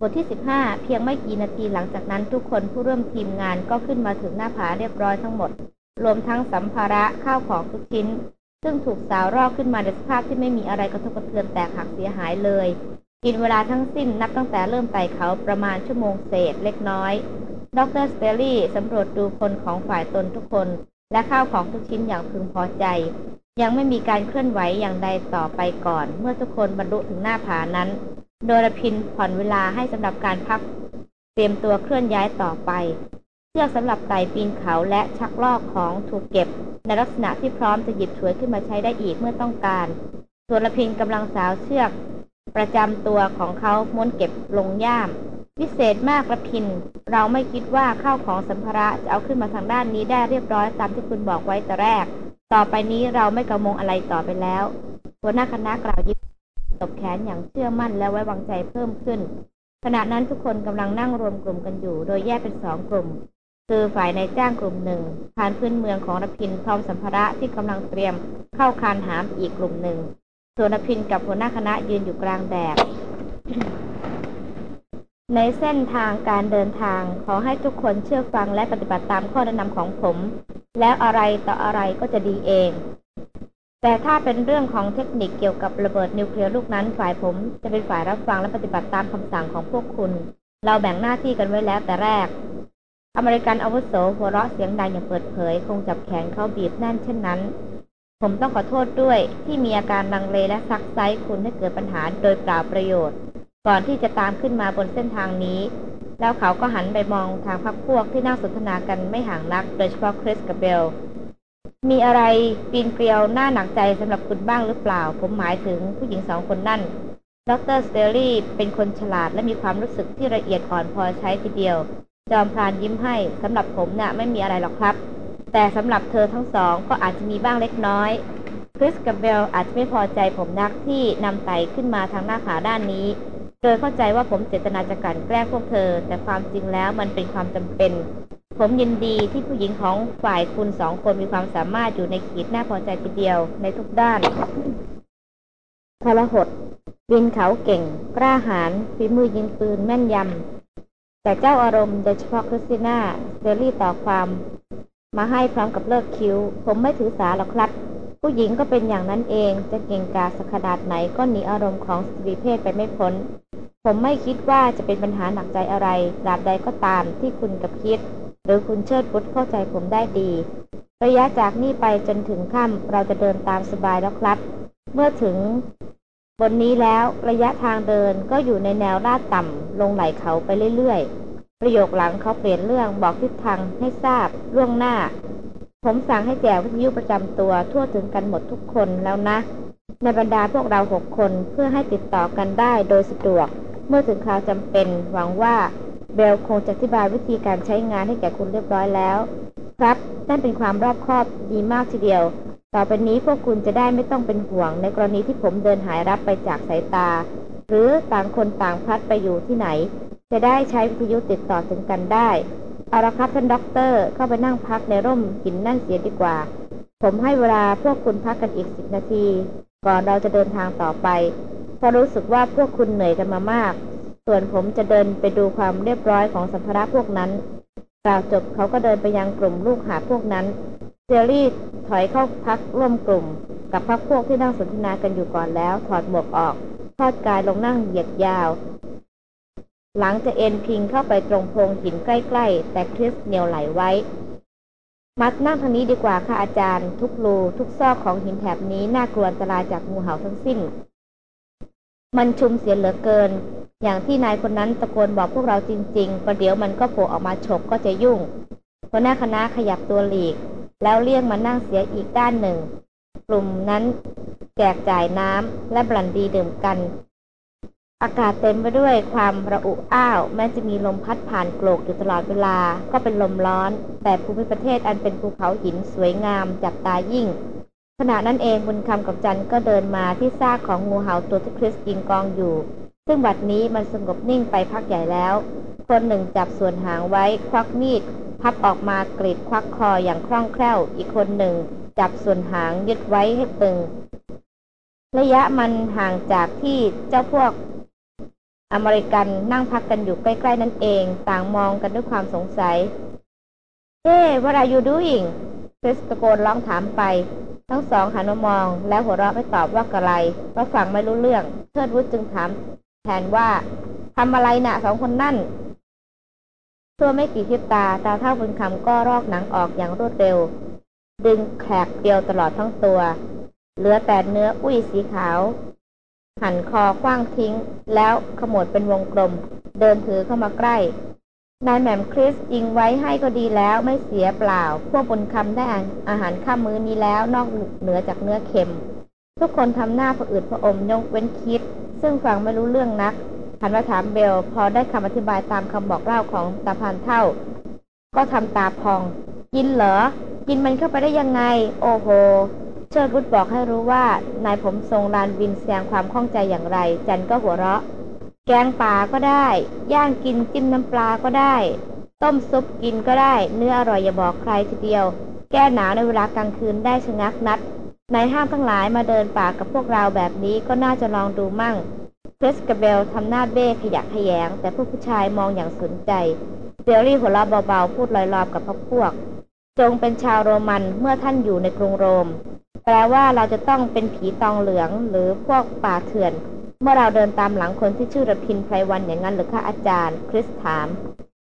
บทที่ 15 เพียงไม่กี่นาทีหลังจากนั้นทุกคนผู้ร่วมทีมงานก็ขึ้นมาถึงหน้าผาเรียบร้อยทั้งหมด รวมทั้งสัมภาระข้าวของทุกชิ้น ซึ่งถูกสาวรอกขึ้นมาในสภาพที่ไม่มีอะไรกระทบกระเทือนแตกหักเสียหายเลย กินเวลาทั้งสิ้นนับตั้งแต่เริ่มไต่เขาประมาณชั่วโมงเศษเล็กน้อยดรสเตอรี่สำรวจดูคนของฝ่ายตนทุกคน และข้าวของทุกชิ้นอย่างพึงพอใจ ยังไม่มีการเคลื่อนไหวอย่างใดต่อไปก่อน เมื่อทุกคนบรรลุถึงหน้าผานั้น โดยรพินผ่อนเวลาให้สำหรับการพัก เตรียมตัวเคลื่อนย้ายต่อไป เชือกสำหรับไต่ปีนเขาและชักลอกของถูกเก็บ ในลักษณะที่พร้อมจะหยิบฉวยขึ้นมาใช้ได้อีกเมื่อต้องการ ส่วนรพินกำลังสาวเชือก ประจำตัวของเขาม้วนเก็บลงย่ามวิเศษมากระพิน เราไม่คิดว่าข้าวของสัมภาระจะเอาขึ้นมาทางด้านนี้ได้เรียบร้อยตามที่คุณบอกไว้แต่แรก ต่อไปนี้เราไม่กังวลอะไรต่อไปแล้ว หัวหน้าคณะกล่าวยิ้ม ตบแขนอย่างเชื่อมั่นและไว้วางใจเพิ่มขึ้น ขณะนั้นทุกคนกำลังนั่งรวมกลุ่มกันอยู่ โดยแยกเป็นสองกลุ่ม คือฝ่ายในายจ้างกลุ่มหนึ่งผ่านพื้นเมืองของรพินพร้อมสัมภาระที่กำลังเตรียมเข้าคานหามอีกกลุ่มหนึ่ง ส่วนรพินกับหัวหน้าคณะยืนอยู่กลางแดดในเส้นทางการเดินทางขอให้ทุกคนเชื่อฟังและปฏิบัติตามข้อแนะนำของผม แล้วอะไรต่ออะไรก็จะดีเอง แต่ถ้าเป็นเรื่องของเทคนิคเกี่ยวกับระเบิดนิวเคลียร์ลูกนั้น ฝ่ายผมจะเป็นฝ่ายรับฟังและปฏิบัติตามคำสั่งของพวกคุณ เราแบ่งหน้าที่กันไว้แล้วแต่แรก อเมริกันอาวุโสหัวเราะเสียงดังอย่างเปิดเผย คงจับแขนเขาบีบแน่นเช่นนั้น ผมต้องขอโทษด้วยที่มีอาการลังเลและซักไซคุณให้เกิดปัญหาโดยเปล่าประโยชน์ ก่อนที่จะตามขึ้นมาบนเส้นทางนี้ แล้วเขาก็หันไปมองทางพักพวกที่นั่งสนทนากันไม่ห่างนัก โดยเฉพาะคริสกับเบล มีอะไรปีนเกลียวหน้าหนักใจสำหรับคุณบ้างหรือเปล่า ผมหมายถึงผู้หญิงสองคนนั่นดรสเตอรี่เป็นคนฉลาดและมีความรู้สึกที่ละเอียดอ่อนพอใช้ทีเดียว จอมพรานยิ้มให้สำหรับผมเนี่ยไม่มีอะไรหรอกครับ แต่สำหรับเธอทั้งสองก็อาจจะมีบ้างเล็กน้อยคริสกับเบลอาจจะไม่พอใจผมนักที่นำไตขึ้นมาทางหน้าผาด้านนี้ โดยเข้าใจว่าผมเจตนาจะกันแกล้งพวกเธอ แต่ความจริงแล้วมันเป็นความจำเป็น ผมยินดีที่ผู้หญิงของฝ่ายคุณสองคนมีความสามารถอยู่ในขีดน่าพอใจทีเดียวในทุกด้านทรหดปีนเขาเก่ง กล้าหาญฝีมือยิงปืนแม่นยำ แต่เจ้าอารมณ์โดยเฉพาะคริสติน่าเซรี่ต่อความ มาให้พร้อมกับเลิกคิ้ว ผมไม่ถือสาหรอกครับ ผู้หญิงก็เป็นอย่างนั้นเอง จะเก่งกาสักขนาดไหนก็หนีอารมณ์ของสตรีเพศไปไม่พ้น ผมไม่คิดว่าจะเป็นปัญหาหนักใจอะไรตราบใดก็ตามที่คุณกับคิด หรือคุณเชิดพุทธเข้าใจผมได้ดี ระยะจากนี่ไปจนถึงค่ำเราจะเดินตามสบายแล้วครับ เมื่อถึงบนนี้แล้วระยะทางเดินก็อยู่ในแนวลาดต่ำลงไหลเขาไปเรื่อยๆ ประโยคหลังเขาเปลี่ยนเรื่องบอกทิศทางให้ทราบล่วงหน้า ผมสั่งให้แจกวิทยุประจำตัวทั่วถึงกันหมดทุกคนแล้วนะ ในบรรดาพวกเราหกคนเพื่อให้ติดต่อกันได้โดยสะดวก เมื่อถึงคราวจำเป็นหวังว่า เบลคงจะอธิบายวิธีการใช้งานให้แก่คุณเรียบร้อยแล้ว ครับนั่นเป็นความรอบคอบดีมากทีเดียว ต่อไปนี้พวกคุณจะได้ไม่ต้องเป็นห่วง ในกรณีที่ผมเดินหายรับไปจากสายตา หรือต่างคนต่างพลัดไปอยู่ที่ไหน จะได้ใช้วิทยุติดต่อถึงกันได้เอาละครับท่านด็อกเตอร์เข้าไปนั่งพักในร่มหินนั่นเสียดีกว่า ผมให้เวลาพวกคุณพักกันอีกสิบนาที ก่อนเราจะเดินทางต่อไปเพราะรู้สึกว่าพวกคุณเหนื่อยกันมามาก ส่วนผมจะเดินไปดูความเรียบร้อยของสัมภาระพวกนั้น กล่าวจบเขาก็เดินไปยังกลุ่มลูกหาพวกนั้น เจอรี่ถอยเข้าพักร่วมกลุ่ม กับพักพวกที่นั่งสนทนากันอยู่ก่อนแล้ว ถอดหมวกออก ทอดกายลงนั่งเหยียดยาว หลังจะเอ็นพิงเข้าไปตรงโพรงหินใกล้ๆ แต่คริสเหนียวไหลไว้ มัดนั่งทางนี้ดีกว่าค่ะอาจารย์ ทุกรูทุกซอกของหินแถบนี้น่ากลัวอันตรายจากงูเห่าทั้งสิ้น มันชุมเสียเหลือเกิน อย่างที่นายคนนั้นตะโกนบอกพวกเราจริง ๆ ประเดี๋ยวมันก็โผล่ออกมาฉกก็จะยุ่งหัวหน้าคณะขยับตัวหลีก แล้วเลี่ยงมานั่งเสียอีกด้านหนึ่ง กลุ่มนั้นแจกจ่ายน้ำและบรันดีดื่มกัน อากาศเต็มไปด้วยความระอุอ้าว แม้จะมีลมพัดผ่านโกรกอยู่ตลอดเวลา ก็เป็นลมร้อน แต่ภูมิประเทศอันเป็นภูเขาหินสวยงามจับตายิ่ง ขณะนั้นเองบุญคำกับจันก็เดินมาที่ซากของงูเห่าตัวที่คริสยิงกองอยู่ ซึ่งบัดนี้มันสงบนิ่งไปพักใหญ่แล้ว คนหนึ่งจับส่วนหางไว้ควักมีด พับออกมากรีดควักคออย่างคล่องแคล่ว อีกคนหนึ่ง จับส่วนหางยึดไว้ให้ตึง ระยะมันห่างจากที่เจ้าพวกอเมริกันนั่งพักกันอยู่ใกล้ๆนั่นเอง ต่างมองกันด้วยความสงสัย เฮ้ what are you doing ริสตะโกนร้องถามไป ทั้งสองหันมามองแล้วหัวเราะไม่ตอบว่าอะไรเพราะฟังไม่รู้เรื่องเทิดวุฒจึงถาม แทนว่าทำอะไรนะ่ะสองคนนั่นชั่วไม่กี่ทิพตา ตาเท่าบุญคำก็รอกหนังออกอย่างรวดเร็ว ดึงแขกเดียวตลอดทั้งตัว เหลือแต่เนื้ออุ้ยสีขาว หันคอคว้างทิ้ง แล้วขมวดเป็นวงกลม เดินถือเข้ามาใกล้ นายแหม่มคริสยิงไว้ให้ก็ดีแล้วไม่เสียเปล่า พวกบนคำได้อาหารข้ามมื้อนี้แล้วนอกเหนือจากเนื้อเค็ม ทุกคนทำหน้าผะอืดผะอมยกเว้นคิด ซึ่งฟังไม่รู้เรื่องนักหันมาถามเบล พอได้คำอธิบายตามคำบอกเล่าของตาพันเท่า ก็ทำตาพอง กินเหรอ กินมันเข้าไปได้ยังไง โอ้โห เชิดรุดบอกให้รู้ว่านายผมทรงลานวินแสดงความข้องใจอย่างไร จันก็หัวเราะ แกงป่าก็ได้ ย่างกินจิ้มน้ำปลาก็ได้ ต้มซุปกินก็ได้ เนื้ออร่อยอย่าบอกใครทีเดียว แก้หนาวในเวลากลางคืนได้ชะงักนัดนายห้ามทั้งหลายมาเดินป่ากับพวกเราแบบนี้ก็น่าจะลองดูมั่งคริสกับเบลทำหน้าเบ้ขยักขยง แต่ผู้ผู้ชายมองอย่างสนใจเดลลี่หัวเราะเบาๆ พูดลอยๆกับพวกพวก จงเป็นชาวโรมันเมื่อท่านอยู่ในกรุงโรม แปลว่าเราจะต้องเป็นผีตองเหลืองหรือพวกป่าเถื่อน เมื่อเราเดินตามหลังคนที่ชื่อระพินไพรวันอย่างนั้นหรือคะอาจารย์ คริสถาม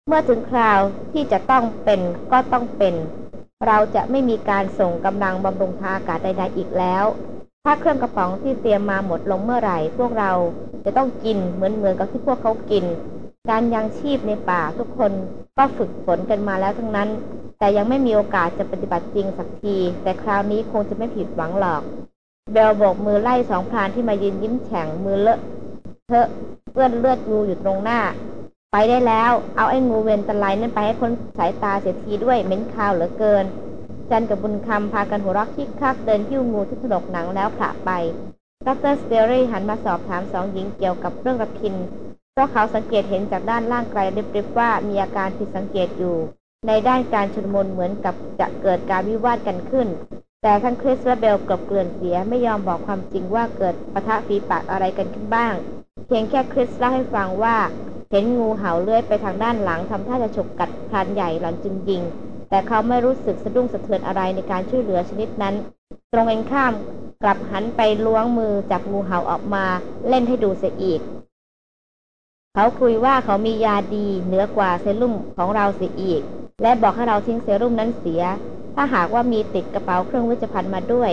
เมื่อถึงคราวที่จะต้องเป็นก็ต้องเป็น เราจะไม่มีการส่งกำลังบำรุงทางอากาศใดๆอีกแล้ว ถ้าเครื่องกระป๋องที่เตรียมมาหมดลงเมื่อไหร่ พวกเราจะต้องกินเหมือนเหมือนกับที่พวกเขากิน การยังชีพในป่าทุกคนก็ฝึกฝนกันมาแล้วทั้งนั้น แต่ยังไม่มีโอกาสจะปฏิบัติจริงสักที แต่คราวนี้คงจะไม่ผิดหวังหรอก เบลโบกมือไล่สองพรานที่มายืนยิ้มแฉ่งมือเลอะเทอะเปื้อนเลือดงูอยู่ตรงหน้า ไปได้แล้ว เอาไอ้งูเวนตะไลนั่นไปให้พ้นสายตาเสียทีด้วยเหม็นคาวเหลือเกิน จันกับบุญคำพากันหัวราะคิกคักเดินหิ้วงูที่ถลกหนังแล้วผ่าไปดรสเตอรี่หันมาสอบถามสองหญิงเกี่ยวกับเรื่องกระพิน เพราะเขาสังเกตเห็นจากด้านล่างไกลริบๆว่ามีอาการผิดสังเกตอยู่ ในด้านการชุลมุนเหมือนกับจะเกิดการวิวาทกันขึ้น แต่ทั้งคริสและเบลกลบเกลื่อนเสียไม่ยอมบอกความจริงว่าเกิดปะทะฝีปากอะไรกันขึ้นบ้าง เพียงแค่คริสเล่าให้ฟังว่า เห็นงูเห่าเลื้อยไปทางด้านหลังทำท่าจะฉกกัดพรานใหญ่หลังจึงยิง แต่เขาไม่รู้สึกสะดุ้งสะเทือนอะไรในการช่วยเหลือชนิดนั้น ตรงเองข้ามกลับหันไปล้วงมือจับงูเห่าออกมาเล่นให้ดูเสียอีก เขาคุยว่าเขามียาดีเหนือกว่าเซรุ่มของเราเสียอีก และบอกให้เราทิ้งเซรุ่มนั้นเสีย ถ้าหากว่ามีติดกระเป๋าเครื่องวิจภัณฑ์มาด้วย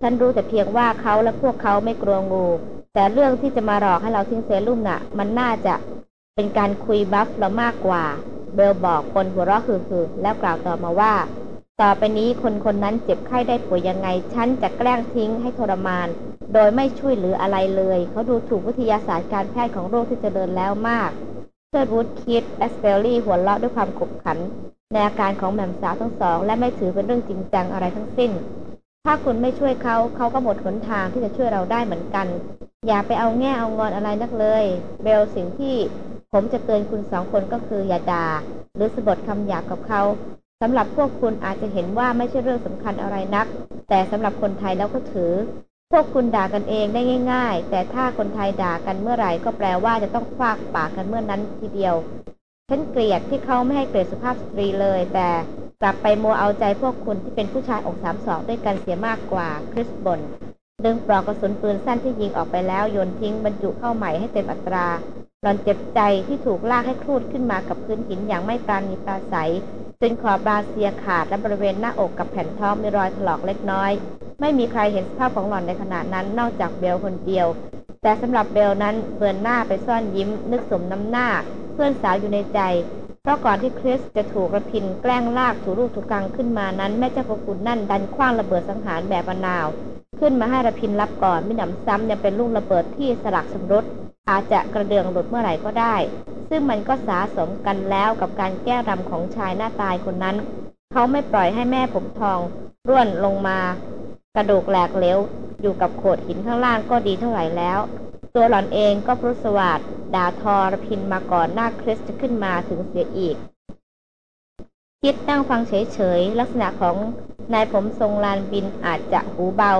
ฉันรู้แต่เพียงว่าเขาและพวกเขาไม่กลัวงู แต่เรื่องที่จะมาหลอกให้เราทิ้งเซรุ่มน่ะ มันน่าจะเป็นการคุยบัฟเรามากกว่า เบลบอกคนหัวเราะคือๆแล้วกล่าวต่อมาว่า ต่อไปนี้คนคนนั้นเจ็บไข้ได้ป่วยยังไง ฉันจะแกล้งทิ้งให้ทรมาน โดยไม่ช่วยเหลืออะไรเลย เขาดูถูกวิทยาศาสตร์การแพทย์ของโรคที่จเจริญแล้วมาก ชิดวูดคิดแอสเปลลี่หัวเราะด้วยความขบขัน ในอาการของแหม่มสาวทั้งสอง และไม่ถือเป็นเรื่องจริงจังอะไรทั้งสิ้น ถ้าคุณไม่ช่วยเขาเขาก็หมดหนทางที่จะช่วยเราได้เหมือนกัน อย่าไปเอาแง่เอางอนอะไรนักเลย เบลสิ่งที่ผมจะเตือนคุณสองคนก็คืออย่าด่าหรือสะบดคำหยาบกับเขาสำหรับพวกคุณอาจจะเห็นว่าไม่ใช่เรื่องสำคัญอะไรนัก แต่สำหรับคนไทยแล้วก็ถือ พวกคุณด่ากันเองได้ง่าย ๆ แต่ถ้าคนไทยด่ากันเมื่อไหร่ก็แปลว่าจะต้องฟากปากกันเมื่อนั้นทีเดียว ฉันเกลียดที่เขาไม่ให้เกลียดสุภาพสตรีเลย แต่กลับไปมัวเอาใจพวกคุณที่เป็นผู้ชายอกสามสองด้วยกันเสียมากกว่า คริสบนดึงปลอกกระสุนปืนสั้นที่ยิงออกไปแล้วโยนทิ้งบรรจุเข้าใหม่ให้เต็มอัตรา หลอนเจ็บใจที่ถูกลากให้ครูดขึ้นมากับพื้นหินอย่างไม่ปราณีปราศัยจนขอบบาเซียขาดและบริเวณหน้าอกกับแผ่นท้องมีรอยถลอกเล็กน้อย ไม่มีใครเห็นสภาพของหล่อนในขณะนั้นนอกจากเบลคนเดียว แต่สำหรับเบลนั้นเบือนหน้าไปซ่อนยิ้ม นึกสมน้ำหน้า เพื่อนสาวอยู่ในใจ เพราะก่อนที่คริสจะถูกระพินแกล้งลากถูรูกถูกกังขึ้นมานั้นแม่เจ้าพระคุณนั่นดันคว้างระเบิดสังหารแบบอนาว ขึ้นมาให้ระพินรับก่อนไม่หนำซ้ำยังเป็นลูกระเบิดที่สลักสมรสอาจจะกระเดืองหลุดเมื่อไหร่ก็ได้ ซึ่งมันก็สาสมกันแล้วกับการแก้รำของชายหน้าตายคนนั้น เขาไม่ปล่อยให้แม่ผมทอง ร่วนลงมา กระดูกแหลกเหลวอยู่กับโขดหินข้างล่างก็ดีเท่าไหร่แล้ว ตัวหล่อนเองก็พรุสวัสดด่าทอรพินมาก่อนหน้าคริสจะขึ้นมาถึงเสียอีก คิดนั่งฟังเฉยๆ ลักษณะของนายผมทรงลานบินอาจจะหูเบา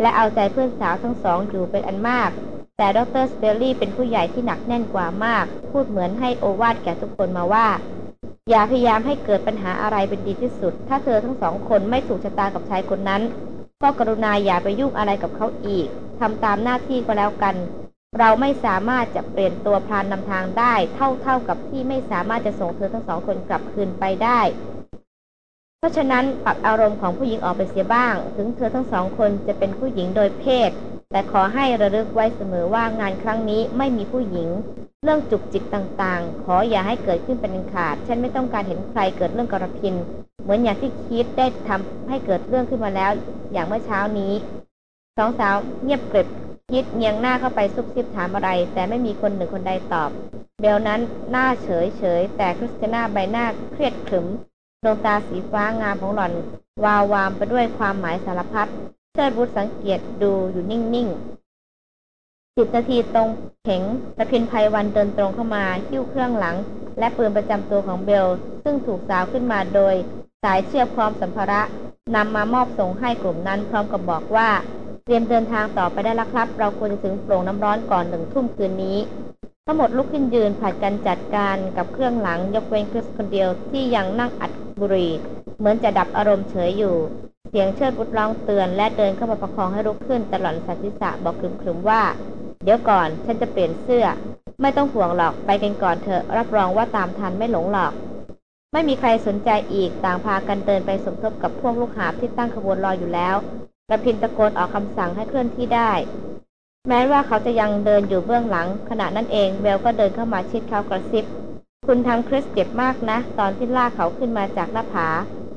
และเอาใจเพื่อนสาวทั้งสองอยู่เป็นอันมาก แต่ดรสเตลลี่เป็นผู้ใหญ่ที่หนักแน่นกว่ามาก พูดเหมือนให้โอวาดแก่ทุกคนมาว่า อย่าพยายามให้เกิดปัญหาอะไรเป็นดีที่สุด ถ้าเธอทั้งสองคนไม่ถูกชะตากับชายคนนั้น ก็กรุณาอย่าไปยุ่งอะไรกับเขาอีกทำตามหน้าที่ก็แล้วกัน เราไม่สามารถจะเปลี่ยนตัวพรานนำทางได้ เท่าเท่ากับที่ไม่สามารถจะส่งเธอทั้งสองคนกลับคืนไปได้ เพราะฉะนั้นปรับอารมณ์ของผู้หญิงออกไปเสียบ้าง ถึงเธอทั้งสองคนจะเป็นผู้หญิงโดยเพศ แต่ขอให้ระลึกไว้เสมอว่างานครั้งนี้ไม่มีผู้หญิง เรื่องจุกจิกต่างๆ ขออย่าให้เกิดขึ้นเป็นขาด ฉันไม่ต้องการเห็นใครเกิดเรื่องกระพิน เหมือนอย่างที่คิดได้ทำให้เกิดเรื่องขึ้นมาแล้ว อย่างเมื่อเช้านี้ สองสาวเงียบเกริบ คิดเงียงหน้าเข้าไปซุบซิบถามอะไร แต่ไม่มีคนหนึ่งคนใดตอบ เบลนั้นหน้าเฉยเฉยแต่คริสติน่าใบหน้าเครียดขรึมดวงตาสีฟ้างามของหล่อน วาววามไปด้วยความหมายสารพัดเชิดบุตรสังเกตดูอยู่นิ่งๆสิบนาทีตรงเข็งตะเพินภัยวันเดินตรงเข้ามาหิ้วเครื่องหลัง และปืนประจำตัวของเบล ซึ่งถูกสาวขึ้นมาโดย สายเชือกพร้อมสัมภาระนำมามอบส่งให้กลุ่มนั้นพร้อมกับบอกว่า รียมเดินทางต่อไปได้แล้วครับ เราควรจะถึงโปร่งน้ำร้อนก่อนหนึ่งทุ่มคืนนี้ ทั้งหมดลุกขึ้นยืนผัดกันจัดการกับเครื่องหลังยกเว้นคริสคนเดียวที่ยังนั่งอัดบุรีเหมือนจะดับอารมณ์เฉยอยู่ เสียงเชิดบุตรร้องเตือนและเดินเข้ามาประคองให้ลุกขึ้นตลอดสัติษะบอกคลึมๆว่า เดี๋ยวก่อนฉันจะเปลี่ยนเสื้อ ไม่ต้องห่วงหรอกไปกันก่อนเถอะรับรองว่าตามทันไม่หลงหรอก ไม่มีใครสนใจอีกต่างพากันเดินไปสมทบกับพวกลูกหาบที่ตั้งขบวนรออยู่แล้ว ระพินตะโกนออกคำสั่งให้เคลื่อนที่ได้ แม้ว่าเขาจะยังเดินอยู่เบื้องหลัง ขณะนั้นเองเบลก็เดินเข้ามาชิดเขากระซิบ คุณทำคริสเจ็บมากนะ ตอนที่ลากเขาขึ้นมาจากหน้าผา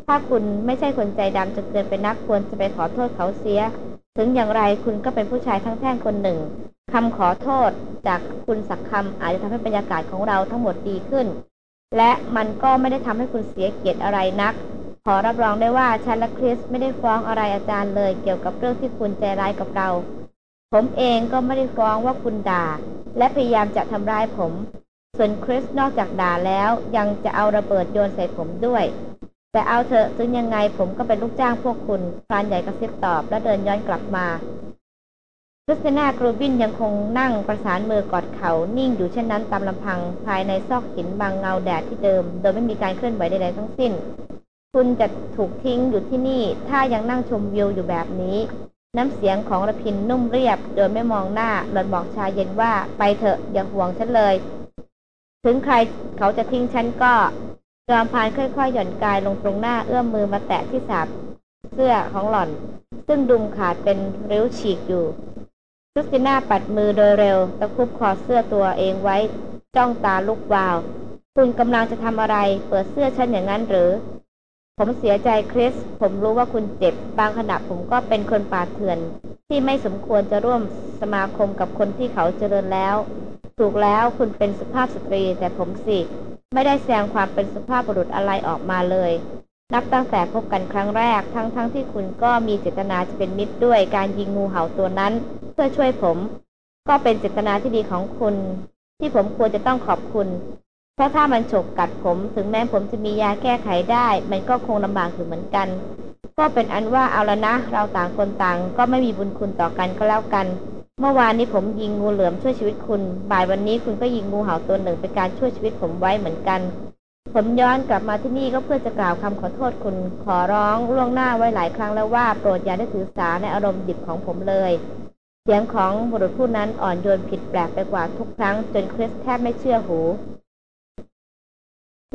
ถ้าคุณไม่ใช่คนใจดำจนเกินไปนักควรจะไปขอโทษเขาเสีย ถึงอย่างไรคุณก็เป็นผู้ชายทั้งแท่งคนหนึ่งคำขอโทษจากคุณสักคำอาจจะทำให้บรรยากาศของเราทั้งหมดดีขึ้น และมันก็ไม่ได้ทำให้คุณเสียเกียรติอะไรนัก ขอรับรองได้ว่าฉันและคริสไม่ได้ฟ้องอะไรอาจารย์เลยเกี่ยวกับเรื่องที่คุณใจร้ายกับเรา ผมเองก็ไม่ได้ฟ้องว่าคุณด่า และพยายามจะทำร้ายผม ส่วนคริสนอกจากด่าแล้วยังจะเอาระเบิดโยนใส่ผมด้วย แต่เอาเถอะถึงยังไงผมก็เป็นลูกจ้างพวกคุณพรานใหญ่กระซิบตอบและเดินย้อนกลับมาคริสติน่ากรูบินยังคงนั่งประสานมือกอดเขานิ่งอยู่เช่นนั้นตามลำพังภายในซอกหินบางเงาแดดที่เดิม โดยไม่มีการเคลื่อนไหวใดๆทั้งสิ้น คุณจะถูกทิ้งอยู่ที่นี่ ถ้ายังนั่งชมวิวอยู่แบบนี้ น้ำเสียงของระพินนุ่มเรียบ โดยไม่มองหน้าหลอนบอกชายเย็นว่าไปเถอะอย่าห่วงฉันเลย ถึงใครเขาจะทิ้งฉันก็จอมพานค่อยๆ หย่อนกายลงตรงหน้าเอื้อมมือมาแตะที่สาบเสื้อของหล่อน ซึ่งดุมขาดเป็นริ้วฉีกอยู่คริสติน่าปัดมือโดยเร็วตะคุบคอเสื้อตัวเองไว้ จ้องตาลุกวาว คุณกำลังจะทำอะไร เปิดเสื้อฉันอย่างนั้นหรือ ผมเสียใจคริส ผมรู้ว่าคุณเจ็บ บางขณะผมก็เป็นคนป่าเถื่อน ที่ไม่สมควรจะร่วมสมาคมกับคนที่เขาเจริญแล้ว ถูกแล้วคุณเป็นสุภาพสตรีแต่ผมสิ ไม่ได้แสดงความเป็นสุภาพบุรุษอะไรออกมาเลย นับตั้งแต่พบกันครั้งแรก ทั้งๆทที่คุณก็มีเจตนาจะเป็นมิตรด้วยการยิงงูเห่าตัวนั้น เพื่อช่วยผม ก็เป็นเจตนาที่ดีของคุณ ที่ผมควรจะต้องขอบคุณ เพราะถ้ามันฉกกัดผม ถึงแม้ผมจะมียาแก้ไขได้ มันก็คงลำบากอยู่เหมือนกัน ก็เป็นอันว่าเอาละนะ เราต่างคนต่างก็ไม่มีบุญคุณต่อกันก็แล้วกัน เมื่อวานนี้ผมยิงงูเหลือมช่วยชีวิตคุณ บ่ายวันนี้คุณก็ยิงงูเห่าตัวหนึ่งเป็นการช่วยชีวิตผมไว้เหมือนกัน ผมย้อนกลับมาที่นี่ก็เพื่อจะกล่าวคำขอโทษคุณ ขอร้องล่วงหน้าไว้หลายครั้งแล้วว่าโปรดอย่าได้ถือสาในอารมณ์ดิบของผมเลยเสียงของบุรุษผู้นั้นอ่อนโยนผิดแปลกไปกว่าทุกครั้ง จนคริสแทบไม่เชื่อหู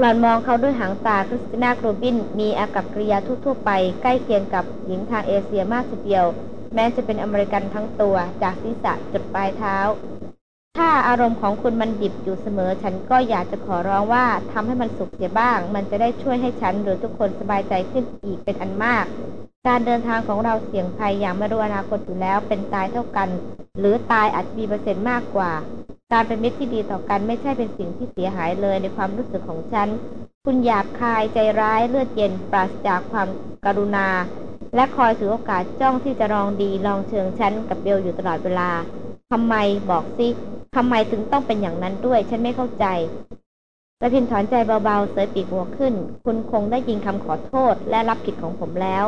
หล่อนมองเขาด้วยหางตาคริสติน่าโกรบิน มีอากับกริยาทั่วๆไป ใกล้เคียงกับหญิงทางเอเชียมากทีเดียว แม้จะเป็นอเมริกันทั้งตัว จากศีรษะจุดปลายเท้า ถ้าอารมณ์ของคุณมันดิบอยู่เสมอ ฉันก็อยากจะขอร้องว่าทำให้มันสุขเสียบ้าง มันจะได้ช่วยให้ฉันหรือทุกคนสบายใจขึ้นอีกเป็นอันมาก การเดินทางของเราเสี่ยงภัยอย่างไม่รู้อนาคตอยู่แล้ว เป็นตายเท่ากัน หรือตายอาจมีเปอร์เซ็นต์มากกว่า การเป็นมิตรที่ดีต่อกันไม่ใช่เป็นสิ่งที่เสียหายเลยในความรู้สึกของฉัน คุณหยาบคายใจร้ายเลือดเย็นปราศจากความกรุณา และคอยถือโอกาสจ้องที่จะลองดีลองเชิงฉันกับเบลอยู่ตลอดเวลาทำไมบอกสิทำไมถึงต้องเป็นอย่างนั้นด้วย ฉันไม่เข้าใจระพินถอนใจเบาๆ เสยปีกหัวขึ้น คุณคงได้ยินคำขอโทษและรับผิดของผมแล้ว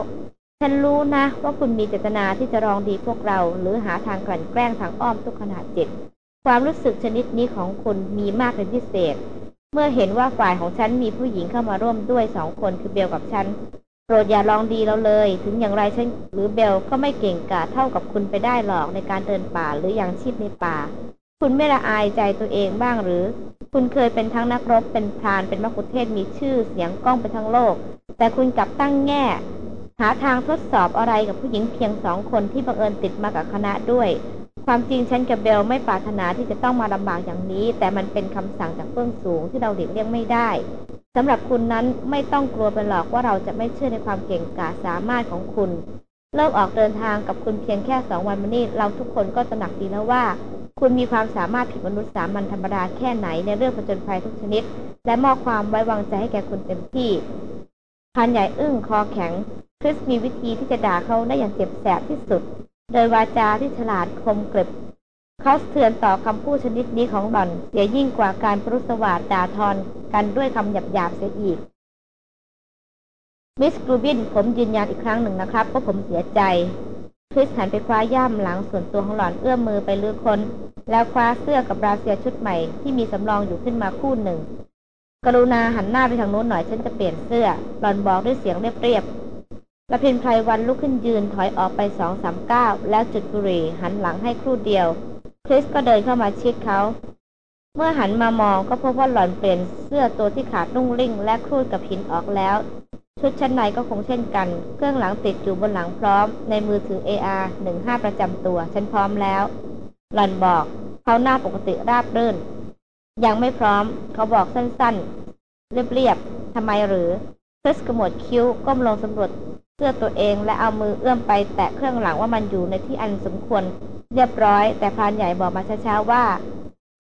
ฉันรู้นะ ว่าคุณมีเจตนาที่จะรองดีพวกเรา หรือหาทางกลั่นแกล้งทางอ้อมทุกขนาดจิต ความรู้สึกชนิดนี้ของคุณมีมากเป็นพิเศษ เมื่อเห็นว่าฝ่ายของฉันมีผู้หญิงเข้ามาร่วมด้วยสองคนคือเบลกับฉัน โปรดอย่าลองดีเราเลย ถึงอย่างไรฉันหรือเบลก็ไม่เก่งกาเท่ากับคุณไปได้หรอกในการเดินป่าหรืออย่างชีพในป่า คุณไม่ละอายใจตัวเองบ้างหรือ คุณเคยเป็นทั้งนักรบเป็นพรานเป็นมกุเทศมีชื่อเสียงก้องไปทั้งโลก แต่คุณกลับตั้งแง่ หาทางทดสอบอะไรกับผู้หญิงเพียงสองคนที่บังเอิญติดมากับคณะด้วย ความจริงฉันกับเบลไม่ปรารถนาที่จะต้องมาลำบากอย่างนี้ แต่มันเป็นคำสั่งจากเบื้องสูงที่เราเด็กเลี่ยงไม่ได้สำหรับคุณนั้นไม่ต้องกลัวไปหรอกว่าเราจะไม่เชื่อในความเก่งกาจสามารถของคุณ เริ่มออกเดินทางกับคุณเพียงแค่สองวันมานี้เราทุกคนก็ตระหนักดีแล้วว่า คุณมีความสามารถผิดมนุษย์สามัญธรรมดาแค่ไหนในเรื่องผจญภัยทุกชนิด และมอบความไว้วางใจให้แก่คุณเต็มที่พันใหญ่อึ้งคอแข็งคริสมีวิธีที่จะด่าเขาได้อย่างเจ็บแสบที่สุด โดยวาจาที่ฉลาดคมกริบเขาเถือนต่อคำพูดชนิดนี้ของหล่อนเสียยิ่งกว่าการปรุสวาดด่าทอนกันด้วยคำหยาบๆเสียอีก มิสกรูบินผมยืนยันอีกครั้งหนึ่งนะครับว่าผมเสียใจคริสหันไปคว้าย่ามหลังส่วนตัวของหล่อนเอื้อมมือไปลือคนแล้วคว้าเสื้อกับบราเซียชุดใหม่ที่มีสำรองอยู่ขึ้นมาคู่หนึ่ง กรุณาหันหน้าไปทางโน้นหน่อยฉันจะเปลี่ยนเสื้อ หล่อนบอกด้วยเสียงเรียบๆ ละพินไพรวันลุกขึ้นยืนถอยออกไปสองสามก้าวแล้วจุดบุหรี่หันหลังให้ครู่เดียว คริสก็เดินเข้ามาชิดเขา เมื่อหันมามองก็พบว่าหล่อนเปลี่ยนเสื้อตัวที่ขาดนุ่งริ่ง และครูดกับหินออกแล้ว ชุดชั้นในก็คงเช่นกัน เครื่องหลังติดอยู่บนหลังพร้อม ในมือถือ AR 15ประจำตัว ฉันพร้อมแล้ว หล่อนบอกเขาหน้าปกติราบรื่น ยังไม่พร้อม เขาบอกสั้นๆ เรียบๆทำไมหรือ คริสกระหมวดคิ้วก้มลงสำรวจเสื้อตัวเอง และเอามือเอื้อมไปแตะเครื่องหลังว่ามันอยู่ในที่อันสมควร เรียบร้อย แต่พรานใหญ่บอกมาช้าๆว่า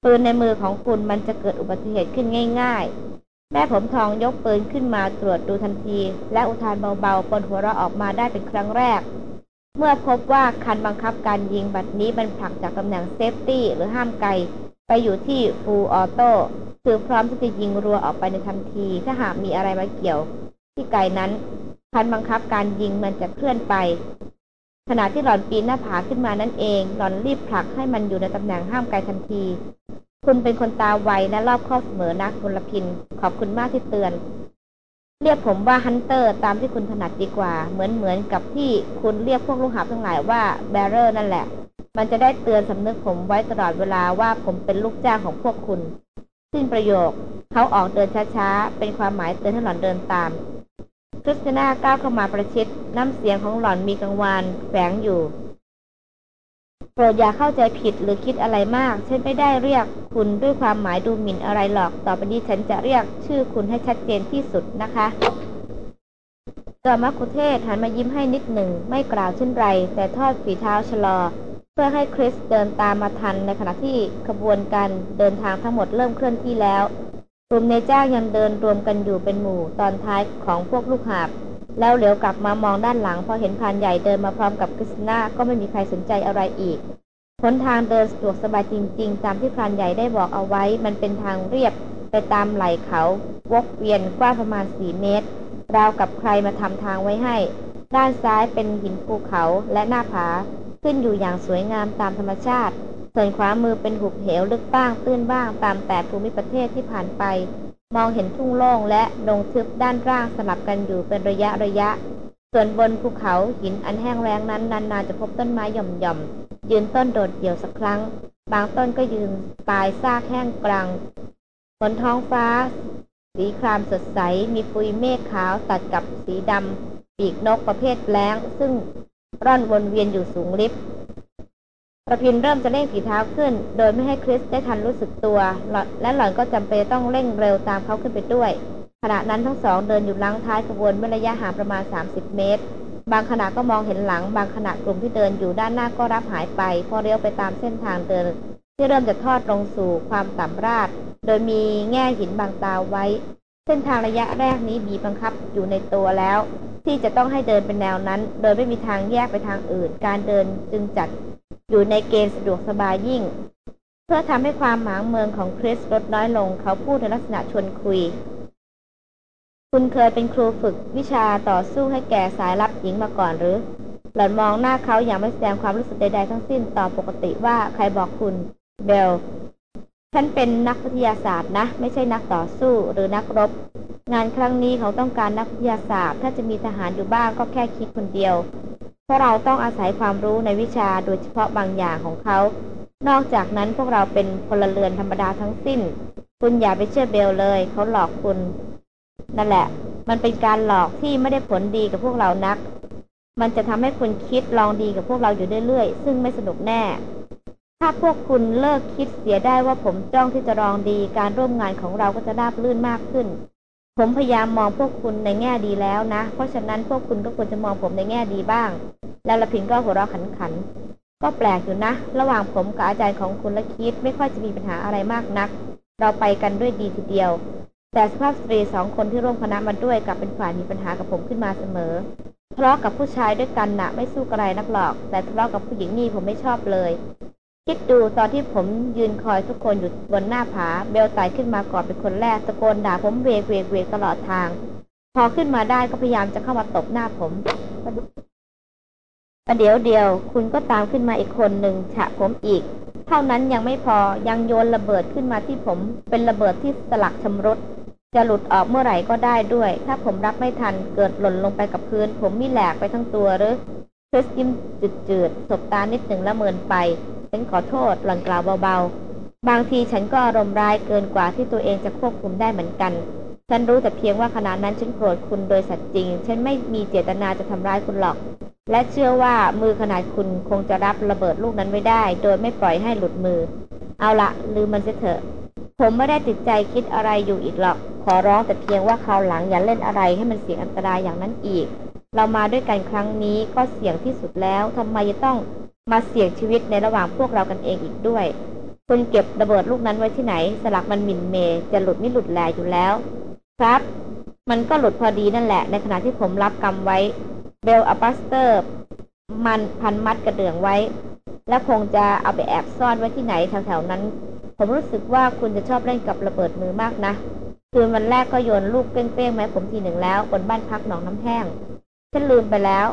ปืนในมือของคุณมันจะเกิดอุบัติเหตุขึ้นง่าย ๆ แม่ผมทองยกปืนขึ้นมาตรวจดูทันที และอุทานเบาๆปนหัวเราะออกมาได้เป็นครั้งแรก เมื่อพบว่าคันบังคับการยิงบัดนี้มันผลักจากตำแหน่ง safety หรือห้ามไก ไปอยู่ที่ full auto คือพร้อมที่จะยิงรัวออกไปในทันที ถ้าหากมีอะไรมาเกี่ยว ที่ไกนั้น คันบังคับการยิงมันจะเคลื่อนไป ขณะที่หล่อนปีนหน้าผาขึ้นมานั่นเอง หล่อนรีบผลักให้มันอยู่ในตำแหน่งห้ามไกทันที คุณเป็นคนตาไวและรอบคอบเสมอนะคุณรพินทร์ ขอบคุณมากที่เตือน เรียกผมว่า hunter ตามที่คุณถนัดดีกว่า เหมือนเหมือนกับที่คุณเรียกพวกลูกหาบทั้งหลายว่า bearer นั่นแหละ มันจะได้เตือนสำนึกผมไว้ตลอดเวลาว่าผมเป็นลูกจ้างของพวกคุณ สิ้นประโยค เขาออกเดินช้าๆ เป็นความหมายเตือนให้หล่อนเดินตามคริสติน่าก้าวเข้ามาประชิด น้ำเสียงของหล่อนมีกังวานแฝงอยู่ โปรดอย่าเข้าใจผิดหรือคิดอะไรมาก ฉันไม่ได้เรียกคุณด้วยความหมายดูหมิ่นอะไรหรอก ต่อไปนี้ฉันจะเรียกชื่อคุณให้ชัดเจนที่สุดนะคะจอมักคุเทศหันมายิ้มให้นิดหนึ่ง ไม่กล่าวเช่นไร แต่ทอดฝีเท้าชะลอ เพื่อให้คริสเดินตามมาทันในขณะที่ขบวนการเดินทางทั้งหมดเริ่มเคลื่อนที่แล้วกลุ่มในจ้างยังเดินรวมกันอยู่เป็นหมู่ตอนท้ายของพวกลูกหาบ แล้วเหลียวกลับมามองด้านหลังพอเห็นพานใหญ่เดินมาพร้อมกับคริสนาก็ไม่มีใครสนใจอะไรอีกหนทางเดินสะดวกสบายจริง ๆ ตามที่พรานใหญ่ได้บอกเอาไว้ มันเป็นทางเรียบไปตามไหล่เขา วกเวียนกว้างประมาณสี่เมตร ราวกับใครมาทำทางไว้ให้ ด้านซ้ายเป็นหินภูเขาและหน้าผา ขึ้นอยู่อย่างสวยงามตามธรรมชาติ ส่วนขวามือเป็นหุบเหวลึกบ้างตื้นบ้างตามแต่ภูมิประเทศที่ผ่านไป มองเห็นทุ่งโล่งและดงทึบด้านล่างสลับกันอยู่เป็นระยะระยะ ส่วนบนภูเขาหินอันแห้งแล้งนั้นนานๆจะพบต้นไม้หย่อมๆยืนต้นโดดเดี่ยวสักครั้ง บางต้นก็ยืนตายซากแห้งกลางบนท้องฟ้า สีครามสดใสมีปุยเมฆขาวตัดกับสีดำปีกนกประเภทแล้ง ซึ่งร่อนวนเวียนอยู่สูงลิบ ประพินเริ่มจะเร่งฝีเท้าขึ้น โดยไม่ให้คริสได้ทันรู้สึกตัว และหล่อนก็จำเป็นต้องเร่งเร็วตามเขาขึ้นไปด้วย ขณะนั้นทั้งสองเดินอยู่ลังท้ายขบวนเมื่อระยะห่างประมาณ 30 เมตร บางขณะก็มองเห็นหลัง บางขณะกลุ่มที่เดินอยู่ด้านหน้าก็รับหายไป พอเลี้ยวไปตามเส้นทางเดิน ที่เริ่มจะทอดลงสู่ความต่ำราด โดยมีแง่หินบางตาไว้ เส้นทางระยะแรกนี้บีบังคับอยู่ในตัวแล้ว ที่จะต้องให้เดินเป็นแนวนั้น โดยไม่มีทางแยกไปทางอื่น การเดินจึงจัดอยู่ในเกณฑ์สะดวกสบายยิ่ง เพื่อทำให้ความหมางเมืองของคริสลดน้อยลง เขาพูดในลักษณะชวนคุย คุณเคยเป็นครูฝึกวิชาต่อสู้ให้แก่สายลับหญิงมาก่อนหรือ หล่อนมองหน้าเขาอย่างไม่แสดงความรู้สึกใดๆทั้งสิ้นต่อปกติว่าใครบอกคุณ เบล ฉันเป็นนักวิทยาศาสตร์นะ ไม่ใช่นักต่อสู้หรือนักรบ งานครั้งนี้เขาต้องการนักวิทยาศาสตร์ ถ้าจะมีทหารอยู่บ้างก็แค่คิดคนเดียว เพราะเราต้องอาศัยความรู้ในวิชาโดยเฉพาะบางอย่างของเขา นอกจากนั้นพวกเราเป็นพลเรือนธรรมดาทั้งสิ้น คุณอย่าไปเชื่อเบลเลย เขาหลอกคุณ นั่นแหละ มันเป็นการหลอกที่ไม่ได้ผลดีกับพวกเรานัก มันจะทำให้คุณคิดลองดีกับพวกเราอยู่เรื่อยๆซึ่งไม่สนุกแน่ ถ้าพวกคุณเลิกคิดเสียได้ว่าผมจ้องที่จะลองดี การร่วมงานของเราก็จะราบรื่นมากขึ้น ผมพยายามมองพวกคุณในแง่ดีแล้วนะ เพราะฉะนั้นพวกคุณก็ควรจะมองผมในแง่ดีบ้าง แล้วละพินก็หัวเราะขันขัน ก็แปลกอยู่นะ ระหว่างผมกับอาจารย์ของคุณและคิดไม่ค่อยจะมีปัญหาอะไรมากนัก เราไปกันด้วยดีทีเดียว แต่สภาพสตรีสองคนที่ร่วมคณะมาด้วยกลับเป็นฝ่ายมีปัญหากับผมขึ้นมาเสมอทะเลาะกับผู้ชายด้วยกันนะไม่สู้กระไรนักหรอก แต่ทะเลาะกับผู้หญิงนี่ผมไม่ชอบเลย คิดดูตอนที่ผมยืนคอยทุกคนอยู่บนหน้าผา เบลไต่ขึ้นมาก่อนเป็นคนแรกตะโกนด่าผมเวกเวกเวกตลอดทาง พอขึ้นมาได้ก็พยายามจะเข้ามาตบหน้าผมประเดี๋ยวเดียว คุณก็ตามขึ้นมาอีกคนหนึ่งฉะผมอีก เท่านั้นยังไม่พอยังโยนระเบิดขึ้นมาที่ผม เป็นระเบิดที่สลักชำรุดจะหลุดออกเมื่อไหร่ก็ได้ด้วย ถ้าผมรับไม่ทันเกิดหล่นลงไปกับพื้น ผมมีแหลกไปทั้งตัวหรือคริสยิ้มจืดๆสบตานิดหนึ่งละเมินไป ฉันขอโทษหล่อนกล่าวเบาๆ บางทีฉันก็อารมณ์ร้ายเกินกว่าที่ตัวเองจะควบคุมได้เหมือนกัน ฉันรู้แต่เพียงว่าขณะนั้นฉันโกรธคุณโดยสัตย์จริง ฉันไม่มีเจตนาจะทำร้ายคุณหรอก และเชื่อว่ามือขนาดคุณคงจะรับระเบิดลูกนั้นไว้ได้ โดยไม่ปล่อยให้หลุดมือ เอาละลืมมันเสียเถอะ ผมไม่ได้ติดใจคิดอะไรอยู่อีกหรอก ขอร้องแต่เพียงว่าคราวหลังอย่าเล่นอะไรให้มันเสี่ยงอันตรายอย่างนั้นอีกเรามาด้วยกันครั้งนี้ก็เสี่ยงที่สุดแล้วทำไมจะต้อง มาเสี่ยงชีวิตในระหว่างพวกเรากันเองอีกด้วยคุณเก็บระเบิดลูกนั้นไว้ที่ไหน สลักมันหมิ่นเมจะหลุดไม่หลุดแลอยู่แล้ว ครับ มันก็หลุดพอดีนั่นแหละ ในขณะที่ผมรับกรรมไว้ เบลอัปสเตอร์ มันพันมัดกระเดื่องไว้ และคงจะเอาไปแอบซ่อนไว้ที่ไหนแถวๆนั้น ผมรู้สึกว่าคุณจะชอบเล่นกับระเบิดมือมากนะ คืนวันแรกก็โยนลูกเป้งๆมาให้ผมทีหนึ่งแล้วบนบ้านพักหนองน้ำแห้งฉันลืมไปแล้ว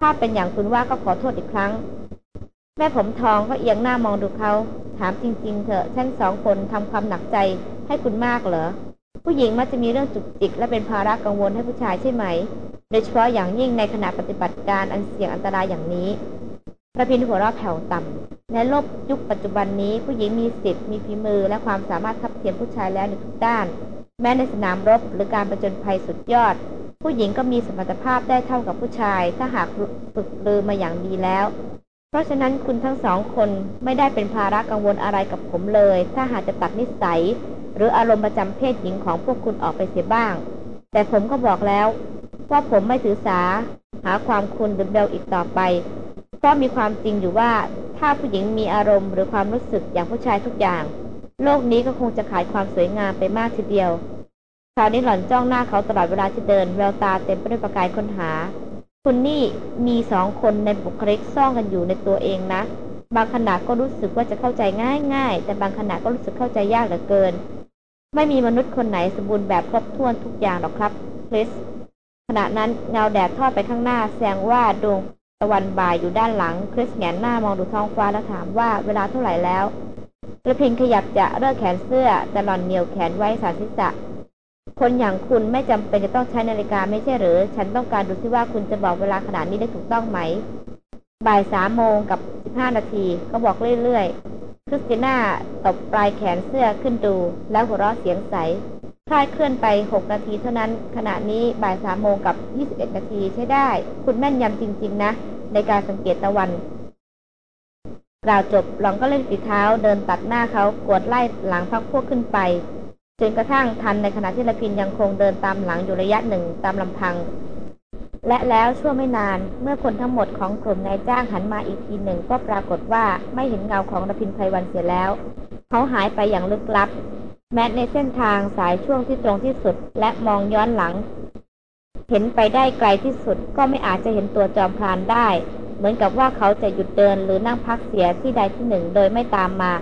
ถ้าเป็นอย่างคุณว่าก็ขอโทษอีกครั้ง แม่ผมทองก็เอียงหน้ามองดูเขา ถามจริง ๆ เถอะฉันสองคนทำความหนักใจให้คุณมากเหรอ ผู้หญิงมักจะมีเรื่องจุกจิกและเป็นภาระกังวลให้ผู้ชายใช่ไหม โดยเฉพาะอย่างยิ่งในขณะปฏิบัติการอันเสี่ยงอันตรายอย่างนี้ระพินหัวเราะแผ่วต่ำในโลกยุคปัจจุบันนี้ผู้หญิงมีสิทธิ์มีฝีมือและความสามารถทับเทียมผู้ชายแล้วในทุกด้าน แม้ในสนามรบหรือการประจนภัยสุดยอด ผู้หญิงก็มีสมรรถภาพได้เท่ากับผู้ชาย ถ้าหากฝึกลือมาอย่างดีแล้ว เพราะฉะนั้นคุณทั้งสองคนไม่ได้เป็นภาระกังวลอะไรกับผมเลย ถ้าหากจะตัดนิสัย หรืออารมณ์ประจำเพศหญิงของพวกคุณออกไปเสียบ้าง แต่ผมก็บอกแล้ว ว่าผมไม่ถือสา หาความคุณหรือเบลอีกต่อไป เพราะมีความจริงอยู่ว่าถ้าผู้หญิงมีอารมณ์หรือความรู้สึกอย่างผู้ชายทุกอย่าง โลกนี้ก็คงจะขาดความสวยงามไปมากทีเดียวคราวนี้หล่อนจ้องหน้าเขาตลอดเวลาที่เดินแววตาเต็มไปด้วยประกายค้นหา คุณนี่มีสองคนในบุคลิกซ่องกันอยู่ในตัวเองนะ บางขณะก็รู้สึกว่าจะเข้าใจง่าย ๆ แต่บางขณะก็รู้สึกเข้าใจยากเหลือเกิน ไม่มีมนุษย์คนไหนสมบูรณ์แบบครบถ้วนทุกอย่างหรอกครับคริสขณะนั้นเงาแดดทอดไปข้างหน้า แสดงว่าดวงตะวันบ่ายอยู่ด้านหลัง คริสแงนหน้ามองดูท้องฟ้าแล้วถามว่าเวลาเท่าไหร่แล้วกระพิงขยับจะเลิกแขนเสื้อแต่หล่อนเหนียวแขนไว้สารทิศะ คนอย่างคุณไม่จำเป็นจะต้องใช้นาฬิกาไม่ใช่หรือ ฉันต้องการดูซิว่าคุณจะบอกเวลาขนาดนี้ได้ถูกต้องไหม บ่ายสามโมงกับสิบห้านาทีก็บอกเรื่อยๆคริสติน่าตบปลายแขนเสื้อขึ้นดู แล้วหัวเราะเสียงใสคลายเคลื่อนไปหกนาทีเท่านั้น ขณะนี้บ่ายสามโมงกับยี่สิบเอ็ดนาทีใช้ได้ คุณแม่นยำจริง ๆ นะ ในการสังเกตตะวัน กล่าวจบหลองก็เล่นฝีเท้าเดินตัดหน้าเขากวดไล่หลังพักพวกขึ้นไป จนกระทั่งทันในขณะที่ละพินยังคงเดินตามหลังอยู่ระยะหนึ่งตามลำพัง และแล้วชั่วไม่นานเมื่อคนทั้งหมดของกลุ่มนายจ้างหันมาอีกทีหนึ่งก็ปรากฏว่าไม่เห็นเงาของละพินไพวันเสียแล้ว เขาหายไปอย่างลึกลับ แม้ในเส้นทางสายช่วงที่ตรงที่สุด และมองย้อนหลัง เห็นไปได้ไกลที่สุดก็ไม่อาจจะเห็นตัวจอมพรานได้ เหมือนกับว่าเขาจะหยุดเดินหรือนั่งพักเสียที่ใดที่หนึ่งโดยไม่ตามมา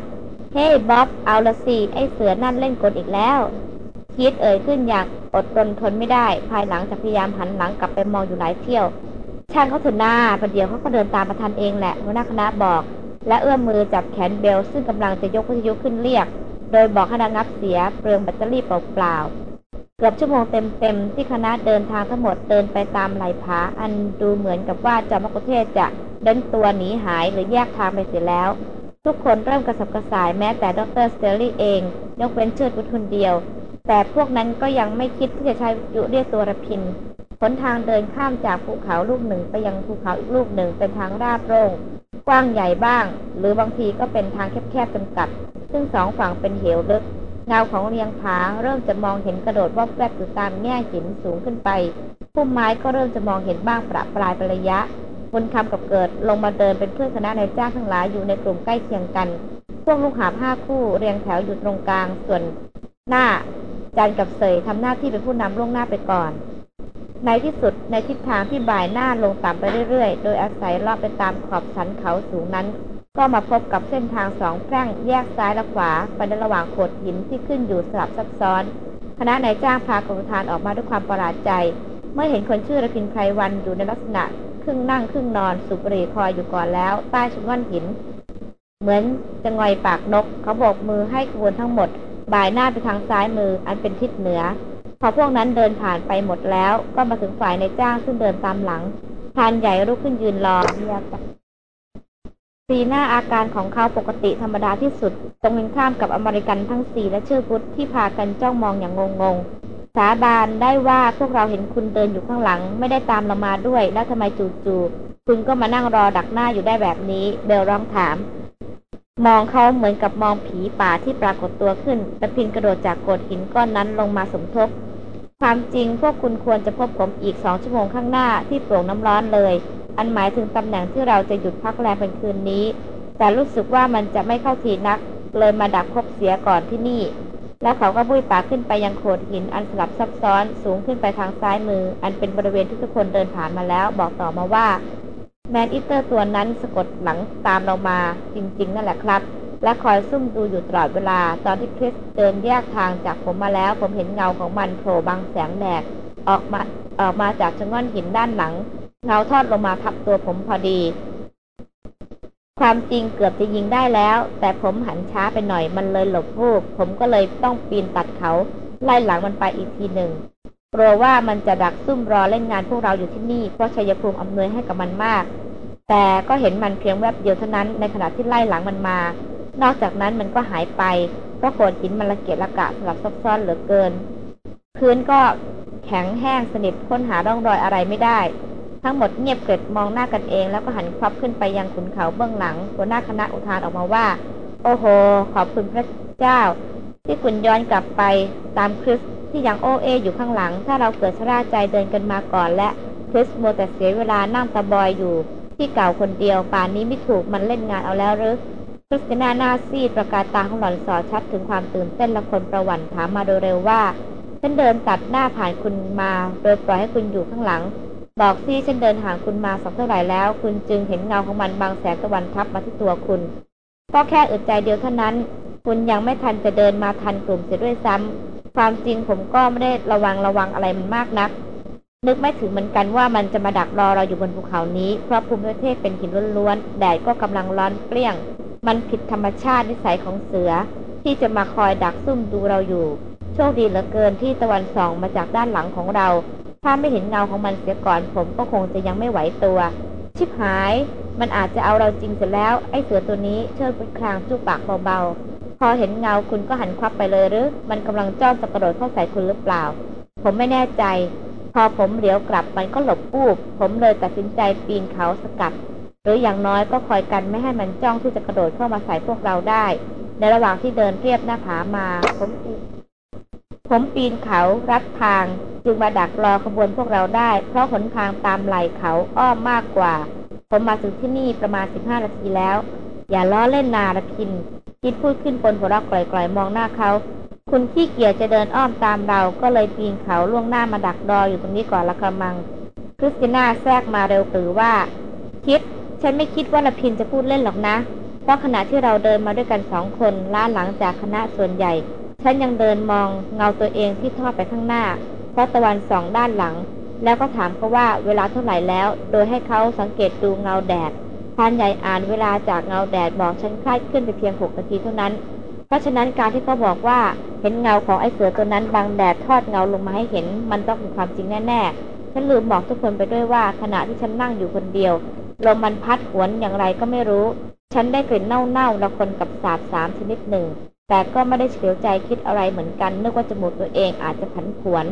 เฮ้บ๊อบเอาละสิไอเสือนั่นเล่นกลอีกแล้ว คิดเอ่ยขึ้นอย่างอดรนทนไม่ได้ ภายหลังจากพยายามหันหลังกลับไปมองอยู่หลายเที่ยว ช่างเขาถึงหน้าประเดี๋ยวเขาก็เดินตามมาทันเองแหละหัวหน้าคณะบอก และเอื้อมมือจับแขนเบลซึ่งกำลังจะยกวิทยุขึ้นเรียก โดยบอกให้ระงับเสียเปลืองแบตเตอรี่เปล่าเกือบชั่วโมงเต็มๆที่คณะเดินทางทั้งหมดเดินไปตามไหลผาอันดูเหมือนกับว่าจอมกุเทศจะเดินตัวหนีหายหรือแยกทางไปเสียแล้ว ทุกคนเริ่มกระสับกระส่ายแม้แต่ดรสเตอรี่เอง ยกเว้นเชิดบุตรคนเดียว แต่พวกนั้นก็ยังไม่คิดที่จะใช้ยุเรียกตัวระพินหนทางเดินข้ามจากภูเขาลูกหนึ่งไปยังภูเขาอีกลูกหนึ่งเป็นทางราบโล่งกว้างใหญ่บ้าง หรือบางทีก็เป็นทางแคบๆจำกัด ซึ่งสองฝั่งเป็นเหวลึก เงาของเรียงผาเริ่มจะมองเห็นกระโดดวอบแวบอยู่ตามแง่หินสูงขึ้นไปพุ่มไม้ก็เริ่มจะมองเห็นบ้างประปรายเป็นระยะ บุญคำกับเกิดลงมาเดินเป็นเพื่อนคณะนายจ้างทั้งหลายอยู่ในกลุ่มใกล้เคียงกัน พวกลูกหาบห้าคู่เรียงแถวอยู่ตรงกลาง ส่วนหน้าจันกับเสยทำหน้าที่เป็นผู้นำล่วงหน้าไปก่อน ในที่สุดในทิศทางที่บ่ายหน้าลงต่ำไปเรื่อยๆ โดยอาศัยลอดไปตามขอบสันเขาสูงนั้น ก็มาพบกับเส้นทางสองแพร่งแยกซ้ายและขวาไปในระหว่างโขดหินที่ขึ้นอยู่สลับซับซ้อน คณะนายจ้างพากรมธานออกมาด้วยความประหลาดใจ เมื่อเห็นคนชื่อระพินไพรวันอยู่ในลักษณะ รึ่งนั่งครึ่งนอนสูบบุหรี่คอยอยู่ก่อนแล้ว ใต้ชนวนหิน เหมือนจะงอยปากนก เขาโบกมือให้ขบวนทั้งหมด บ่ายหน้าไปทางซ้ายมือ อันเป็นทิศเหนือ พอพวกนั้นเดินผ่านไปหมดแล้ว ก็มาถึงฝ่ายในจ้างซึ่งเดินตามหลังพานใหญ่ลุกขึ้นยืนรอเมียสีหน้าอาการของเขาปกติธรรมดาที่สุด ตรงกันข้ามกับอเมริกันทั้งสี่และเชื่อพุทธที่พากันจ้องมองอย่างงง สาบานได้ว่าพวกเราเห็นคุณเดินอยู่ข้างหลัง ไม่ได้ตามเรามาด้วย แล้วทำไมจู่ๆคุณก็มานั่งรอดักหน้าอยู่ได้แบบนี้ เบลร้องถาม มองเขาเหมือนกับมองผีป่าที่ปรากฏตัวขึ้นตะพินกระโดดจากโขดหินก้อนนั้นลงมาสมทบ ความจริงพวกคุณควรจะพบผมอีกสองชั่วโมงข้างหน้าที่โปร่งน้ำร้อนเลย อันหมายถึงตำแหน่งที่เราจะหยุดพักแรมเป็นคืนนี้ แต่รู้สึกว่ามันจะไม่เข้าทีนัก เลยมาดักพบเสียก่อนที่นี่ แล้วเขาก็บุ้ยปากขึ้นไปยังโขดหินอันสลับซับซ้อนสูงขึ้นไปทางซ้ายมือ อันเป็นบริเวณที่ทุกคนเดินผ่านมาแล้ว บอกต่อมาว่า แมนอิเตอร์ตัวนั้นสะกดหลังตามเรามาจริง ๆ นั่นแหละครับ และคอยซุ่มดูอยู่ตลอดเวลา ตอนที่คริสเดินแยกทางจากผมมาแล้ว ผมเห็นเงาของมันโผล่บังแสงแดดออกมาออกมาจากชะง่อนหินด้านหลัง เงาทอดลงมาทับตัวผมพอดี ความจริงเกือบจะยิงได้แล้ว แต่ผมหันช้าไปหน่อยมันเลยหลบวูบผมก็เลยต้องปีนตัดเขา ไล่หลังมันไปอีกทีหนึ่งกลัวว่ามันจะดักซุ่มรอเล่นงานพวกเราอยู่ที่นี่ เพราะชัยภูมิอำนวยให้กับมันมาก แต่ก็เห็นมันเพียงแวบเดียวเท่านั้นในขณะที่ไล่หลังมันมา นอกจากนั้นมันก็หายไป เพราะโขดหินมันละเกียดละกะสลับซับซ้อนเหลือเกิน พื้นก็แข็งแห้งสนิทค้นหาร่องรอยอะไรไม่ได้ ทั้งหมดเงียบเกิดมองหน้ากันเอง แล้วก็หันควับขึ้นไปยังขุนเขาเบื้องหลังหัวหน้าคณะอุทานออกมาว่า โอ้โห ขอบคุณพระเจ้า ที่คุณย้อนกลับไปตามคริสที่ยังโอ้เอ้ อยู่ข้างหลัง ถ้าเราเกิดชะล่าใจเดินกันมาก่อนและคริสมัวแต่เสียเวลานั่งตะบอยอยู่ ที่เก่าคนเดียวป่านนี้ไม่ถูกมันเล่นงานเอาแล้วหรือคริสติน่าหน้าซีดประกายตาของหล่อนส่อชัดถึงความตื่นเต้นและคนประวัติถามมาโดยเร็วว่าฉันเดินตัดหน้าผ่านคุณมา โดยปล่อยให้คุณอยู่ข้างหลัง บอกสิฉันเดินห่างคุณมาสักเท่าไหร่แล้ว คุณจึงเห็นเงาของมันบางแสงตะวันทับมาที่ตัวคุณก็แค่อึดใจเดียวเท่านั้น คุณยังไม่ทันจะเดินมาทันกลุ่มเสียด้วยซ้ำความจริงผมก็ไม่ได้ระวังระวังอะไรมันมากนัก นึกไม่ถึงเหมือนกันว่ามันจะมาดักรอเราอยู่บนภูเขานี้ เพราะภูมิประเทศเป็นหินล้วนๆ แดดก็กำลังร้อนเปรี้ยง มันผิดธรรมชาตินิสัยของเสือ ที่จะมาคอยดักซุ่มดูเราอยู่ โชคดีเหลือเกินที่ตะวันส่องมาจากด้านหลังของเรา ถ้าไม่เห็นเงาของมันเสียก่อนผมก็คงจะยังไม่ไหวตัว ชิบหาย มันอาจจะเอาเราจริงเสร็จแล้ว ไอ้เสือตัวนี้เชิดเป็นคลางจูบปากเบาๆ พอเห็นเงาคุณก็หันควับไปเลยหรือ มันกำลังจ้องจะกระโดดเข้าใส่คุณหรือเปล่า ผมไม่แน่ใจ พอผมเหลียวกลับมันก็หลบปูบ ผมเลยตัดสินใจปีนเขาสกัด หรืออย่างน้อยก็คอยกันไม่ให้มันจ้องที่จะกระโดดเข้ามาใส่พวกเราได้ ในระหว่างที่เดินเรียบหน้าผามา ผม ผมปีนเขารัดทาง จึงมาดักรอขบวนพวกเราได้ เพราะหนทางตามไหลเขาอ้อมมากกว่า ผมมาถึงที่นี่ประมาณ 15 นาทีแล้ว อย่าล้อเล่นนาละพินคิดพูดขึ้นบนหัวเราะกล่อยๆ มองหน้าเขา คุณขี้เกียจจะเดินอ้อมตามเรา ก็เลยปีนเขาล่วงหน้ามาดักรออยู่ตรงนี้ก่อนละกระมัง คริสติน่าแทรกมาเร็วปรือว่า คิด ฉันไม่คิดว่าละพินจะพูดเล่นหรอกนะ เพราะขณะที่เราเดินมาด้วยกันสองคนล้าหลังจากคณะส่วนใหญ่ ฉันยังเดินมองเงาตัวเองที่ทอดไปข้างหน้า เพราะตะวันสองด้านหลัง แล้วก็ถามเขาว่าเวลาเท่าไหร่แล้ว โดยให้เขาสังเกตดูเงาแดดพานใหญ่อ่านเวลาจากเงาแดดบอกฉันคลายขึ้นไปเพียงหกนาทีเท่านั้น เพราะฉะนั้นการที่เขาบอกว่าเห็นเงาของไอ้เสือตัวนั้นบางแดดทอดเงาลงมาให้เห็น มันต้องเป็นความจริงแน่ๆ ฉันลืมบอกทุกคนไปด้วยว่าขณะที่ฉันนั่งอยู่คนเดียวลมมันพัดหวนอย่างไรก็ไม่รู้ ฉันได้กลิ่นเน่าๆละคนกับสาบสามชนิดหนึ่ง แต่ก็ไม่ได้เฉียวใจคิดอะไรเหมือนกันนึกว่าจมูกตัวเองอาจจะผันผวน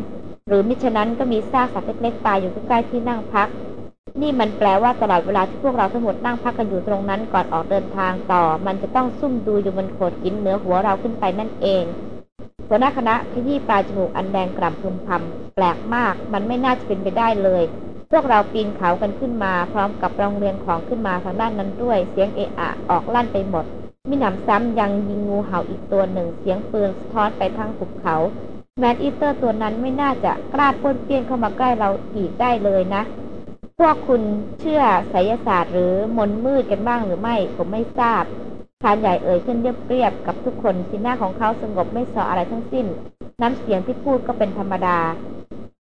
หรือมิฉะนั้นก็มีซากสัตว์เล็กๆตายอยู่ใกล้ๆที่นั่งพัก นี่มันแปลว่าตลอดเวลาที่พวกเราทั้งหมดนั่งพักกันอยู่ตรงนั้นก่อนออกเดินทางต่อ มันจะต้องซุ่มดูอยู่บนโขดหินเหนือหัวเราขึ้นไปนั่นเองหัวหน้าคณะขยี้ปลายจมูกอันแดงกล่ำพึมพำแปลกมาก มันไม่น่าจะเป็นไปได้เลย พวกเราปีนเขากันขึ้นมา พร้อมกับรองเรียงของขึ้นมาทางด้านนั้นด้วย เสียงเอะอะออกลั่นไปหมด มิหนำซ้ำยังยิงงูเห่าอีกตัวหนึ่งเสียงปืนสะท้อนไปทางภูเขา แมดอีเตอร์ตัวนั้นไม่น่าจะกล้าป้นเปี้ยนเข้ามาใกล้เราอีกได้เลยนะ พวกคุณเชื่อไสยศาสตร์หรือมนมืดกันบ้างหรือไม่ผมไม่ทราบพานใหญ่เอ่ยขึ้นเรียบๆกับทุกคนสีหน้าของเขาสงบไม่สออะไรทั้งสิ้น น้ำเสียงที่พูดก็เป็นธรรมดา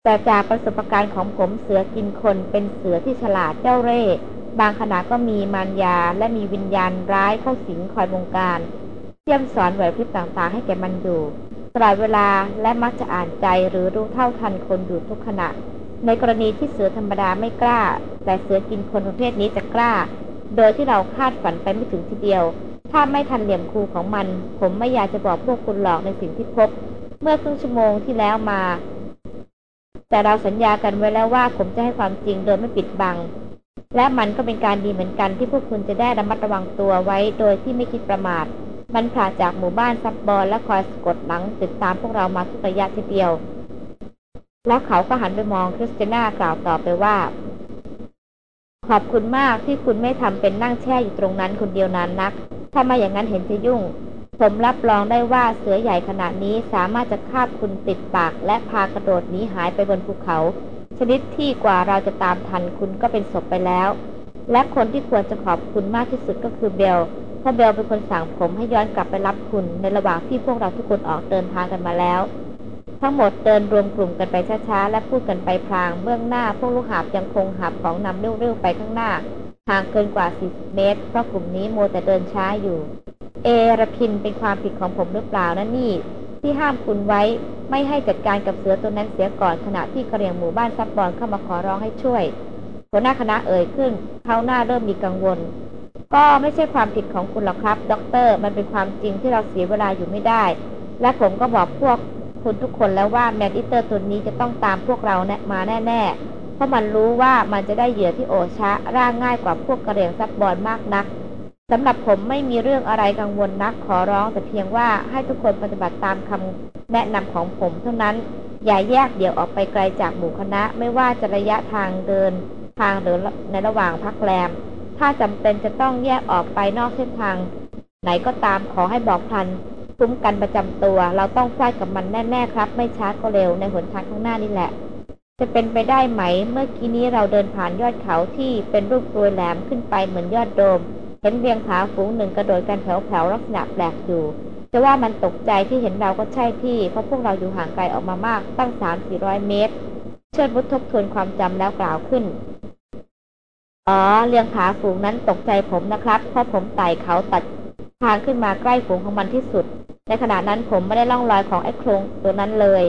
แต่จากประสบการณ์ของผมเสือกินคนเป็นเสือที่ฉลาดเจ้าเร่ห์ บางขณะก็มีมารยาและมีวิญญาณร้ายเข้าสิงคอยบงการเที่ยมสอนไหวพริบต่างๆ ให้แก่มันอยู่ตลอดเวลาและมักจะอ่านใจหรือรู้เท่าทันคนอยู่ทุกขณะ ในกรณีที่เสือธรรมดาไม่กล้า แต่เสือกินคนประเภทนี้จะกล้า โดยที่เราคาดฝันไปไม่ถึงทีเดียว ถ้าไม่ทันเหลี่ยมครูของมัน ผมไม่อยากจะบอกพวกคุณหลอกในสิ่งที่พบ เมื่อครึ่งชั่วโมงที่แล้วมา แต่เราสัญญากันไว้แล้วว่าผมจะให้ความจริงโดยไม่ปิดบัง และมันก็เป็นการดีเหมือนกันที่พวกคุณจะได้ระมัดระวังตัวไว้โดยที่ไม่คิดประมาท มันผ่านจากหมู่บ้านซับบอลและคอยสะกดหลังติดตามพวกเรามาทุกระยะทีเดียว แล้วเขาก็หันไปมองคริสติน่ากล่าวต่อไปว่า ขอบคุณมากที่คุณไม่ทำเป็นนั่งแช่อยู่ตรงนั้นคนเดียวนานนัก ถ้ามาอย่างนั้นเห็นจะยุ่ง ผมรับรองได้ว่าเสือใหญ่ขนาดนี้สามารถจะคาบคุณติดปากและพากระโดดหนีหายไปบนภูเขา ชนิดที่กว่าเราจะตามทันคุณก็เป็นศพไปแล้ว และคนที่ควรจะขอบคุณมากที่สุดก็คือเบลเพราะเบลเป็นคนสั่งผมให้ย้อนกลับไปรับคุณในระหว่างที่พวกเราทุกคนออกเดินทางกันมาแล้ว ทั้งหมดเดินรวมกลุ่มกันไปช้าๆและพูดกันไปพลางเบื้องหน้าพวกลูกหาบยังคงหาบของนำเร็วๆไปข้างหน้าห่างเกินกว่า 40 เมตร เพราะกลุ่มนี้มัวแต่เดินช้าอยู่ เอรพินเป็นความผิดของผมหรือเปล่านะนี่ ที่ห้ามคุณไว้ไม่ให้จัดการกับเสือตัวนั้นเสียก่อนขณะที่กะเหรี่ยงหมู่บ้านซับบอลเข้ามาขอร้องให้ช่วย หัวหน้าคณะเอ่ยขึ้นเค้าหน้าเริ่มมีกังวล ก็ไม่ใช่ความผิดของคุณหรอกครับด็อกเตอร์มันเป็นความจริงที่เราเสียเวลาอยู่ไม่ได้ และผมก็บอกพวกคุณทุกคนแล้วว่าแมดอิเตอร์ตัวนี้จะต้องตามพวกเราแมาแน่ๆเพราะมันรู้ว่ามันจะได้เหยื่อที่โอชะร่างง่ายกว่าพวกกระเรียงซับบอลมากนัก สำหรับผมไม่มีเรื่องอะไรกังวลนักขอร้องแต่เพียงว่าให้ทุกคนปฏิบัติตามคำแนะนำของผมเท่านั้นอย่าแยกเดี่ยวออกไปไกลจากหมู่คณะ ไม่ว่าจะระยะทางเดินทางหรือในระหว่างพักแรม ถ้าจำเป็นจะต้องแยกออกไปนอกเส้นทาง ไหนก็ตามขอให้บอกพันคุ้มกันประจำตัว เราต้องฟาดกับมันแน่ ๆ ครับ ไม่ช้าก็เร็วในหนทางข้างหน้านี่แหละ จะเป็นไปได้ไหม เมื่อกี้นี้เราเดินผ่านยอดเขาที่เป็นรูปกรวยแหลมขึ้นไปเหมือนยอดโดม ห็นเรียงผาฝูงหนึ่งกระโดดกันแถวๆลักษณะแปลกอยู่จะว่ามันตกใจที่เห็นเราก็ใช่ที่ เพราะพวกเราอยู่ห่างไกลออกมามาก ตั้งสามสี่ร้อยเมตร เชิดบุตรทบทวนความจำแล้วกล่าวขึ้น อ๋อเรียงผาฝูงนั้นตกใจผมนะครับ เพราะผมไต่เขาตัดทางขึ้นมาใกล้ฝูงของมันที่สุด ในขณะนั้นผมไม่ได้ล่องรอยของไอ้โครงตัวนั้นเลย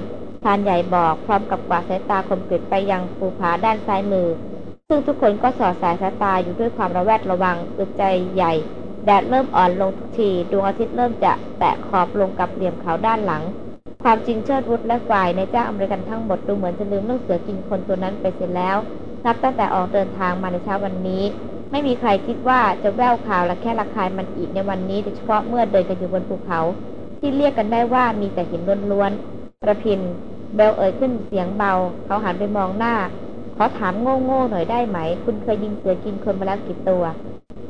พานใหญ่บอกพร้อมกับกวาดสายตาคมกริบไปยังภูผาด้านซ้ายมือ ซึ่งทุกคนก็สอดสายสายตาอยู่ด้วยความระแวดระวังอึดใจใหญ่ แดดเริ่มอ่อนลงทุกที ดวงอาทิตย์เริ่มจะแตะขอบลงกับเหลี่ยมเขาด้านหลัง ความจริงเชิดวุฒและฝ่ายในเจ้าอเมริกันทั้งหมดดูเหมือนจะลืมเรื่องเสือกินคนตัวนั้นไปเสียแล้ว นับตั้งแต่ออกเดินทางมาในเช้าวันนี้ ไม่มีใครคิดว่าจะแววข่าวและแค่ระคายมันอีกในวันนี้โดยเฉพาะเมื่อเดินกันอยู่บนภูเขา ที่เรียกกันได้ว่ามีแต่หินล้วนๆประพินเบลเอ่ยขึ้นเสียงเบา เขาหันไปมองหน้า ขอถามโง่ๆหน่อยได้ไหม คุณเคยยิงเสือกินคนมาแล้วกี่ตัว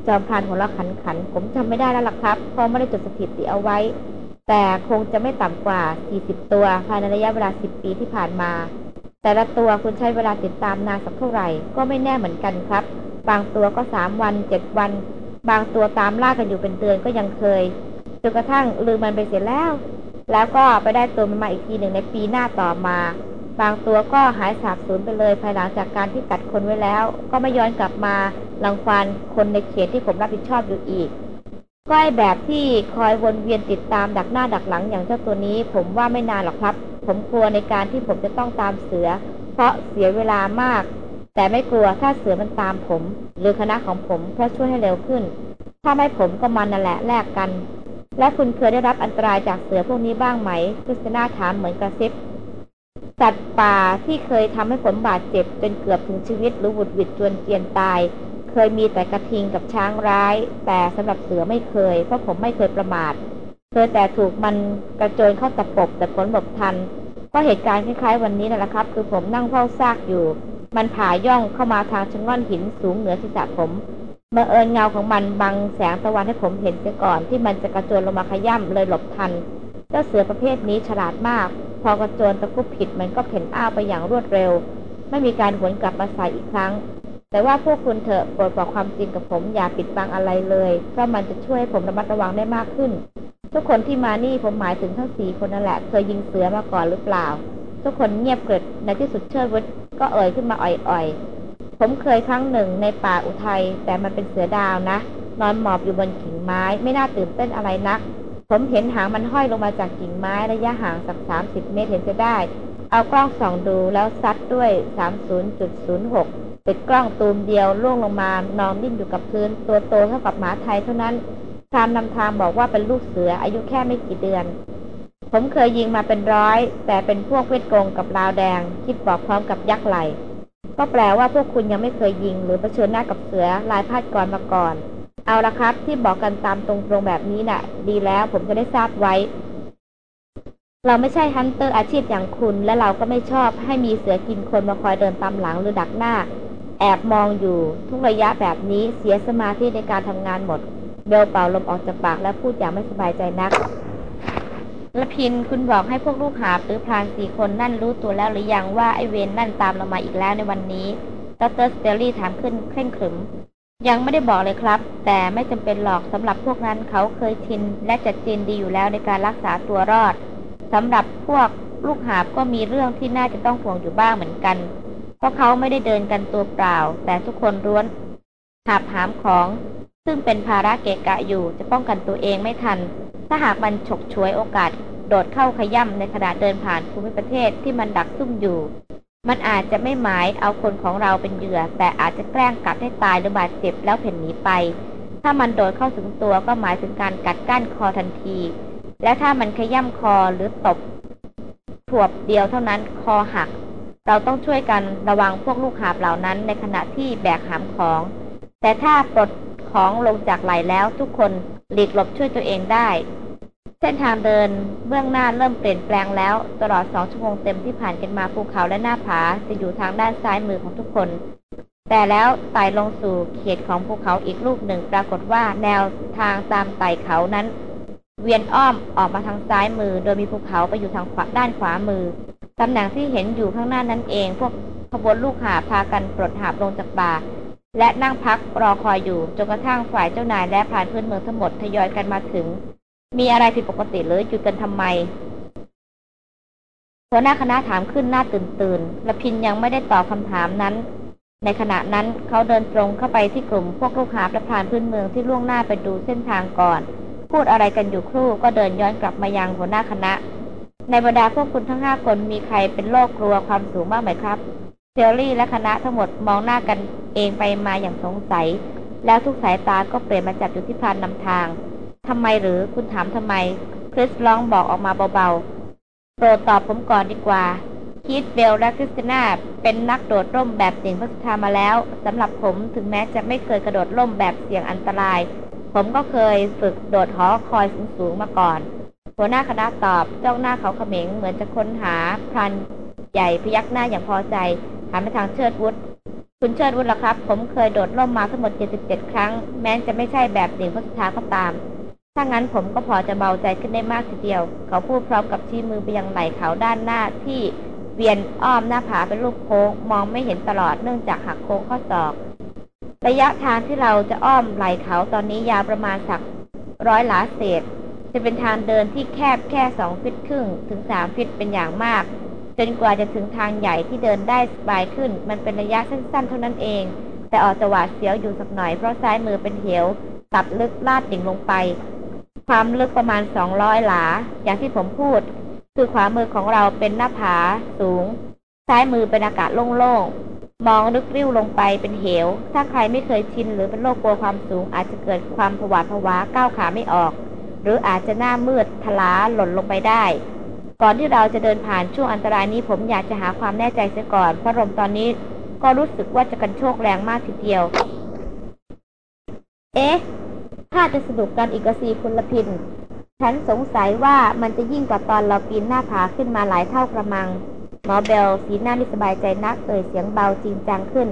จอมพานหัวเราะขันขัน ผมจำไม่ได้แล้วล่ะครับเพราะไม่ได้จดสถิติเอาไว้ แต่คงจะไม่ต่ำกว่า 40 ตัว ภายในระยะเวลา 10 ปีที่ผ่านมา แต่ละตัวคุณใช้เวลาติดตามนานสักเท่าไหร่ ก็ไม่แน่เหมือนกันครับ บางตัวก็ 3 วัน 7 วัน บางตัวตามล่ากันอยู่เป็นเดือนก็ยังเคยจนกระทั่งลืมมันไปเสียแล้ว แล้วก็ไปได้ตัวมันมาอีกทีหนึ่งในปีหน้าต่อมา บางตัวก็หายสาบสูญไปเลย ภายหลังจากการที่กัดคนไว้แล้ว ก็ไม่ย้อนกลับมาลังควานคนในเขตที่ผมรับผิดชอบอยู่อีกก็ไอแบบที่คอยวนเวียนติดตามดักหน้าดักหลังอย่างเจ้าตัวนี้ ผมว่าไม่นานหรอกครับ ผมกลัวในการที่ผมจะต้องตามเสือ เพราะเสียเวลามาก แต่ไม่กลัวถ้าเสือมันตามผม หรือคณะของผมเพราะช่วยให้เร็วขึ้น ถ้าไม่ผมก็มันนั่นแหละแลกกัน และคุณเคยได้รับอันตรายจากเสือพวกนี้บ้างไหมคริสติน่าถามเหมือนกระซิบ สัตว์ป่าที่เคยทำให้ผมบาดเจ็บจนเกือบถึงชีวิตหรือหวุดหวิดจนเจียนตาย เคยมีแต่กระทิงกับช้างร้าย แต่สำหรับเสือไม่เคย เพราะผมไม่เคยประมาทเคยแต่ถูกมันกระโจนเข้าตะปบแต่ผลหลบทันเพราะเหตุการณ์คล้ายๆ วันนี้นั่นแหละครับ คือผมนั่งเฝ้าซากอยู่ มันผ่าย่องเข้ามาทางชะง่อนหินสูงเหนือศีรษะผมเมื่อเอิญเงาของมันบังแสงตะวันให้ผมเห็นเสียก่อนที่มันจะกระโจนลงมาขย่ำเลยหลบทันเจ้าเสือประเภทนี้ฉลาดมาก พอกระโจนตะคุบผิดมันก็เพ่นอ้าวไปอย่างรวดเร็ว ไม่มีการหวนกลับมาใส่อีกครั้ง แต่ว่าพวกคุณเถอะโปรดบอกความจริงกับผมอย่าปิดบังอะไรเลย เพราะมันจะช่วยผมระมัดระวังได้มากขึ้น ทุกคนที่มานี่ผมหมายถึงทั้งสี่คนนั่นแหละเคยยิงเสือมาก่อนหรือเปล่า ทุกคนเงียบเกิดในที่สุดเชิดวุฒก็เอ่ยขึ้นมาอ่อยๆ ผมเคยครั้งหนึ่งในป่าอุทัยแต่มันเป็นเสือดาวนะนอนหมอบอยู่บนกิ่งไม้ไม่น่าตื่นเต้นอะไรนัก ผมเห็นหางมันห้อยลงมาจากกิ่งไม้ระยะห่างสักสามสิบเมตรเห็นจะได้ เอากล้องส่องดูแล้วซัดด้วย 30.06 ติดกล้องตูมเดียวล่วงลงมานอนดิ้นอยู่กับพื้น ตัวโตเท่ากับหมาไทยเท่านั้นพรานนำทางบอกว่าเป็นลูกเสืออายุแค่ไม่กี่เดือน ผมเคยยิงมาเป็นร้อย แต่เป็นพวกเวียดกงกับลาวแดง คริสบอกพร้อมกับยักไหล่ก็แปลว่าพวกคุณยังไม่เคยยิง หรือเผชิญหน้ากับเสือลายพาดกลอนมาก่อน เอาละครับ ที่บอกกันตามตรงๆแบบนี้นะ่ะ ดีแล้วผมจะได้ทราบไว้ เราไม่ใช่ hunter อาชีพอย่างคุณ และเราก็ไม่ชอบให้มีเสือกินคนมาคอยเดินตามหลังหรือดักหน้า แอบมองอยู่ ทุกระยะแบบนี้เสียสมาธิในการทำงานหมดเบลเป่าลมออกจากปากและพูดอย่างไม่สบายใจนักละพินคุณบอกให้พวกลูกหาบหรือพรานสี่คนนั่นรู้ตัวแล้วหรือยังว่าไอเวนนั่นตามเรามาอีกแล้วในวันนี้ดรสเตอรี่ถามขึ้นเคร่งขรึม ยังไม่ได้บอกเลยครับ แต่ไม่จำเป็นหรอกสำหรับพวกนั้นเขาเคยชินและจัดจีนดีอยู่แล้วในการรักษาตัวรอดสำหรับพวกลูกหาบก็มีเรื่องที่น่าจะต้องห่วงอยู่บ้างเหมือนกัน เพราะเขาไม่ได้เดินกันตัวเปล่า แต่ทุกคนร้วนหาบหามของ ซึ่งเป็นภาระเกะกะอยู่จะป้องกันตัวเองไม่ทัน ถ้าหากมันฉกฉวยโอกาส โดดเข้าขย่ำในขณะเดินผ่านภูมิประเทศที่มันดักซุ่มอยู่ มันอาจจะไม่หมายเอาคนของเราเป็นเหยื่อ แต่อาจจะแกล้งกัดให้ตายหรือบาดเจ็บแล้วเพ่นหนีไป ถ้ามันโดดเข้าถึงตัวก็หมายถึงการกัดก้านคอทันที และถ้ามันขย่ำคอหรือตบถวบเดียวเท่านั้นคอหัก เราต้องช่วยกันระวังพวกลูกหาบเหล่านั้นในขณะที่แบกหามของ แต่ถ้าปลดของลงจากไหลแล้วทุกคนหลีกหลบช่วยตัวเองได้ เส้นทางเดินเบื้องหน้าเริ่มเปลี่ยนแปลงแล้ว ตลอดสองชั่วโมงเต็มที่ผ่านกันมาภูเขาและหน้าผาจะอยู่ทางด้านซ้ายมือของทุกคน แต่แล้วไต่ลงสู่เขตของภูเขาอีกลูกหนึ่ง ปรากฏว่าแนวทางตามไต่เขานั้น เวียนอ้อมออกมาทางซ้ายมือ โดยมีภูเขาไปอยู่ทางขวาด้านขวามือตำแหน่งที่เห็นอยู่ข้างหน้านั้นเอง พวกขบวนลูกหาพากันปลดหาบลงจากบ่าและนั่งพักรอคอยอยู่จนกระทั่งฝ่ายเจ้านายและผ่านพื้นเมืองทั้งหมดทยอยกันมาถึง มีอะไรผิดปกติหรือหยุดกันทำไมหัวหน้าคณะถามขึ้นหน้าตื่นตื่นละพินยังไม่ได้ตอบคำถามนั้น ในขณะนั้นเขาเดินตรงเข้าไปที่กลุ่มพวกลูกหาประพานพื้นเมืองที่ล่วงหน้าไปดูเส้นทางก่อน พูดอะไรกันอยู่ครู่ก็เดินย้อนกลับมายังหัวหน้าคณะ ในบรรดาพวกคุณทั้งห้าคนมีใครเป็นโรคกลัวความสูงบ้างไหมครับเซลลี่และคณะทั้งหมดมองหน้ากันเองไปมาอย่างสงสัย แล้วทุกสายตาก็เปลี่ยนมาจับอยู่ที่พานนำทาง ทำไมหรือคุณถามทำไม คริสลองบอกออกมาเบาๆ โปรดตอบผมก่อนดีกว่าคีตเบลและคริสติน่าเป็นนักโดดร่มแบบเสี่ยงพัสธามาแล้วสำหรับผมถึงแม้จะไม่เคยกระโดดร่มแบบเสี่ยงอันตราย ผมก็เคยฝึกโดดหอคอยสูงๆมาก่อน หัวหน้าคณะตอบจ้องหน้าเขาเขม็งเหมือนจะค้นหาพรานใหญ่พยักหน้าอย่างพอใจหันไปทางเชิดวุฒคุณเชิดวุฒล่ะครับ ผมเคยโดดร่มมาทั้งหมด 77 ครั้ง แม้จะไม่ใช่แบบเสี่ยงพัสธาก็ตาม ถ้างั้นผมก็พอจะเบาใจขึ้นได้มากทีเดียว เขาพูดพร้อมกับชี้มือไปยังไหล่เขาด้านหน้าที่เวียนอ้อมหน้าผาเป็นรูปโค้ง มองไม่เห็นตลอดเนื่องจากหักโค้งข้อศอก ระยะทางที่เราจะอ้อมไหล่เขาตอนนี้ยาวประมาณสักร้อยหลาเศษ จะเป็นทางเดินที่แคบแค่สองฟิตครึ่ง ถึงสามฟิตเป็นอย่างมาก จนกว่าจะถึงทางใหญ่ที่เดินได้สบายขึ้น มันเป็นระยะสั้นๆ เท่านั้นเอง แต่ออกจะหวาดเสียวอยู่สักหน่อยเพราะซ้ายมือเป็นเหวตัดลึกลาดดิ่งลงไป ความลึกประมาณสองร้อยหลา อย่างที่ผมพูด คือขวามือของเราเป็นหน้าผาสูง ซ้ายมือเป็นอากาศโล่งๆ มองลึกริ้วลงไปเป็นเหว ถ้าใครไม่เคยชินหรือเป็นโรคกลัวความสูง อาจจะเกิดความผวาดผวาก้าวขาไม่ออก หรืออาจจะหน้ามืดทลาหล่นลงไปได้ ก่อนที่เราจะเดินผ่านช่วงอันตรายนี้ผมอยากจะหาความแน่ใจเสียก่อน เพราะลมตอนนี้ก็รู้สึกว่าจะกันโชกแรงมากทีเดียว เอ๊ะ ถ้าจะสนุกกันอีกสีคุณละพิน ฉันสงสัยว่ามันจะยิ่งกว่าตอนเราปีนหน้าผาขึ้นมาหลายเท่ากระมัง หมอเบลสีหน้าไม่สบายใจนักเอ่ยเสียงเบาจริงจังขึ้น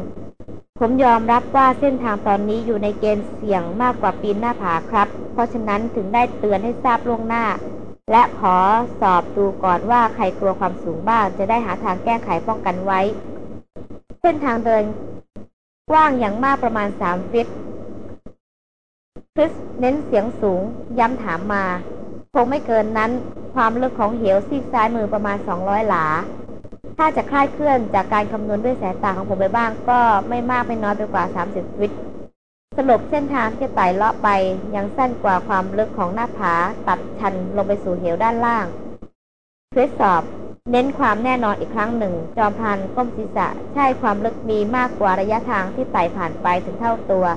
ผมยอมรับว่าเส้นทางตอนนี้อยู่ในเกณฑ์เสี่ยงมากกว่าปีนหน้าผาครับ เพราะฉะนั้นถึงได้เตือนให้ทราบล่วงหน้า และขอสอบดูก่อนว่าใครกลัวความสูงบ้าง จะได้หาทางแก้ไขป้องกันไว้ เส้นทางเดินกว้างอย่างมากประมาณสามฟิต คริสเน้นเสียงสูง ย้ำถามมา คงไม่เกินนั้น ความลึกของเหวซีกซ้ายมือประมาณ 200 หลา ถ้าจะคลาดเคลื่อนจากการคำนวณด้วยสายตาของผมไปบ้าง ก็ไม่มากไม่น้อยไปกว่า 30ฟิตสรุปเส้นทางที่ไต่เลาะไป ยังสั้นกว่าความลึกของหน้าผา ตัดชันลงไปสู่เหวด้านล่างคริสสอบ เน้นความแน่นอนอีกครั้งหนึ่ง จอมพันก้มศีรษะ ใช่ความลึกมีมากกว่าระยะทางที่ไต่ผ่านไปถึงเท่าตัว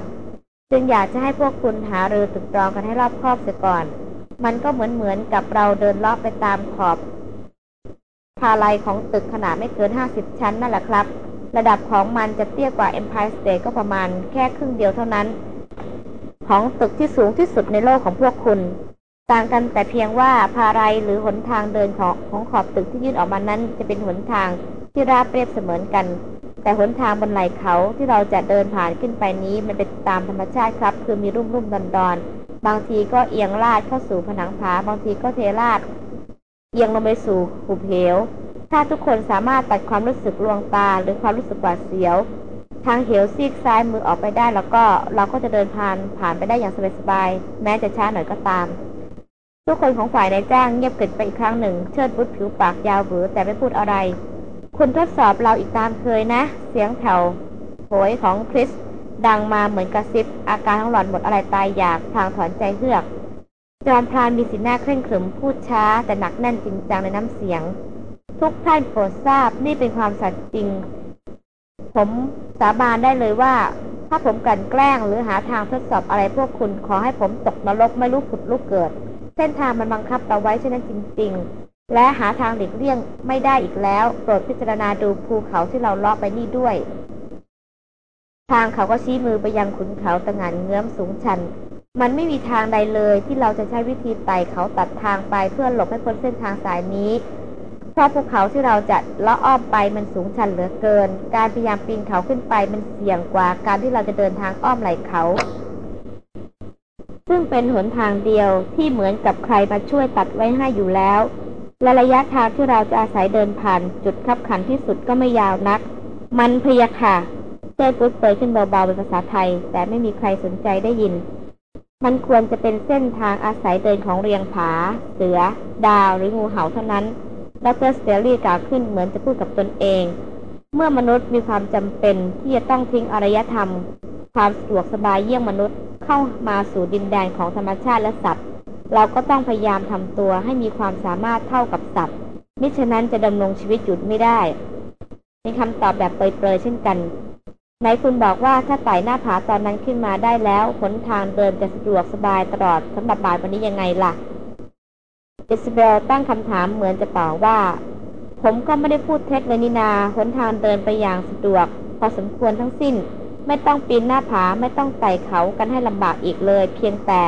จึงอยากจะให้พวกคุณหาเรือตึกตรองกันให้รอบคอบเสียก่อน มันก็เหมือนเหมือนกับเราเดินลอบไปตามขอบพาลัยของตึกขนาดไม่เกิน 50 ชั้นนั่นแหละครับ ระดับของมันจะเตี้ยกว่า Empire State ก็ประมาณแค่ครึ่งเดียวเท่านั้น ของตึกที่สูงที่สุดในโลกของพวกคุณ ต่างกันแต่เพียงว่าพาลัยหรือหนทางเดินของของขอบตึกที่ยื่นออกมานั้น จะเป็นหนทางที่ราบเรียบเสมอกัน แต่หนทางบนไหล่เขาที่เราจะเดินผ่านขึ้นไปนี้มันเป็นตามธรรมชาติครับ คือมีรุ่มรุ่มดอนดอนบางทีก็เอียงลาดเข้าสู่ผนังผา บางทีก็เทลาด เอียงลงไปสู่หุบเหว ถ้าทุกคนสามารถตัดความรู้สึกลวงตาหรือความรู้สึกหวาดเสียว ทางเหวซีกซ้ายมือออกไปได้แล้วก็เราก็จะเดินผ่านผ่านไปได้อย่างสบายๆแม้จะช้าหน่อยก็ตาม ทุกคนของฝ่ายนายจ้างเงียบกริบไปอีกครั้งหนึ่ง เชิดบุตรผิวปากยาวเบือแต่ไม่พูดอะไร คุณทดสอบเราอีกตามเคยนะ เสียงแถวโหยของคริสดังมาเหมือนกระซิบ อาการของหล่อนหมดอะไรตายอยากทางถอนใจเฮือก จอมพรานมีสีหน้าเคร่งขรึมพูดช้า แต่หนักแน่นจริงจังในน้ำเสียง ทุกท่านโปรดทราบนี่เป็นความสัตย์จริง ผมสาบานได้เลยว่า ถ้าผมกันแกล้งหรือหาทางทดสอบอะไรพวกคุณขอให้ผมตกนรกไม่รู้ผุดรู้เกิด เส้นทางมันบังคับเราไว้เช่นนั้นจริง และหาทางหลีกเลี่ยงไม่ได้อีกแล้ว โปรดพิจารณาดูภูเขาที่เราเลาะไปนี่ด้วย ทางเขาก็ชี้มือไปยังขุนเขาตะงานเงื้อมสูงชัน มันไม่มีทางใดเลยที่เราจะใช้วิธีไต่เขาตัดทางไปเพื่อหลบให้พ้นเส้นทางสายนี้ เพราะภูเขาที่เราจะเลาะอ้อมไปมันสูงชันเหลือเกิน การพยายามปีนเขาขึ้นไปมันเสี่ยงกว่าการที่เราจะเดินทางอ้อมไหลเขาซึ่งเป็นหนทางเดียวที่เหมือนกับใครมาช่วยตัดไว้ให้อยู่แล้ว และระยะทางที่เราจะอาศัยเดินผ่านจุดขับขันที่สุดก็ไม่ยาวนัก มันพยาค่ะเจ้ปุ๊บเปิดขึ้นเบาๆเป็นภาษาไทย แต่ไม่มีใครสนใจได้ยิน มันควรจะเป็นเส้นทางอาศัยเดินของเรียงผา เสือ ดาวหรืองูเห่าเท่านั้นดร.สแตนลีย์กล่าวขึ้นเหมือนจะพูดกับตนเอง เมื่อมนุษย์มีความจำเป็นที่จะต้องทิ้งอารยธรรม ความสะดวกสบายเยี่ยงมนุษย์เข้ามาสู่ดินแดนของธรรมชาติและสัตว์ เราก็ต้องพยายามทำตัวให้มีความสามารถเท่ากับสัตว์ มิฉะนั้นจะดำรงชีวิตอยู่ไม่ได้เป็นคำตอบแบบเปรยๆเช่นกัน ไหนคุณบอกว่าถ้าไต่หน้าผาตอนนั้นขึ้นมาได้แล้วหนทางเดินจะสะดวกสบายตลอดสำหรับบ่ายวันนี้ยังไงล่ะอิสเบลตั้งคำถามเหมือนจะตอบว่า ผมก็ไม่ได้พูดเท็จเลยนินาหนทางเดินไปอย่างสะดวก พอสมควรทั้งสิ้น ไม่ต้องปีนหน้าผาไม่ต้องไต่เขากันให้ลำบากอีกเลย เพียงแต่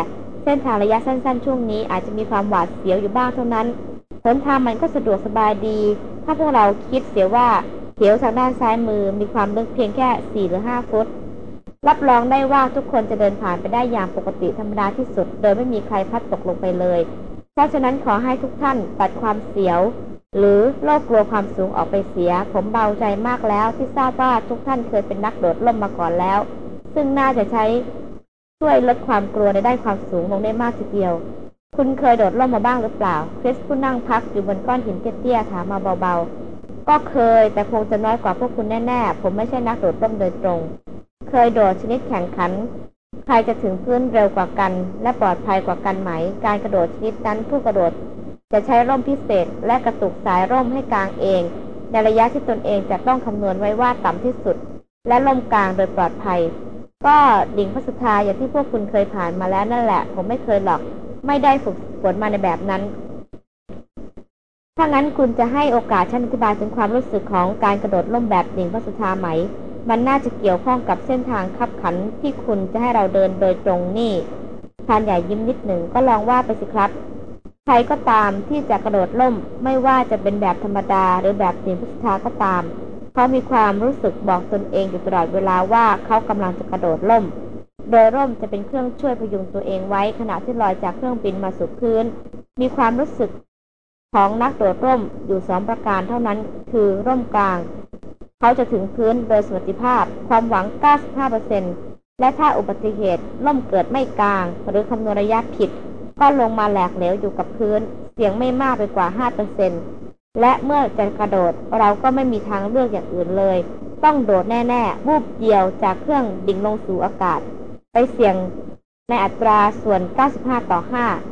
เส้นทางระยะสั้นๆ ช่วงนี้อาจจะมีความหวาดเสียวอยู่บ้างเท่านั้นหนทางมันก็สะดวกสบายดี ถ้าพวกเราคิดเสียว่าเหวทางด้านซ้ายมือมีความลึกเพียงแค่สี่หรือห้าฟุต รับรองได้ว่าทุกคนจะเดินผ่านไปได้อย่างปกติธรรมดาที่สุด โดยไม่มีใครพัดตกลงไปเลย เพราะฉะนั้นขอให้ทุกท่านตัดความเสียว หรือโลกกลัวความสูงออกไปเสีย ผมเบาใจมากแล้วที่ทราบว่าทุกท่านเคยเป็นนักโดดล่มมาก่อนแล้ว ซึ่งน่าจะใช้ ช่วยลดความกลัวในด้านความสูงลงได้มากทีเดียว คุณเคยโดดร่มมาบ้างหรือเปล่า คริสผู้นั่งพักอยู่บนก้อนหินเตี้ยๆถามมาเบาๆ ก็เคยแต่คงจะน้อยกว่าพวกคุณแน่ๆ ผมไม่ใช่นักโดดร่มโดยตรง เคยโดดชนิดแข่งขัน ใครจะถึงพื้นเร็วกว่ากัน และปลอดภัยกว่ากันไหม การกระโดดชนิดนั้นผู้กระโดด จะใช้ร่มพิเศษ และกระตุกสายร่มให้กลางเอง ในระยะที่ตนเองจะต้องคำนวณไว้ว่าต่ำที่สุด และล่มกลางโดยปลอดภัย ก็ดิ่งพระสุธาอย่างที่พวกคุณเคยผ่านมาแล้วนั่นแหละ ผมไม่เคยหรอก ไม่ได้ฝึกฝนมาในแบบนั้น ถ้างั้นคุณจะให้โอกาสฉันอธิบายถึงความรู้สึกของการกระโดดล่มแบบดิ่งพระสุธาไหม มันน่าจะเกี่ยวข้องกับเส้นทางขับขันที่คุณจะให้เราเดินโดยตรงนี่ทานใหญ่ยิ้มนิดหนึ่งก็ลองว่าไปสิครับใครก็ตามที่จะกระโดดล่ม ไม่ว่าจะเป็นแบบธรรมดาหรือแบบดิ่งพระสุธาก็ตาม เขามีความรู้สึกบอกตนเองอยู่ตลอดเวลาว่าเขากำลังจะกระโดดล่ม โดยร่มจะเป็นเครื่องช่วยพยุงตัวเองไว้ขณะที่ลอยจากเครื่องบินมาสู่พื้น มีความรู้สึกของนักโดดร่มอยู่สองประการเท่านั้นคือร่มกลาง เขาจะถึงพื้นโดยสวัสดิภาพความหวัง 95%และถ้าอุบัติเหตุล่มเกิดไม่กลาง หรือคำนวณระยะผิด ก็ลงมาแหลกเหลวอยู่กับพื้น เสียงไม่มากไปกว่า 5% และเมื่อจะกระโดดเราก็ไม่มีทางเลือกอย่างอื่นเลย ต้องโดดแน่ๆวูบเดียวจากเครื่องดิ่งลงสู่อากาศ ไปเสี่ยงในอัตราส่วน 95 ต่อ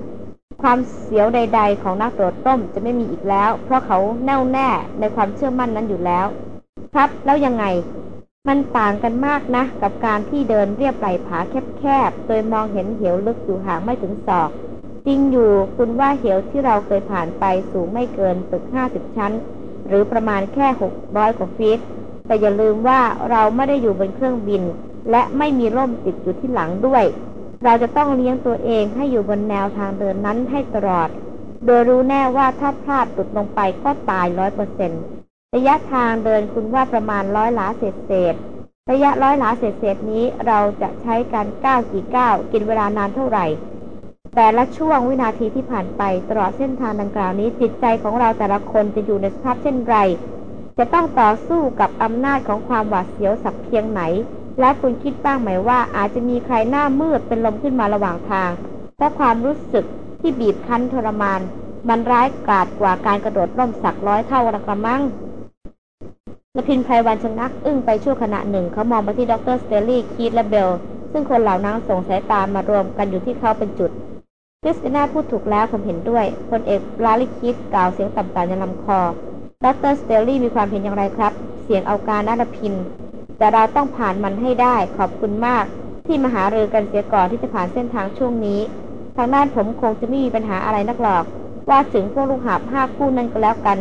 5 ความเสียวใด ๆ ของนักโดดร่มจะไม่มีอีกแล้ว เพราะเขาแน่วแน่ในความเชื่อมั่นนั้นอยู่แล้ว ครับแล้วยังไง มันต่างกันมากนะ กับการที่เดินเรียบไหลผาแคบๆ โดยมองเห็นเหวลึกอยู่ห่างไม่ถึงศอก จริงอยู่คุณว่าเหวที่เราเคยผ่านไปสูงไม่เกินตึก50ชั้น หรือประมาณแค่600กว่าฟีตแต่อย่าลืมว่าเราไม่ได้อยู่บนเครื่องบิน และไม่มีร่มติดอยู่ที่หลังด้วย เราจะต้องเลี้ยงตัวเองให้อยู่บนแนวทางเดินนั้นให้ตลอด โดยรู้แน่ว่าถ้าพลาดตุดลงไปก็ตายร้อยเปอร์เซ็นต์ระยะทางเดินคุณว่าประมาณร้อยหลาเศษเศษระยะร้อยหลาเศษเศษนี้เราจะใช้การก้าวกี่ก้าวกินเวลานานเท่าไหร่ แต่ละช่วงวินาทีที่ผ่านไปตลอดเส้นทางดังกล่าวนี้ จิตใจของเราแต่ละคนจะอยู่ในสภาพเช่นไร จะต้องต่อสู้กับอำนาจของความหวาดเสียวสักเพียงไหน แล้วคุณคิดบ้างไหมว่าอาจจะมีใครหน้ามืดเป็นลมขึ้นมาระหว่างทางเพราะความรู้สึกที่บีบคั้นทรมาน มันร้ายกาจกว่าการกระโดดร่มสักร้อยเท่าละกระมัง รพินทร์ ไพรวัลย์ชะงักอึ้งไปชั่วขณะหนึ่งเขามองไปที่ดร.สเตลลี่ คีตและเบล ซึ่งคนเหล่านั้นส่งสายตามารวมกันอยู่ที่เขาเป็นจุด คริสติน่าพูดถูกแล้วผมเห็นด้วยพลเอกลาลิคิดกล่าวเสียงต่ำๆในลำคอดร.สเตลลี่มีความเห็นอย่างไรครับ เสี่ยงเอาการนะรพินทร์ แต่เราต้องผ่านมันให้ได้ขอบคุณมาก ที่มาหารือกันเสียก่อนที่จะผ่านเส้นทางช่วงนี้ ทางด้านผมคงจะไม่มีปัญหาอะไรนักหรอก ว่าถึงพวกลูกหาบห้าคู่นั้นก็แล้วกัน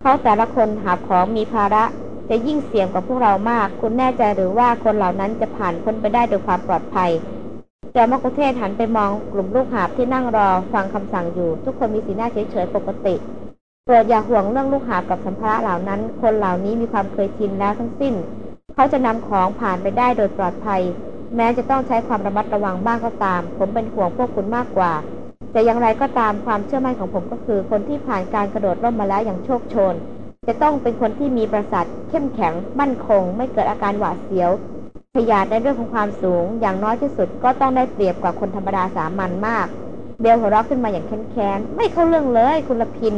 เขาแต่ละคนหาบของมีภาระ จะยิ่งเสี่ยงกว่าพวกเรามาก คุณแน่ใจหรือว่าคนเหล่านั้นจะผ่านพ้นไปได้โดยความปลอดภัย จ้ามกุเทศหันไปมองกลุ่มลูกหาบที่นั่งรอฟังคำสั่งอยู่ ทุกคนมีสีหน้าเฉยๆปกติโปรดอย่าห่วงเรื่องลูกหาบกับสัมภาระเหล่านั้น คนเหล่านี้มีความเคยชินแล้วทั้งสิ้น เขาจะนำของผ่านไปได้โดยปลอดภัย แม้จะต้องใช้ความระมัดระวังบ้างก็ตาม ผมเป็นห่วงพวกคุณมากกว่า แต่อย่างไรก็ตามความเชื่อมั่นของผมก็คือ คนที่ผ่านการกระโดดร่มมาแล้วอย่างโชคโชน จะต้องเป็นคนที่มีประสาทเข้มแข็งมั่นคง ไม่เกิดอาการหวาดเสียว พยานในเรื่องของความสูง อย่างน้อยที่สุดก็ต้องได้เปรียบกว่าคนธรรมดาสามัญมาก เบลหัวเราะขึ้นมาอย่างแค้นๆไม่เข้าเรื่องเลยคุณละพิน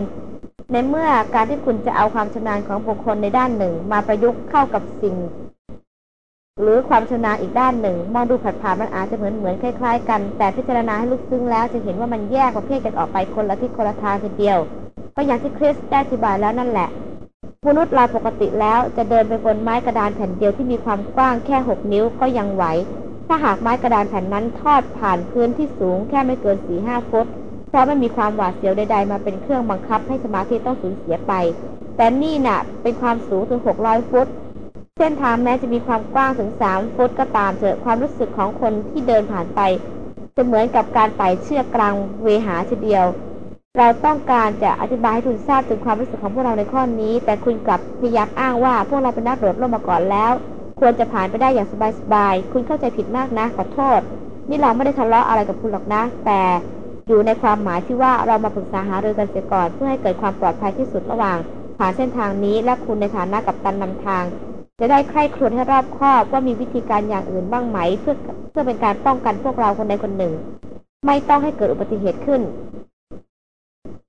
ในเมื่อการที่คุณจะเอาความชำนาญของบุคคลในด้านหนึ่ง มาประยุกต์เข้ากับสิ่ง หรือความชนาอีกด้านหนึ่ง มองดูผัดผ่านมันอาจจะเหมือนเหมือนคล้ายๆ กัน แต่พิจารณาให้ลึกซึ้งแล้วจะเห็นว่ามันแยกประเภทกันออกไปคนละที่คนละทางทีเดียว ก็อย่างที่คริสได้อธิบายแล้วนั่นแหละ มนุษย์เราปกติแล้วจะเดินไปบนไม้กระดานแผ่นเดียวที่มีความกว้างแค่หกนิ้วก็ยังไหว ถ้าหากไม้กระดานแผ่นนั้นทอดผ่านพื้นที่สูงแค่ไม่เกินสี่ห้าฟุต เพราะไม่มีความหวาดเสียวใดๆ มาเป็นเครื่องบังคับให้สมาธิต้องสูญเสียไป แต่นี่น่ะเป็นความสูงถึงหกร้อยฟุต เส้นทางแม้จะมีความกว้างถึงสามฟุตก็ตามเถอะความรู้สึกของคนที่เดินผ่านไปจะเหมือนกับการไต่เชือกกลางเวหาทีเดียว เราต้องการจะอธิบายให้คุณทราบถึงความรู้สึกของพวกเราในข้อนี้ แต่คุณกลับพยายามอ้างว่า พวกเราเป็นนักโดดร่มมาก่อนแล้ว ควรจะผ่านไปได้อย่างสบายๆ คุณเข้าใจผิดมากนะ ขอโทษ นี่เราไม่ได้ทะเลาะอะไรกับคุณหรอกนะ แต่อยู่ในความหมายที่ว่าเรามาปรึกษาหารือกันเสียก่อน เพื่อให้เกิดความปลอดภัยที่สุดระหว่าง ผ่านเส้นทางนี้และคุณในฐานะกับตันนำทาง จะได้ใคร่ครวญให้รอบคอบว่ามีวิธีการอย่างอื่นบ้างไหม เพื่อเพื่อเป็นการป้องกันพวกเราคนใดคนหนึ่ง ไม่ต้องให้เกิดอุบัติเหตุขึ้น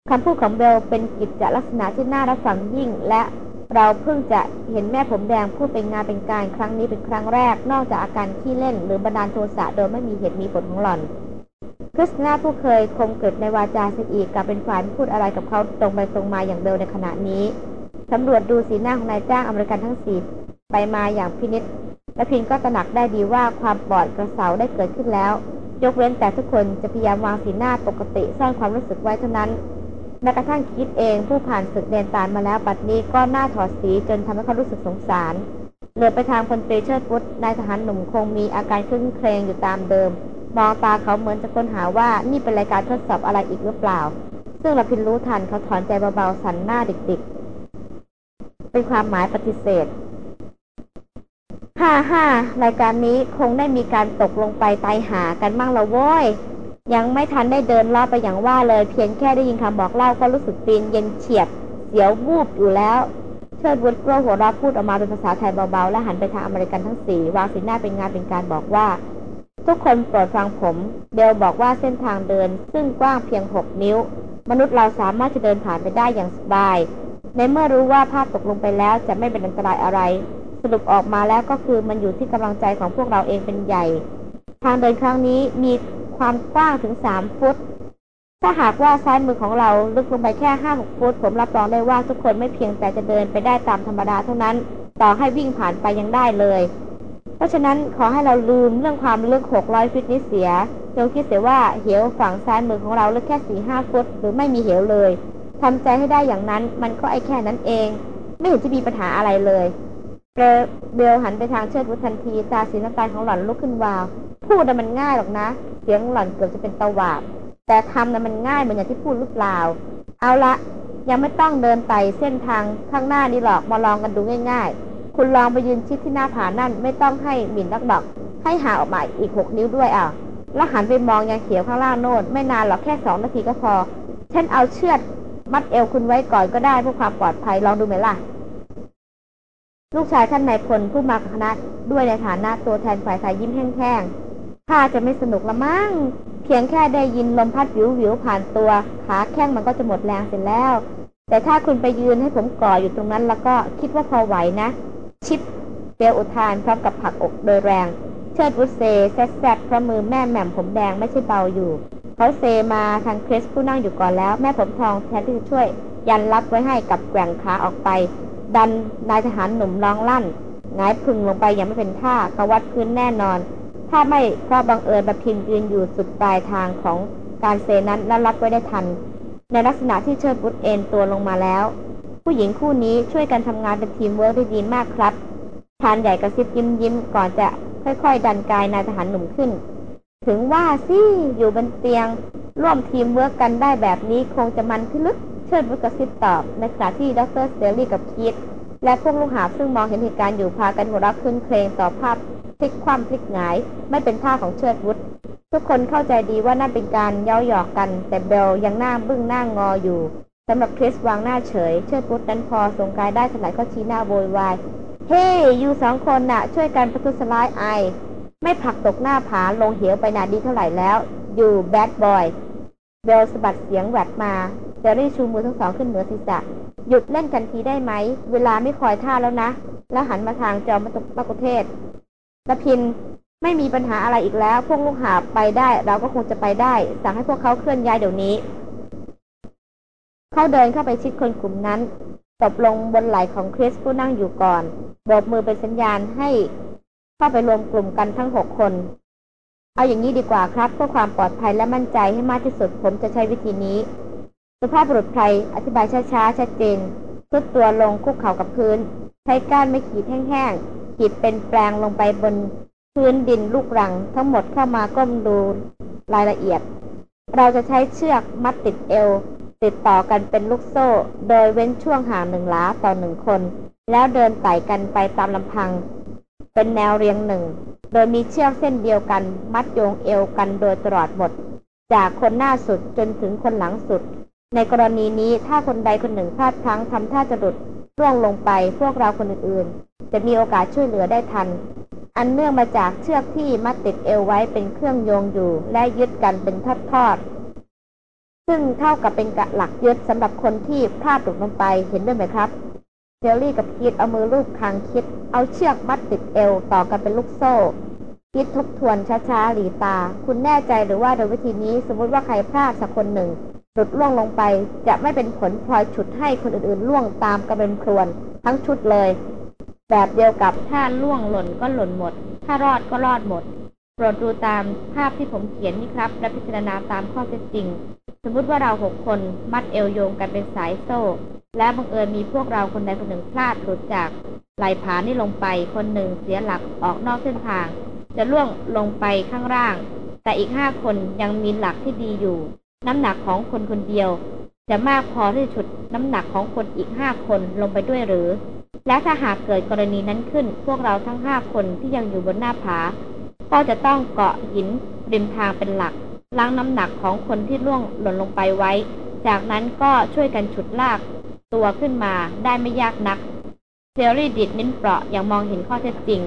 คำพูดของเบลเป็นกิจจลักษณะที่น่ารับฟังยิ่ง และเราเพิ่งจะเห็นแม่ผมแดงพูดเป็นงานเป็นการครั้งนี้เป็นครั้งแรก นอกจากอาการขี้เล่น หรือบันดาลโทสะโดยไม่มีเหตุมีผลของหล่อนคริสนาผู้เคยคมเกิดในวาจาเสียอีกกลับเป็นฝ่ายพูดอะไรกับเขาตรงไปตรงมาอย่างเบลในขณะนี้สำรวจดูสีหน้าของนายจ้างอเมริกันทั้งสี่ไปมาอย่างพินิษและพินก็ตระหนักได้ดีว่าความปลอดกระเสาได้เกิดขึ้นแล้ว ยกเว้นแต่ทุกคนจะพยายามวางสีหน้าปกติซ่อนความรู้สึกไว้เท่านั้น แม้กระทั่งคิดเองผู้ผ่านศึกเดนตานมาแล้วปัดนี้ก็หน้าถอดสีจนทำให้เขารู้สึกสงสารเหลือไปทางพลตรีเชิดพุทธนายทหารหนุ่มคงมีอาการคลื่นเครงอยู่ตามเดิม มองตาเขาเหมือนจะค้นหาว่านี่เป็นรายการทดสอบอะไรอีกหรือเปล่า ซึ่งเราพินรู้ทันเขาถอนใจเบาๆสันหน้าดิกๆ เป็นความหมายปฏิเสธห้าห้ารายการนี้คงได้มีการตกลงไปตายหากันมั่งละโว้ย ยังไม่ทันได้เดินลอบไปอย่างว่าเลย เพียงแค่ได้ยินคำบอกเล่าก็รู้สึกตีนเย็นเฉียบ เสียววูบอยู่แล้ว เชิดบุตรกลัวหัวเราพูดออกมาเป็นภาษาไทยเบาๆ และหันไปทางอเมริกันทั้งสี่วางสีหน้าเป็นงานเป็นการบอกว่า ทุกคนโปรดฟังผมเบลบอกว่าเส้นทางเดิน ซึ่งกว้างเพียงหกนิ้ว มนุษย์เราสามารถจะเดินผ่านไปได้อย่างสบาย ในเมื่อรู้ว่าภาพตกลงไปแล้วจะไม่เป็นอันตรายอะไร สรุปออกมาแล้วก็คือมันอยู่ที่กำลังใจของพวกเราเองเป็นใหญ่ ทางเดินครั้งนี้มี ความกว้างถึงสามฟุต ถ้าหากว่าซ้ายมือของเราลึกลงไปแค่ห้าหกฟุต ผมรับรองได้ว่าทุกคนไม่เพียงแต่จะเดินไปได้ตามธรรมดาเท่านั้น ต่อให้วิ่งผ่านไปยังได้เลย เพราะฉะนั้นขอให้เราลืมเรื่องความลึกหกร้อยฟุตนี้เสียจงคิดเสียว่าเหวฝั่งซ้ายมือของเราลึกแค่สี่ห้าฟุต หรือไม่มีเหวเลยทำใจให้ได้อย่างนั้นมันก็ไอแค่นั้นเอง ไม่เห็นจะมีปัญหาอะไรเลย เบลหันไปทางเชิดวุฒทันที ตาสีน้ำตาลของหล่อนลุกขึ้นวาว พูดน่ะมันง่ายหรอกนะ เสียงหล่อนเกือบจะเป็นตะวาบ แต่ทำน่ะมันง่ายเหมือนอย่างที่พูดหรือเปล่า เอาละ ยังไม่ต้องเดินไต่เส้นทางข้างหน้านี่หรอก มาลองกันดูง่ายๆ คุณลองไปยืนชิดที่หน้าผานั่น ไม่ต้องให้หมิ่นนักดอก ให้หาออกมาอีกหกนิ้วด้วยอะแล้วหันไปมองยังเขียวข้างล่างโน่น ไม่นานหรอกแค่สองนาทีก็พอ ฉันเอาเชือดมัดเอวคุณไว้ก่อนก็ได้เพื่อความปลอดภัยลองดูไหมล่ะ ลูกชายท่านนายพลผู้มาคณะด้วยในฐานะตัวแทนฝ่ายสายยิ้มแห้งๆถ้าจะไม่สนุกละมั้ง เพียงแค่ได้ยินลมพัดวิ้ววิ้วผ่านตัว ขาแข้งมันก็จะหมดแรงเสร็จแล้ว แต่ถ้าคุณไปยืนให้ผมกอดอยู่ตรงนั้น แล้วก็คิดว่าพอไหวนะ shit เบลอุทานพร้อมกับผลักอกโดยแรง เชิดวุธเซแซดแซดเพราะมือแม่แหม่มผมแดงไม่ใช่เบาอยู่ เขาเซมาทางคริสผู้นั่งอยู่ก่อนแล้ว แม่ผมทองแทนที่จะช่วย ยันรับไว้ให้กับแกว่งขาออกไป ดันนายทหารหนุ่มร้องลั่นหงายผึ่งลงไปอย่างไม่เป็นท่าเขวัดพื้นแน่นอน ถ้าไม่เพราะบังเอิญรพินทร์ยืนอยู่สุดปลายทางของการเซนั้นและรับไว้ได้ทัน ในลักษณะที่เชิดวุธเอนตัวลงมาแล้ว ผู้หญิงคู่นี้ช่วยกันทำงานเป็นทีมเวิร์กได้ดีมากครับพรานใหญ่กระซิบยิ้มยิ้มก่อนจะค่อยๆ ดันกายนายทหารหนุ่มขึ้น ถึงว่าสิอยู่บนเตียง ร่วมทีมเวิร์กกันได้แบบนี้คงจะมันขึ้นลึก เชิดวุธกระซิบตอบ ในขณะที่ดร.สเตลลี่กับคีตและพวกลูกหาบซึ่งมองเห็นเหตุการณ์อยู่พากันหัวเราะครื้นเครงต่อภาพพลิกคว่ำพลิกหงาย ไม่เป็นท่าของเชิดวุฒทุกคนเข้าใจดีว่านั่นเป็นการเย้าหยอกกัน แต่เบลยังหน้าบึ้งหน้างออยู่สำหรับคริสวางหน้าเฉย เชิดวุฒนั้นพอทรงกายได้ถลายก็ชี้หน้าโวยวายเฮ้อยู่สองคนน่ะ ช่วยกันประทุษร้ายไอ ไม่ผักตกหน้าผาลงเหวไปนาดีเท่าไหร่แล้ว อยู่แบดบอยเบลสะบัดเสียงแหวดมา เจอรี่ชูมือทั้งสองขึ้นเหนือศีรษะ หยุดเล่นกันทีได้ไหม เวลาไม่คอยท่าแล้วนะ แล้วหันมาทางจอมมกุเทศละพินไม่มีปัญหาอะไรอีกแล้ว พวกลูกหาไปได้ เราก็คงจะไปได้ สั่งให้พวกเขาเคลื่อนย้ายเดี๋ยวนี้ เขาเดินเข้าไปชิดคนกลุ่มนั้นตบลงบนไหล่ของคริสผู้นั่งอยู่ก่อนโบกมือเป็นสัญญาณให้เข้าไปรวมกลุ่มกันทั้งหกคน เอาอย่างนี้ดีกว่าครับเพื่อความปลอดภัยและมั่นใจให้มากที่สุดผมจะใช้วิธีนี้ สุภาพบุรุษไทยอธิบายช้าๆ ชัดเจนทุดตัวลงคุกเข่ากับพื้น ใช้ก้านไม่ขีดแห้งๆ ขีดเป็นแปลงลงไปบนพื้นดินลูกรัง ทั้งหมดเข้ามาก้มดูรายละเอียด เราจะใช้เชือกมัดติดเอว ติดต่อกันเป็นลูกโซ่ โดยเว้นช่วงห่างหนึ่งล้าต่อหนึ่งคน แล้วเดินไต่กันไปตามลำพัง เป็นแนวเรียงหนึ่ง โดยมีเชือกเส้นเดียวกัน มัดโยงเอวกันโดยตลอดหมด จากคนหน้าสุดจนถึงคนหลังสุด ในกรณีนี้ถ้าคนใดคนหนึ่งพลาดพลั้งทำท่าจะหลุดร่วงลงไปพวกเราคนอื่นๆ จะมีโอกาสช่วยเหลือได้ทัน อันเนื่องมาจากเชือกที่มัดติดเอวไว้เป็นเครื่องโยงอยู่ และยึดกันเป็นทอดซึ่งเท่ากับเป็นกะหลักยึดสำหรับคนที่พลาดตกลงไปเห็นด้วยไหมครับเจลลี่กับคิดเอามือลูบคางคิด เอาเชือกมัดติดเอวต่อกันเป็นลูกโซ่คิดทบทวนช้าๆหลีตา คุณแน่ใจหรือว่าโดยวิธีนี้สมมติว่าใครพลาดสักคนหนึ่ง หลุดล่วงลงไปจะไม่เป็นผลพลอยฉุดให้คนอื่นๆล่วงตามกันเป็นพรวน ทั้งชุดเลย แบบเดียวกับถ้าล่วงหล่นก็หล่นหมด ถ้ารอดก็รอดหมด โปรดดูตามภาพที่ผมเขียนนี่ครับ และพิจารณาตามข้อเท็จจริง สมมติว่าเราหกคนมัดเอวโยงกันเป็นสายโซ่ และบังเอิญมีพวกเราคนใดคนหนึ่งพลาดหลุดจากไหลผานี่ลงไปคนหนึ่งเสียหลักออกนอกเส้นทาง จะล่วงลงไปข้างล่าง แต่อีกห้าคนยังมีหลักที่ดีอยู่ น้ำหนักของคนคนเดียว จะมากพอที่จะฉุดน้ำหนักของคนอีกห้าคนลงไปด้วยหรือ และถ้าหากเกิดกรณีนั้นขึ้น พวกเราทั้งห้าคนที่ยังอยู่บนหน้าผา ก็จะต้องเกาะหินริมทางเป็นหลักล้างน้ำหนักของคนที่ล่วงหล่นลงไปไว้ จากนั้นก็ช่วยกันฉุดลาก ตัวขึ้นมาได้ไม่ยากนักเซอรี่ดิดนิ้นเปราะอย่างมองเห็นข้อเท็จจริง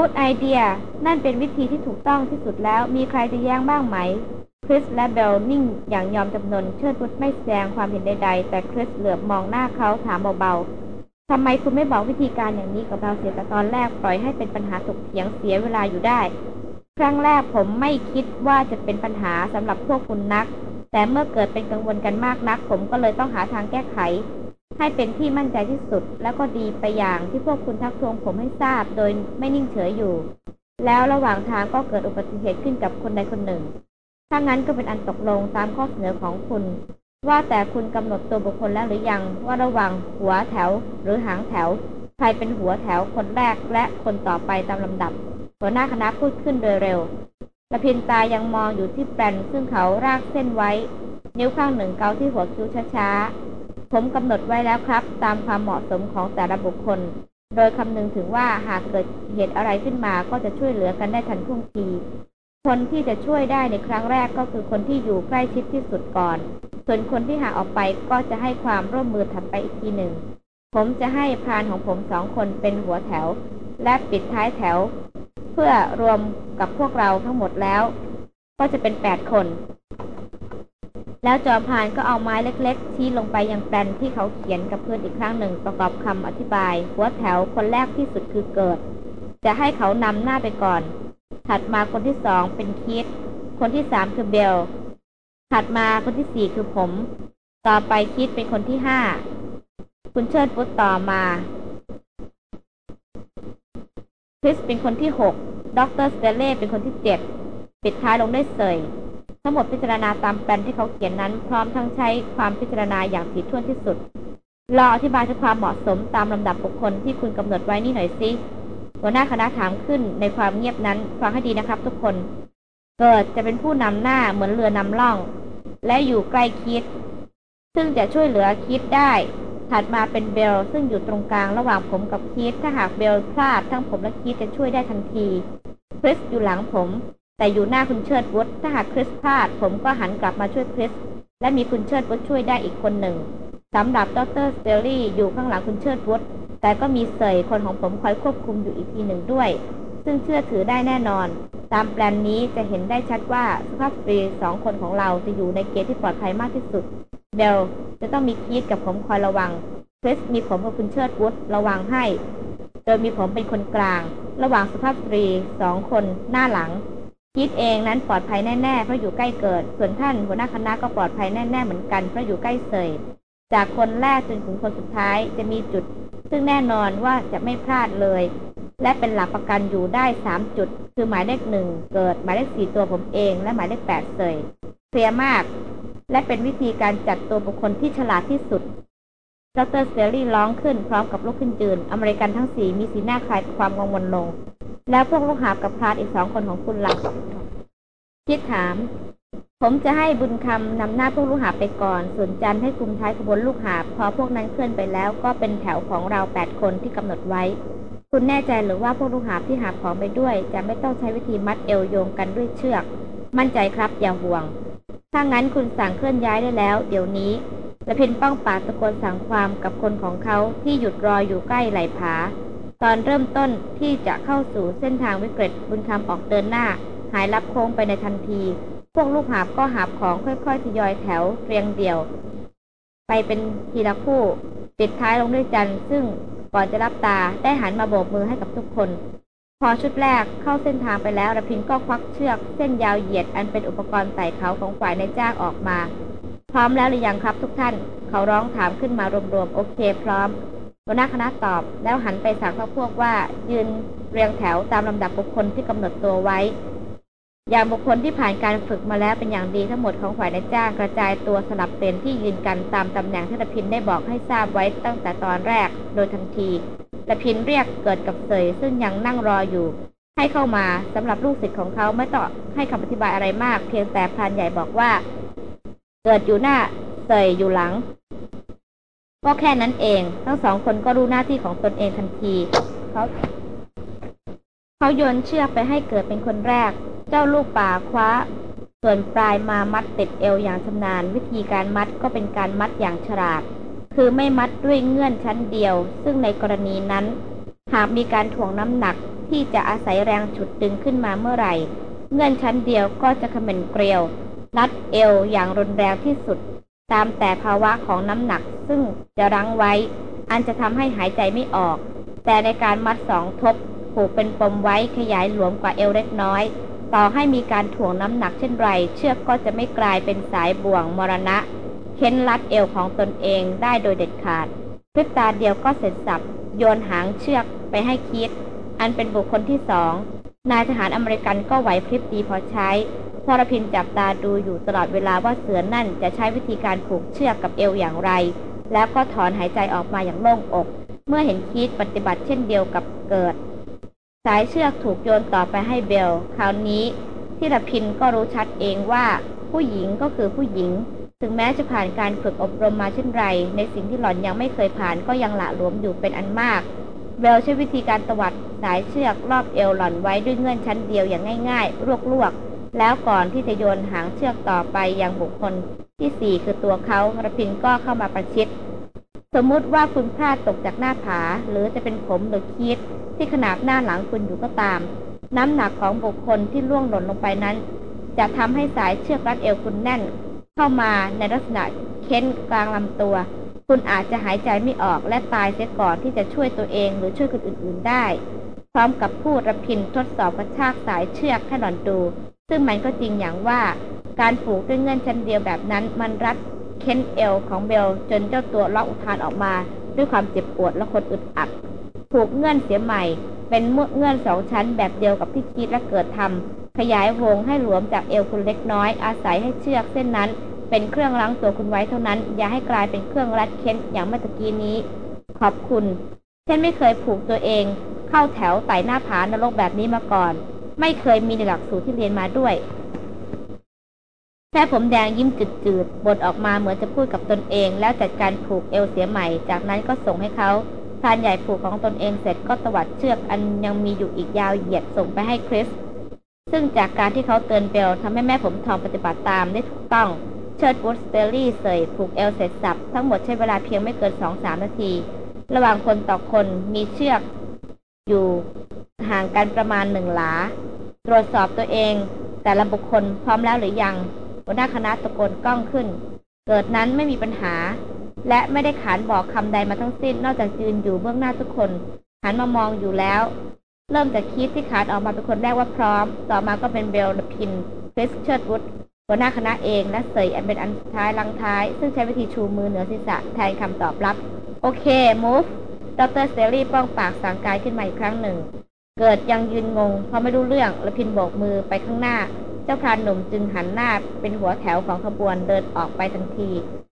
Good idea นั่นเป็นวิธีที่ถูกต้องที่สุดแล้ว มีใครจะแย้งบ้างไหม คริสและเบลนิ่งอย่างยอมจำนน เชิดวุฒไม่แสดงความเห็นใดๆ แต่คริสเหลือบมองหน้าเขาถามเบาๆ ทำไมคุณไม่บอกวิธีการอย่างนี้กับเราเสียแต่ตอนแรกปล่อยให้เป็นปัญหาถกเถียงเสียเวลาอยู่ได้ ครั้งแรกผมไม่คิดว่าจะเป็นปัญหาสำหรับพวกคุณนัก แต่เมื่อเกิดเป็นกังวลกันมากนัก ผมก็เลยต้องหาทางแก้ไข ให้เป็นที่มั่นใจที่สุด แล้วก็ดีไปอย่างที่พวกคุณทักทวงผมให้ทราบโดยไม่นิ่งเฉยอยู่ แล้วระหว่างทางก็เกิดอุบัติเหตุขึ้นกับคนใดคนหนึ่ง ถ้างั้นก็เป็นอันตกลงตามข้อเสนอของคุณ ว่าแต่คุณกำหนดตัวบุคคลแล้วหรือยังว่าระหว่างหัวแถวหรือหางแถว ใครเป็นหัวแถวคนแรกและคนต่อไปตามลำดับ หัวหน้าคณะพูดขึ้นโดยเร็วละพินตายังมองอยู่ที่แปลนซึ่งเขารากเส้นไว้ นิ้วข้างหนึ่งเกาที่หัวคิ้วช้า ผมกำหนดไว้แล้วครับ ตามความเหมาะสมของแต่ละบุคคล โดยคำนึงถึงว่าหากเกิดเหตุอะไรขึ้นมาก็จะช่วยเหลือกันได้ทันท่วงที คนที่จะช่วยได้ในครั้งแรกก็คือคนที่อยู่ใกล้ชิดที่สุดก่อน ส่วนคนที่ห่างออกไปก็จะให้ความร่วมมือถัดไปอีกทีหนึ่ง ผมจะให้พานของผมสองคนเป็นหัวแถว และปิดท้ายแถว เพื่อรวมกับพวกเราทั้งหมดแล้ว ก็จะเป็นแปดคน แล้วจอมพานก็เอาไม้เล็กๆ ชี้ลงไปยังแปลนที่เขาเขียนกับเพื่อนอีกครั้งหนึ่งประกอบคำอธิบาย หัวแถวคนแรกที่สุดคือเกิด จะให้เขานำหน้าไปก่อน ถัดมาคนที่สองเป็นคิด คนที่สามคือเบล ถัดมาคนที่สี่คือผม ต่อไปคิดเป็นคนที่ห้า คุณเชิดวุธต่อมา คริสเป็นคนที่หกด็อกเตอร์สเตลลี่เป็นคนที่เจ็ดปิดท้ายลงด้วยเสย ทั้งหมดพิจารณาตามแปลนที่เขาเขียนนั้น พร้อมทั้งใช้ความพิจารณาอย่างถี่ถ้วนที่สุดขออธิบายถึงความเหมาะสมตามลำดับบุคคลที่คุณกำหนดไว้นี่หน่อยสิหัวหน้าคณะถามขึ้นในความเงียบนั้นฟังให้ดีนะครับ ทุกคน เกิดจะเป็นผู้นำหน้าเหมือนเรือนำล่อง และอยู่ใกล้คิด ซึ่งจะช่วยเหลือคิดได้ ถัดมาเป็นเบลซึ่งอยู่ตรงกลางระหว่างผมกับคิดถ้าหากเบลพลาดทั้งผมและคิดจะช่วยได้ทันทีคริสอยู่หลังผม แต่อยู่หน้าคุณเชิดวุฒถ้าหากคริสพลาด ผมก็หันกลับมาช่วยคริส และมีคุณเชิดวุฒช่วยได้อีกคนหนึ่งสำหรับดรสเตอรี่อยู่ข้างหลังคุณเชิดวุฒแต่ก็มีเสยคนของผมคอยควบคุมอยู่อีกทีหนึ่งด้วย ซึ่งเชื่อถือได้แน่นอน ตามแปลนนี้จะเห็นได้ชัดว่าสุภาพสตรีสองคนของเราจะอยู่ในเกณฑ์ที่ปลอดภัยมากที่สุดเบลจะต้องมีคีดกับผมคอยระวังคริสมีผมกับคุณเชิดวุฒระวังให้ โดยมีผมเป็นคนกลาง ระหว่างสุภาพสตรีสองคนหน้าหลัง คิดเองนั้นปลอดภัยแน่ๆเพราะอยู่ใกล้เกิด ส่วนท่านหัวหน้าคณะก็ปลอดภัยแน่ๆเหมือนกันเพราะอยู่ใกล้เสยจากคนแรกจนถึงคนสุดท้ายจะมีจุด ซึ่งแน่นอนว่าจะไม่พลาดเลย และเป็นหลักประกันอยู่ได้สามจุด คือหมายเลขหนึ่งเกิดหมายเลขสี่ตัวผมเอง และหมายเลขแปดเสยเคลียร์มาก และเป็นวิธีการจัดตัวบุคคลที่ฉลาดที่สุด ดรสเตอรี่ร้องขึ้นพร้อมกับลุกขึ้นยืน อเมริกันทั้งสี่มีสีหน้าคลายความกังวลลง แล้วพวกลูกหาบกับพรานอีกสองคนของคุณล่ะคิดถาม ผมจะให้บุญคำนำหน้าพวกลูกหาบไปก่อน ส่วนจันให้คุมท้ายขบวนลูกหาบ พอพวกนั้นเคลื่อนไปแล้วก็เป็นแถวของเราแปดคนที่กำหนดไว้ คุณแน่ใจหรือว่าพวกลูกหาบที่หาบของไปด้วย จะไม่ต้องใช้วิธีมัดเอวโยงกันด้วยเชือก มั่นใจครับอย่าห่วง ถ้างั้นคุณสั่งเคลื่อนย้ายได้แล้ว เดี๋ยวนี้ละพินป้องปากตะโกนสั่งความกับคนของเขาที่หยุดรออยู่ใกล้ไหลผา ตอนเริ่มต้นที่จะเข้าสู่เส้นทางวิกฤตบุญคำออกเดินหน้า หายลับโค้งไปในทันที พวกลูกหาบก็หาบของค่อยๆทยอยแถวเรียงเดี่ยว ไปเป็นทีละคู่ปิดท้ายลงด้วยจันซึ่งก่อนจะรับตาได้หันมาโบกมือให้กับทุกคน พอชุดแรกเข้าเส้นทางไปแล้วระพินก็ควักเชือกเส้นยาวเหยียดอันเป็นอุปกรณ์ไต่เขาของฝ่ายในจ้างออกมา พร้อมแล้วหรือยังครับทุกท่าน เขาร้องถามขึ้นมารวมๆ โอเคพร้อมหัวหน้าคณะตอบแล้วหันไปสั่งพวกว่า ยืนเรียงแถวตามลำดับบุคคลที่กำหนดตัวไว้ อย่างบุคคลที่ผ่านการฝึกมาแล้วเป็นอย่างดีทั้งหมดของฝ่ายนายจ้างกระจายตัวสลับเปลี่ยนที่ยืนกันตามตำแหน่งที่ระพินได้บอกให้ทราบไว้ตั้งแต่ตอนแรกโดยทันทีระพินเรียกเกิดกับเสยซึ่งยังนั่งรออยู่ ให้เข้ามาสำหรับลูกศิษย์ของเขาไม่ต้องให้คำอธิบายอะไรมาก เพียงแต่พรานใหญ่บอกว่า เกิดอยู่หน้าเสยอยู่หลังก็แค่นั้นเอง ทั้งสองคนก็รู้หน้าที่ของตนเองทันทีเขาเขาโยนเชือกไปให้เกิดเป็นคนแรก เจ้าลูกป่าคว้า ส่วนปลายมามัดติดเอวอย่างชำนาญ วิธีการมัดก็เป็นการมัดอย่างฉลาด คือไม่มัดด้วยเงื่อนชั้นเดียว ซึ่งในกรณีนั้น หากมีการถ่วงน้ำหนักที่จะอาศัยแรงฉุดดึงขึ้นมาเมื่อไหร่ เงื่อนชั้นเดียวก็จะขม็นเกลียวรัดเอวอย่างรุนแรงที่สุด ตามแต่ภาวะของน้ำหนักซึ่งจะรั้งไว้ อันจะทำให้หายใจไม่ออก แต่ในการมัดสองทบผูกเป็นปมไว้ขยายหลวมกว่าเอวเล็กน้อย ต่อให้มีการถ่วงน้ำหนักเช่นไร เชือกก็จะไม่กลายเป็นสายบ่วงมรณะ เค้นลัดเอวของตนเองได้โดยเด็ดขาดพริบตาเดียวก็เสร็จสับ โยนหางเชือกไปให้คิด อันเป็นบุคคลที่สองนายทหารอเมริกันก็ไหวพริบดีพอใช้พรพินจับตาดูอยู่ตลอดเวลาว่าเสือนั่นจะใช้วิธีการผูกเชือกกับเอวอย่างไร แล้วก็ถอนหายใจออกมาอย่างโล่งอก เมื่อเห็นคีดปฏิบัติเช่นเดียวกับเกิด สายเชือกถูกโยนต่อไปให้เบล คราวนี้ที่รพินก็รู้ชัดเองว่าผู้หญิงก็คือผู้หญิง ถึงแม้จะผ่านการฝึกอบรมมาเช่นไร ในสิ่งที่หล่อนยังไม่เคยผ่านก็ยังหละหลวมอยู่เป็นอันมาก เบลใช้วิธีการตวัดสายเชือกรอบเอวหล่อนไว้ด้วยเงื่อนชั้นเดียวอย่างง่ายๆ ลวกๆ แล้วก่อนที่จะโยนหางเชือกต่อไปอยังบุคคลที่สี่คือตัวเขาระพินก็เข้ามาประชิด สมมุติว่าคุณพลาดตกจากหน้าผา หรือจะเป็นผมหรือคิดที่ขนาบหน้าหลังคุณอยู่ก็ตาม น้ำหนักของบุคคลที่ล่วงหล่นลงไปนั้น จะทำให้สายเชือกรัดเอวคุณแน่น เข้ามาในลักษณะเค้นกลางลำตัว คุณอาจจะหายใจไม่ออกและตายเสียก่อนที่จะช่วยตัวเองหรือช่วยคนอื่นๆได้ พร้อมกับพูดระพินทดสอบกระชากสายเชือกให้หล่อนดู ซึ่งมันก็จริงอย่างว่า การผูกด้วยเงื่อนชั้นเดียวแบบนั้นมันรัด เค้นเอวของเบลจนเจ้าตัวล็อกอุทานออกมา ด้วยความเจ็บปวดและคนอึดอัดผูกเงื่อนเสียใหม่ เป็นเงื่อนสองชั้นแบบเดียวกับที่คิดและเกิดทำขยายวงให้หลวมจากเอวคุณเล็กน้อย อาศัยให้เชือกเส้นนั้น เป็นเครื่องล้างตัวคุณไว้เท่านั้น อย่าให้กลายเป็นเครื่องรัดเค้นอย่างเมื่อกี้นี้ ขอบคุณฉันไม่เคยผูกตัวเอง เข้าแถวไต่หน้าผานรกแบบนี้มาก่อน ไม่เคยมีในหลักสูตรที่เรียนมาด้วย แค่ผมแดงยิ้มจืดๆบทออกมาเหมือนจะพูดกับตนเอง แล้วจัดการผูกเอวเสียใหม่ จากนั้นก็ส่งให้เขาทานใหญ่ผูกของตนเองเสร็จก็ตวัดเชือกอันยังมีอยู่อีกยาวเหยียดส่งไปให้คริส ซึ่งจากการที่เขาเตือนเบลทำให้แม่ผมทองปฏิบัติตามได้ถูกต้อง เชิดวูดสเตอรี่เสยผูกเอวเสร็จสับ ทั้งหมดใช้เวลาเพียงไม่เกินสองสามนาที ระหว่างคนต่อคนมีเชือกอยู่ห่างกันประมาณหนึ่งหลา ตรวจสอบตัวเอง แต่ละบุคคลพร้อมแล้วหรือยัง หัวหน้าคณะตะโกนก้องขึ้น เกิดนั้นไม่มีปัญหา และไม่ได้ขานบอกคำใดมาทั้งสิ้น นอกจากยืนอยู่เบื้องหน้าทุกคนหันมามองอยู่แล้ว เริ่มจากคิดที่ขานออกมาเป็นคนแรกว่าพร้อม ต่อมาก็เป็นเบล รพินทร์ คริสเชิดวุธหัวหน้าคณะเองและเสยอันเป็นอันดับรั้งท้าย ซึ่งใช้วิธีชูมือเหนือศีรษะแทนคำตอบรับ โอเค move ดรเตอรี่ป้องปากสั่งกายขึ้นมาอีกครั้งหนึ่ง เกิดยังยืนงงเพราะไม่รู้เรื่องและพินโบกมือไปข้างหน้า จ้าพรานหนุ่มจึงหันหน้าเป็นหัวแถวของขบวนเดินออกไปทันที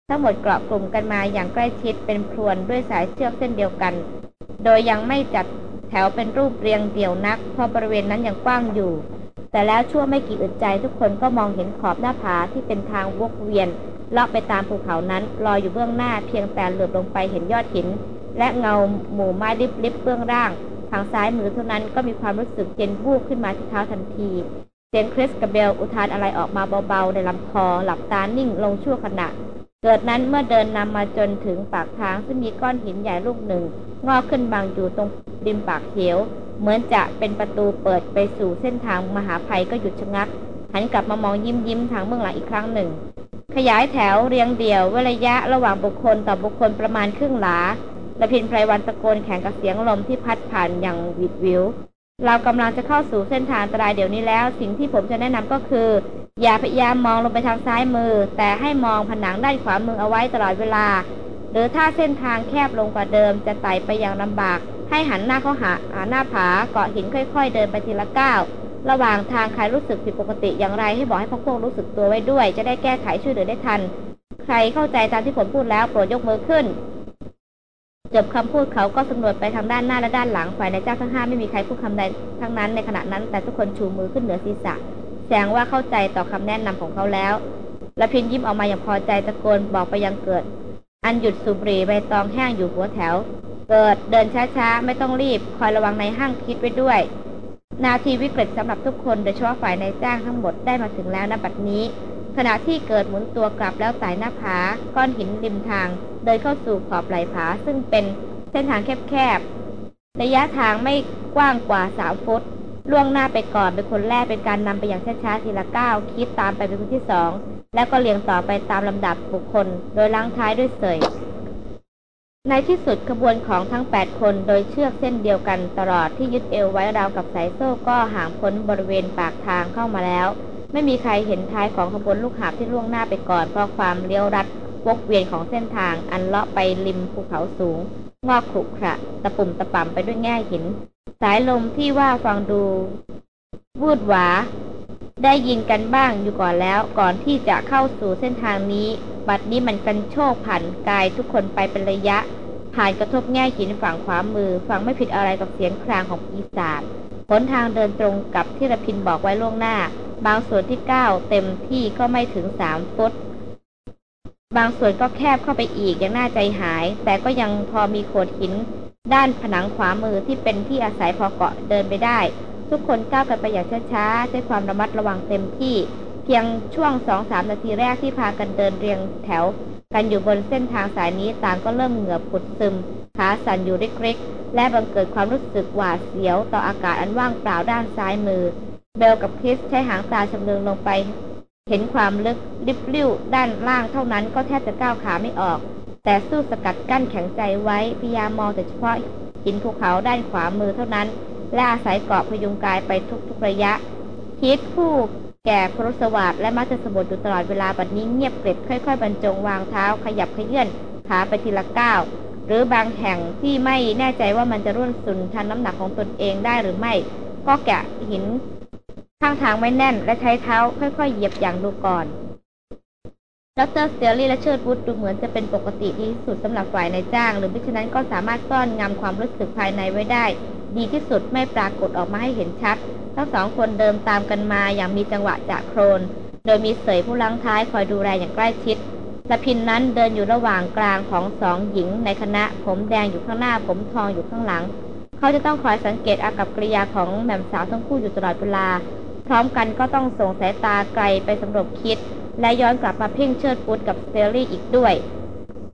ทั้งหมดเกาะกลุ่มกันมาอย่างใกล้ชิดเป็นพรวนด้วยสายเชือกเส้นเดียวกัน โดยยังไม่จัดแถวเป็นรูปเรียงเดี่ยวนัก เพราะบริเวณนั้นยังกว้างอยู่ แต่แล้วชั่วไม่กี่อึดใจทุกคนก็มองเห็นขอบหน้าผาที่เป็นทางวกเวียนเลาะไปตามภูเขานั้นลอยอยู่เบื้องหน้าเพียงแต่เหลือบลงไปเห็นยอดหิน และเงาหมู่ไม้ลิบๆเบื้องล่าง ทางซ้ายมือเท่านั้นก็มีความรู้สึกเย็นวูบขึ้นมาที่เท้าทันที เสียงคริสกับเบลอุทานอะไรออกมาเบาๆ ในลำคอ หลับตานิ่งลงชั่วขณะ เกิดนั้นเมื่อเดินนำมาจนถึงปากทางซึ่งมีก้อนหินใหญ่ลูกหนึ่ง งอกขึ้นบางอยู่ตรงริมปากเหวเหมือนจะเป็นประตูเปิดไปสู่เส้นทางมหาภัยก็หยุดชะงัก หันกลับมามองยิ้มยิ้มทางเบื้องหลังอีกครั้งหนึ่ง ขยายแถวเรียงเดี่ยวเวระยะระหว่างบุคคลต่อบุคคลประมาณครึ่งหลาและพินไพรวันตะโกนแข่งกับเสียงลมที่พัดผ่านอย่างวิดวิว เรากำลังจะเข้าสู่เส้นทางอันตรายเดี๋ยวนี้แล้ว สิ่งที่ผมจะแนะนำก็คือ อย่าพยายามมองลงไปทางซ้ายมือ แต่ให้มองผนังด้านขวามือเอาไว้ตลอดเวลา หรือถ้าเส้นทางแคบลงกว่าเดิมจะไต่ไปอย่างลำบาก ให้หันหน้าเข้าหาหน้าผาเกาะหินค่อย ๆ เดินไปทีละก้าวระหว่างทางใครรู้สึกผิดปกติอย่างไรให้บอกให้พวกพวกรู้สึกตัวไว้ด้วย จะได้แก้ไขช่วยเหลือได้ทัน ใครเข้าใจตามที่ผมพูดแล้วโปรดยกมือขึ้น จบคำพูดเขาก็สำรวจไปทางด้านหน้าและด้านหลังฝ่ายในเจ้างทั้งห้าไม่มีใครพูดคำใดทั้งนั้นในขณะนั้น แต่ทุกคนชูมือขึ้นเหนือศีรษะ แสดงว่าเข้าใจต่อคำแนะนำของเขาแล้วและพินยิ้มออกมาอย่างพอใจตะโกนบอกไปยังเกิด อันหยุดสูบบุหรี่ใบตองแห้งอยู่หัวแถว เกิดเดินช้าๆ ไม่ต้องรีบ คอยระวังในห้างคิดไว้ด้วย นาทีวิกฤตสำหรับทุกคนโดยเฉพาะฝ่ายในจ้างทั้งหมดได้มาถึงแล้วณบัดนี้ ขณะที่เกิดหมุนตัวกลับแล้วไต่หน้าผาก้อนหินริมทาง เดินเข้าสู่ขอบไหล่ผา ซึ่งเป็นเส้นทางแคบๆ ระยะทางไม่กว้างกว่าสามฟุต ล่วงหน้าไปก่อนเป็นคนแรกเป็นการนำไปอย่างช้าๆทีละก้าวคิดตามไปเป็นคนที่สองแล้วก็เรียงต่อไปตามลำดับบุคคล โดยล้างท้ายด้วยเสยในที่สุดขบวนของทั้ง 8 คนโดยเชือกเส้นเดียวกันตลอดที่ยึดเอวไว้ราวกับสายโซ่ก็ห่างพ้นบริเวณปากทางเข้ามาแล้ว ไม่มีใครเห็นท้ายของขบวนลูกหาบที่ล่วงหน้าไปก่อน เพราะความเลี้ยวรัดวกเวียนของเส้นทางอันเลาะไปริมภูเขาสูง งอกขรุขระตะปุ่มตะป่ำไปด้วยแง่หิน สายลมที่ว่าฟังดูวูดหวา ได้ยินกันบ้างอยู่ก่อนแล้ว ก่อนที่จะเข้าสู่เส้นทางนี้ บัดนี้มันกันโชคผ่านกายทุกคนไปเป็นระยะ ผ่านกระทบแง่หินฝั่งขวามือ ฟังไม่ผิดอะไรกับเสียงครางของปีศาจหนทางเดินตรงกับที่ระพินบอกไว้ล่วงหน้า บางส่วนที่ก้าวเต็มที่ก็ไม่ถึงสามฟุต บางส่วนก็แคบเข้าไปอีกยังน่าใจหาย แต่ก็ยังพอมีโขดหิน ด้านผนังขวามือที่เป็นที่อาศัยพอเกาะเดินไปได้ ทุกคนก้าวกันไปอย่างช้าๆใช้ความระมัดระวังเต็มที่ เพียงช่วงสองสามนาทีแรกที่พากันเดินเรียงแถว กันอยู่บนเส้นทางสายนี้ต่างก็เริ่มเหงื่อผุดซึมขาสั่นอยู่เล็กๆ และบังเกิดความรู้สึกหวาดเสียวต่ออากาศอันว่างเปล่าด้านซ้ายมือ เบลกับคริสใช้หางตาชำเลืองลงไป เห็นความลึกริบลิ่วด้านล่างเท่านั้นก็แทบจะก้าวขาไม่ออก แต่สู้สกัดกั้นแข็งใจไว้พยายามมองแต่เฉพาะหินภูเขาด้านขวามือเท่านั้น และอาศัยเกาะพยุงกายไปทุกๆระยะคิดผู้ แก่พรุสวัสดและมักจะสบถอยู่ตลอดเวลาบัดนี้เงียบกริบค่อย ๆ บรรจงวางเท้าขยับขยื่นขาไปทีละก้าวหรือบางแห่งที่ไม่แน่ใจว่ามันจะร่วนซุยทานน้ำหนักของตนเองได้หรือไม่ ก็เกาะหินข้างทางไว้แน่น และใช้เท้าค่อยๆเหยียบอย่างดูก่อนดรสเตลลี่และเชิร์ดวุฒดูเหมือนจะเป็นปกติที่สุดสำหรับฝ่ายนายจ้าง หรือไม่ฉะนั้นก็สามารถซ่อนงำความรู้สึกภายในไว้ได้ ดีที่สุดไม่ปรากฏออกมาให้เห็นชัด ทั้งสองคนเดินตามกันมาอย่างมีจังหวะจะโครน โดยมีเสยผู้ลังท้ายคอยดูแลอย่างใกล้ชิดและพินนั้นเดินอยู่ระหว่างกลางของสองหญิงในคณะผมแดงอยู่ข้างหน้าผมทองอยู่ข้างหลัง เขาจะต้องคอยสังเกตอากับกริยาของแหม่มสาวทั้งคู่อยู่ตลอดเวลา พร้อมกันก็ต้องส่งสายตาไกลไปสำรวจคิด และย้อนกลับมาเพ่งเชิดฟุตกับสเตอรี่อีกด้วย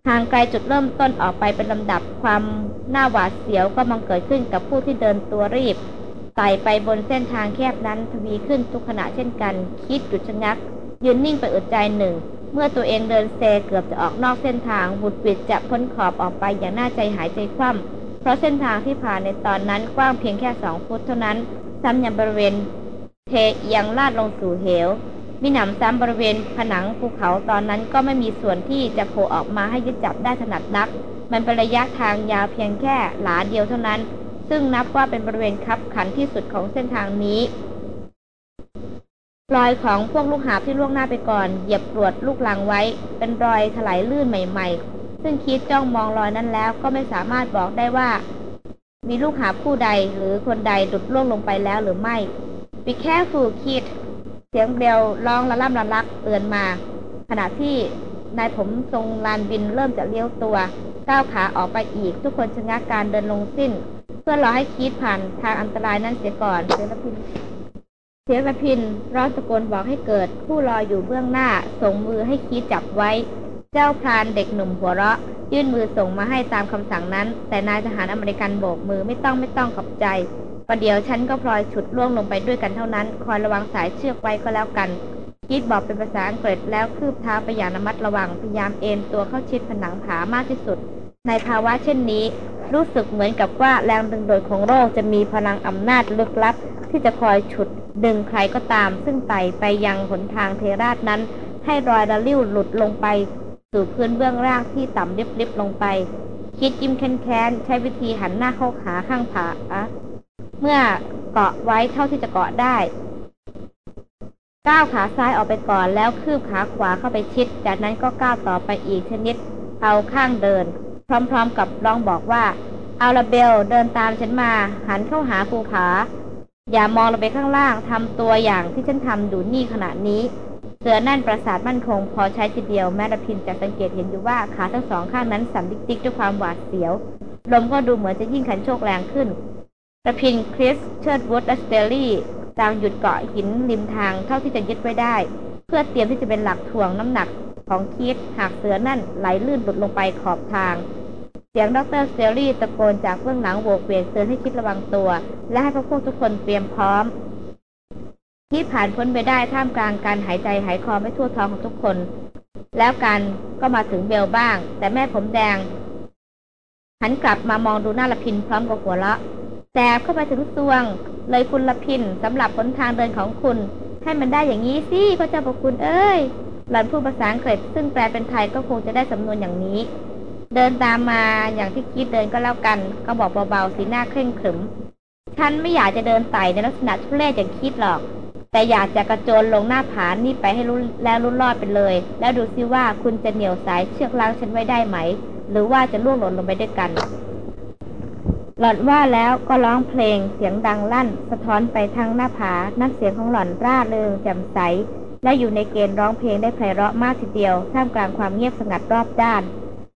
ห่างไกลจุดเริ่มต้นออกไปเป็นลำดับความหน้าหวาดเสียวก็มังเกิดขึ้นกับผู้ที่เดินตัวรีบ ไต่ไปบนเส้นทางแคบนั้นทวีขึ้นทุกขณะเช่นกัน คิดหยุดชะงัก ยืนนิ่งไปอึดใจหนึ่ง เมื่อตัวเองเดินเซเกือบจะออกนอกเส้นทางบุดวิดจะพ้นขอบออกไปอย่างน่าใจหายใจคว่ำเพราะเส้นทางที่ผ่านในตอนนั้นกว้างเพียงแค่สองฟุตเท่านั้น ซ้ำยังบริเวณเทเอียงลาดลงสู่เหวมีหนำซ้ำบริเวณผนังภูเขาตอนนั้นก็ไม่มีส่วนที่จะโผล่ออกมาให้ยึดจับได้ถนัดนัก มันเป็นระยะทางยาวเพียงแค่หลาเดียวเท่านั้น ซึ่งนับว่าเป็นบริเวณคับขันที่สุดของเส้นทางนี้รอยของพวกลูกหาบที่ล่วงหน้าไปก่อน เหยียบกรวดลูกลังไว้ เป็นรอยถลายลื่นใหม่ๆ ซึ่งคิดจ้องมองรอยนั้นแล้วก็ไม่สามารถบอกได้ว่า มีลูกหาบผู้ใดหรือคนใดหลุดล่วงลงไปแล้วหรือไม่ Be careful kid เสียงเบลร้องละล่ำละลักเตือนมา ขณะที่นายผมทรงลานบินเริ่มจะเลี้ยวตัว ก้าวขาออกไปอีก ทุกคนชะงักการเดินลงสิ้น พื่อรอให้คิดผ่านทางอันตรายนั้นเสียก่อนเสียงระพินเสียงระพินร้องตะโกนบอกให้เกิด ผู้รออยู่เบื้องหน้า ส่งมือให้คิดจับไว้ เจ้าพรานเด็กหนุ่มหัวเราะ ยื่นมือส่งมาให้ตามคำสั่งนั้น แต่นายทหารอเมริกันโบกมือไม่ต้องไม่ต้องขอบใจประเดี๋ยวฉันก็พลอยฉุดล่วงลงไปด้วยกันเท่านั้น คอยระวังสายเชือกไว้ก็แล้วกันคิดบอกเป็นภาษาอังกฤษแล้วคืบเท้าไปอย่างระมัดระวังพยายามเอนตัวเข้าชิดผนังผามากที่สุด ในภาวะเช่นนี้ รู้สึกเหมือนกับว่าแรงดึงดูดของโลกจะมีพลังอำนาจลึกลับ ที่จะคอยฉุดดึงใครก็ตาม ซึ่งไต่ไปยังหนทางเทราชนั้น ให้รอยระลิ้วหลุดลงไป สู่พื้นเบื้องล่างที่ต่ำลิบๆลงไป คิดยิ้มแค้นๆใช้วิธีหันหน้าเข้าขาข้างผาเมื่อเกาะไว้เท่าที่จะเกาะได้ก้าวขาซ้ายออกไปก่อนแล้วคืบขาขวาเข้าไปชิด จากนั้นก็ก้าวต่อไปอีกชนิด เอาข้างเดิน พร้อมๆกับร้องบอกว่าเอาละเบลเดินตามฉันมา หันเข้าหาภูผา อย่ามองลงไปข้างล่างทำตัวอย่างที่ฉันทำดูนี่ขณะนี้ เสือนั่นประสาทมั่นคง พอใช้ทีเดียวแม่ระพินจะสังเกตเห็นอยู่ว่าขาทั้งสองข้างนั้นสั่นดิกๆด้วยความหวาดเสียว ลมก็ดูเหมือนจะยิ่งกรรโชกแรงขึ้นรพินทร์ คริสเชิดวุธและสเตลลี่ต่างหยุดเกาะหินริมทางเท่าที่จะยึดไว้ได้ เพื่อเตรียมที่จะเป็นหลักถ่วงน้ำหนักของคิดหากเสือนั่นไหลลื่นหลุดลงไปขอบทาง เสียงดร.สเตลลี่ตะโกนจากเบื้องหลังโวกเวกเตือนให้คิดระวังตัว และให้พวกพวกทุกคนเตรียมพร้อมคิดผ่านพ้นไปได้ท่ามกลางการหายใจหายคอไม่ทั่วท้องของทุกคน แล้วกันก็มาถึงเบลบ้าง แต่แม่ผมแดง หันกลับมามองดูหน้าละพินพร้อมกับหัวเราะแสบเข้าไปถึงซวง เลยคุณละพินสำหรับผลทางเดินของคุณ ให้มันได้อย่างนี้สิพระเจ้าประคุณเอ้ยหล่อนพูดภาษาอังกฤษซึ่งแปลเป็นไทยก็คงจะได้สำนวนอย่างนี้ เดินตามมาอย่างที่คิดเดินก็แล้วกัน ก็บอกเบาๆสีหน้าเคร่งขรึม ฉันไม่อยากจะเดินไต่ในลักษณะทุเรศอย่างคิดหรอก แต่อยากจะกระโจนลงหน้าผานี่ไปให้รู้แล้วรู้รอดไปเลย แล้วดูซิว่าคุณจะเหนี่ยวสายเชือกล้างฉันไว้ได้ไหม หรือว่าจะล่วงหล่นลงไปด้วยกัน หล่อนว่าแล้วก็ร้องเพลงเสียงดังลั่น สะท้อนไปทางหน้าผาน้ำเสียงของหล่อนร่าเริงแจ่มใสและอยู่ในเกณฑ์ร้องเพลงได้ไพเราะมากทีเดียว ท่ามกลางความเงียบสงัดรอบด้าน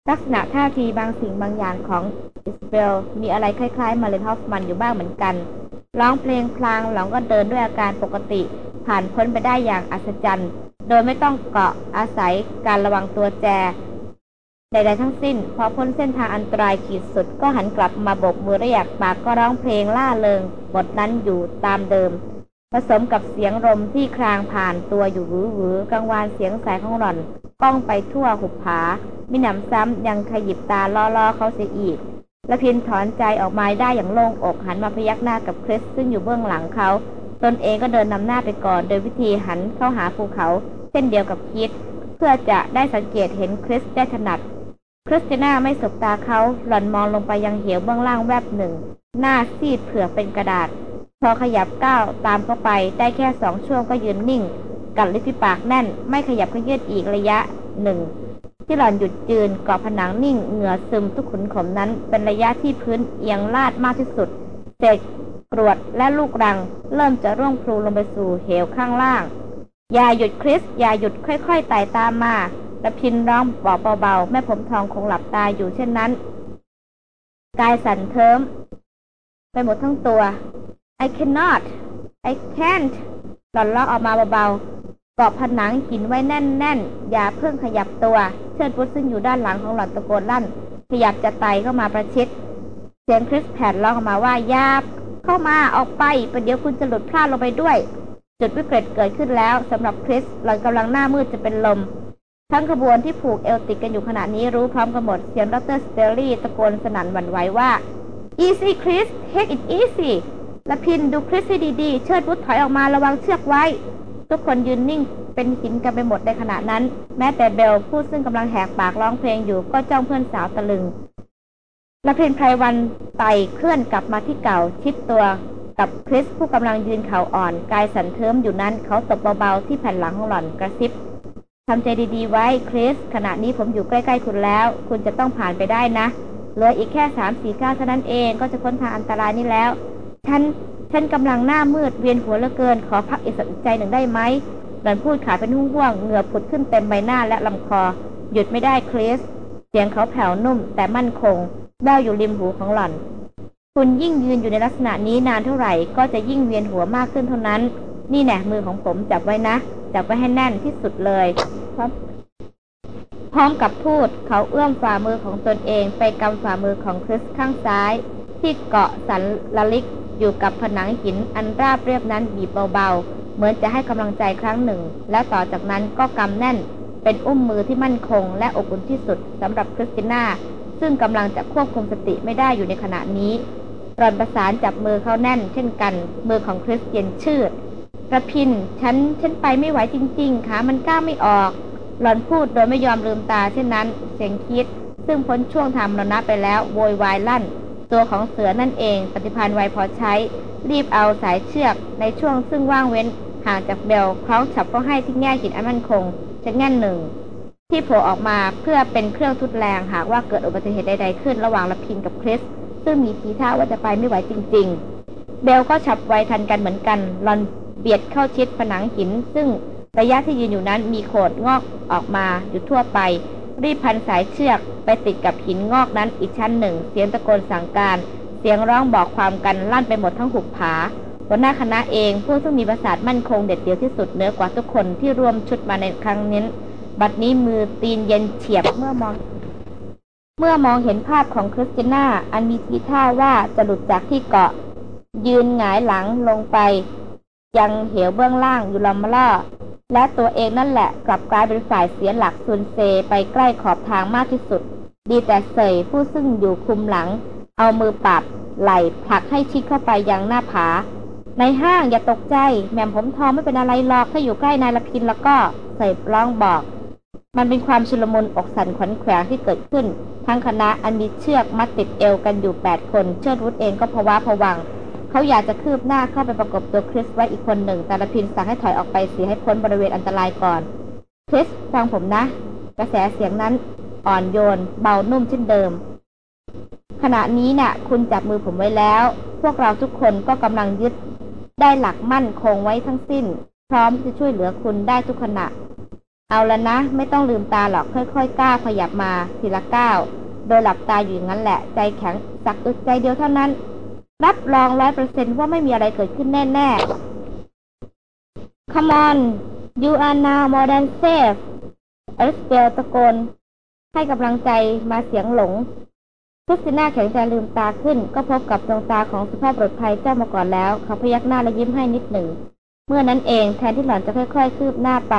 ลักษณะท่าทีบางสิ่งบางอย่างของอิสเบลมีอะไรคล้ายๆ มาเลนฮอฟมันอยู่บ้างเหมือนกันร้องเพลงพลางหลังก็เดินด้วยอาการปกติ ผ่านพ้นไปได้อย่างอัศจรรย์ โดยไม่ต้องเกาะอาศัยการระวังตัวแจ ใดๆทั้งสิ้น พอพ้นเส้นทางอันตรายขีดสุดก็หันกลับมาโบกมือเรียกปากก็ร้องเพลงล่าเริงบทนั้นอยู่ตามเดิม ผสมกับเสียงลมที่คลางผ่านตัวอยู่หวือหวือกลางวานเสียงสายของหล่อนก้องไปทั่วหุบผามิหนำซ้ำยังขยิบตาล่อๆเขาเสียอีกและพินถอนใจออกมาได้อย่างโล่งอกหันมาพยักหน้ากับคริสซึ่งอยู่เบื้องหลังเขา ตนเองก็เดินนำหน้าไปก่อน โดยวิธีหันเข้าหาภูเขา เช่นเดียวกับคิด เพื่อจะได้สังเกตเห็นคริสได้ถนัด คริสติน่าไม่สบตาเขาหล่อนมองลงไปยังเหวเบื้องล่างแวบหนึ่ง หน้าซีดเผือกเป็นกระดาษ พอขยับก้าวตามเข้าไปได้แค่สองช่วงก็ยืนนิ่ง กัดลิ้นปากแน่น ไม่ขยับขยืดอีกระยะหนึ่งที่หล่อนหยุดยืนกาะผนังนิ่งเหงื่อซึมทุกขุนขมนั้น เป็นระยะที่พื้นเอียงลาดมากที่สุดเศษกรวดและลูกรัง เริ่มจะร่วงพลูลงไปสู่เหวข้างล่าง อย่าหยุดคริส อย่าหยุดค่อยๆไต่ตามมาตะพินร้องบอกเบาๆ แม่ผมทองคงหลับตาอยู่เช่นนั้น กายสั่นเทิมไปหมดทั้งตัว I cannot I can't หล่อนร้องออกมาเบาๆเกาะผนังหินไว้แน่นๆ อย่าเพิ่งขยับตัว เชิดวุธซึ่งอยู่ด้านหลังของหล่อนตะโกนลั่น ขยับจะไต่เข้ามาประชิด เสียงคริสแผดร้องออกมาว่าอย่าเข้ามาออกไปประเดี๋ยวคุณจะหลุดพลาดลงไปด้วย จุดวิกฤตเกิดขึ้นแล้วสำหรับคริสหล่อนกำลังหน้ามืดจะเป็นลม ทั้งขบวนที่ผูกเอวติดกันอยู่ขณะนี้รู้พร้อมกันหมดเสียงดร.สเตลลี่ตะโกนสนั่นหวั่นไหวว่า easy Chris take it easy ละพินดูคริสให้ดีๆ เชิดพุทถอยออกมาระวังเชือกไว้ ทุกคนยืนนิ่งเป็นหินกันไปหมดในขณะนั้น แม้แต่เบลผู้ซึ่งกำลังแหกปากร้องเพลงอยู่ก็จ้องเพื่อนสาวตะลึงและเพนไพรวันไต่เคลื่อนกลับมาที่เก่าชิดตัวกับคริสผู้กำลังยืนเข่าอ่อนกายสันเทิมอยู่นั้นเขาตบเบาๆที่แผ่นหลังของหล่อนกระซิบทำใจดีๆไว้คริสขณะนี้ผมอยู่ใกล้ๆคุณแล้ว คุณจะต้องผ่านไปได้นะเหลืออีกแค่สามสี่ก้าวเท่านั้นเองก็จะพ้นทางอันตรายนี้แล้ว ฉันฉันกำลังหน้ามืดเวียนหัวเหลือเกิน ขอพักอีกสักใจหนึ่งได้ไหมหล่อนพูดขาเป็นห่วงเหงื่อผุดขึ้นเต็มใบหน้าและลำคอ หยุดไม่ได้คริส เสียงเขาแผ่วนุ่มแต่มั่นคงแววอยู่ริมหูของหล่อน คุณยิ่งยืนอยู่ในลักษณะนี้นานเท่าไหร่ก็จะยิ่งเวียนหัวมากขึ้นเท่านั้น นี่แน่มือของผมจับไว้นะ จับไว้ให้แน่นที่สุดเลยพร้อมพร้อมกับพูดเขาเอื้อมฝ่ามือของตนเองไปกำฝ่ามือของคริสข้างซ้าย ที่เกาะสั่นระริกอยู่กับผนังหินอันราบเรียบนั้นบีบเบาๆ เหมือนจะให้กำลังใจครั้งหนึ่ง แล้วต่อจากนั้นก็กำแน่น เป็นอุ้งมือที่มั่นคง และอบอุ่นที่สุดสำหรับคริสติน่า ซึ่งกำลังจะควบคุมสติไม่ได้อยู่ในขณะนี้หล่อนประสานจับมือเขาแน่น เช่นกัน มือของคริสเย็นชืดระพิน ฉัน ฉันไปไม่ไหวจริงๆขามันก้าวไม่ออก หลอนพูดโดยไม่ยอมลืมตาเช่นนั้น เสียงคิด ซึ่งพ้นช่วงทำรณะไปแล้ว โวยวายลั่น ตัวของเสือนั่นเอง ปฏิพันธ์ไวพอใช้ รีบเอาสายเชือกในช่วงซึ่งว่างเว้นห่างจากเบลคล้องฉับเข้าให้ที่แง่หินอันมั่นคงจะแง่นหนึ่ง ที่โผล่ออกมาเพื่อเป็นเครื่องทุดแรงหากว่าเกิดอุบัติเหตุใดๆขึ้นระหว่างละพินกับคริส ซึ่งมีทีท่าว่าจะไปไม่ไหวจริง ๆ เบลก็ฉับไวทันกันเหมือนกันลอนเบียดเข้าชิดผนังหิน ซึ่งระยะที่ยืนอยู่นั้นมีโขดงอกออกมาอยู่ทั่วไป รีบพันสายเชือกไปติดกับหินงอกนั้นอีกชั้นหนึ่ง เสียงตะโกนสั่งการ เสียงร้องบอกความกันลั่นไปหมดทั้งหุบผาหัวหน้าคณะเองผู้ซึ่งมีประสาทมั่นคงเด็ดเดี่ยวที่สุดเหนือกว่าทุกคนที่ร่วมชุดมาในครั้งนี้บัดนี้มือตีนเย็นเฉียบเมื่อมอง เมื่อมองเห็นภาพของคริสติน่าอันมีทีท่าว่าจะหลุดจากที่เกาะ ยืนหงายหลังลงไป ยังเหวเบื้องล่างอยู่ลำล่อ และตัวเองนั่นแหละกลับกลายเป็นฝ่ายเสียหลักซุนเซไปใกล้ขอบทางมากที่สุด ดีแต่เสยผู้ซึ่งอยู่คุมหลัง เอามือปับไหล่ผลักให้ชิดเข้าไปยังหน้าผา ในห้างอย่าตกใจ แม่มผมทองไม่เป็นอะไรหรอกถ้าอยู่ใกล้นายละพินแล้วก็เสยร้องบอก มันเป็นความชุลมุนอกสันขวัญแขวงที่เกิดขึ้น ทั้งคณะอันมีเชือกมัดติดเอวกันอยู่แปดคน เชิดวุฒเองก็ภาวะผวัง เขาอยากจะคืบหน้าเข้าไปประกบตัวคริสไว้อีกคนหนึ่ง แต่ละพินสั่งให้ถอยออกไปเสียให้พ้นบริเวณอันตรายก่อน คริสฟังผมนะ กระแสเสียงนั้นอ่อนโยน เบานุ่มเช่นเดิม ขณะนี้นะ่ะ คุณจับมือผมไว้แล้ว พวกเราทุกคนก็กำลังยึด ได้หลักมั่นคงไว้ทั้งสิ้น พร้อมที่จะช่วยเหลือคุณได้ทุกขณะ เอาละนะ ไม่ต้องลืมตาหรอกค่อยๆก้าวขยับมาทีละก้าวโดยหลับตาอยู่อย่างนั้นแหละ ใจแข็งสักอึดใจเดียวเท่านั้น รับรองร้อยเปอร์เซนว่าไม่มีอะไรเกิดขึ้นแน่ๆ Come on you are now more than safe อสเบลตะโกน ให้กำลังใจมาเสียงหลงทุกสิน้าแข็งใจลืมตาขึ้น ก็พบกับดวงตาของสุภาพบุรุษไทยเจ้ามาก่อนแล้ว เขาพยักหน้าและยิ้มให้นิดหนึ่ง เมื่อนั้นเองแทนที่หล่อนจะค่อย ๆ คืบหน้าไป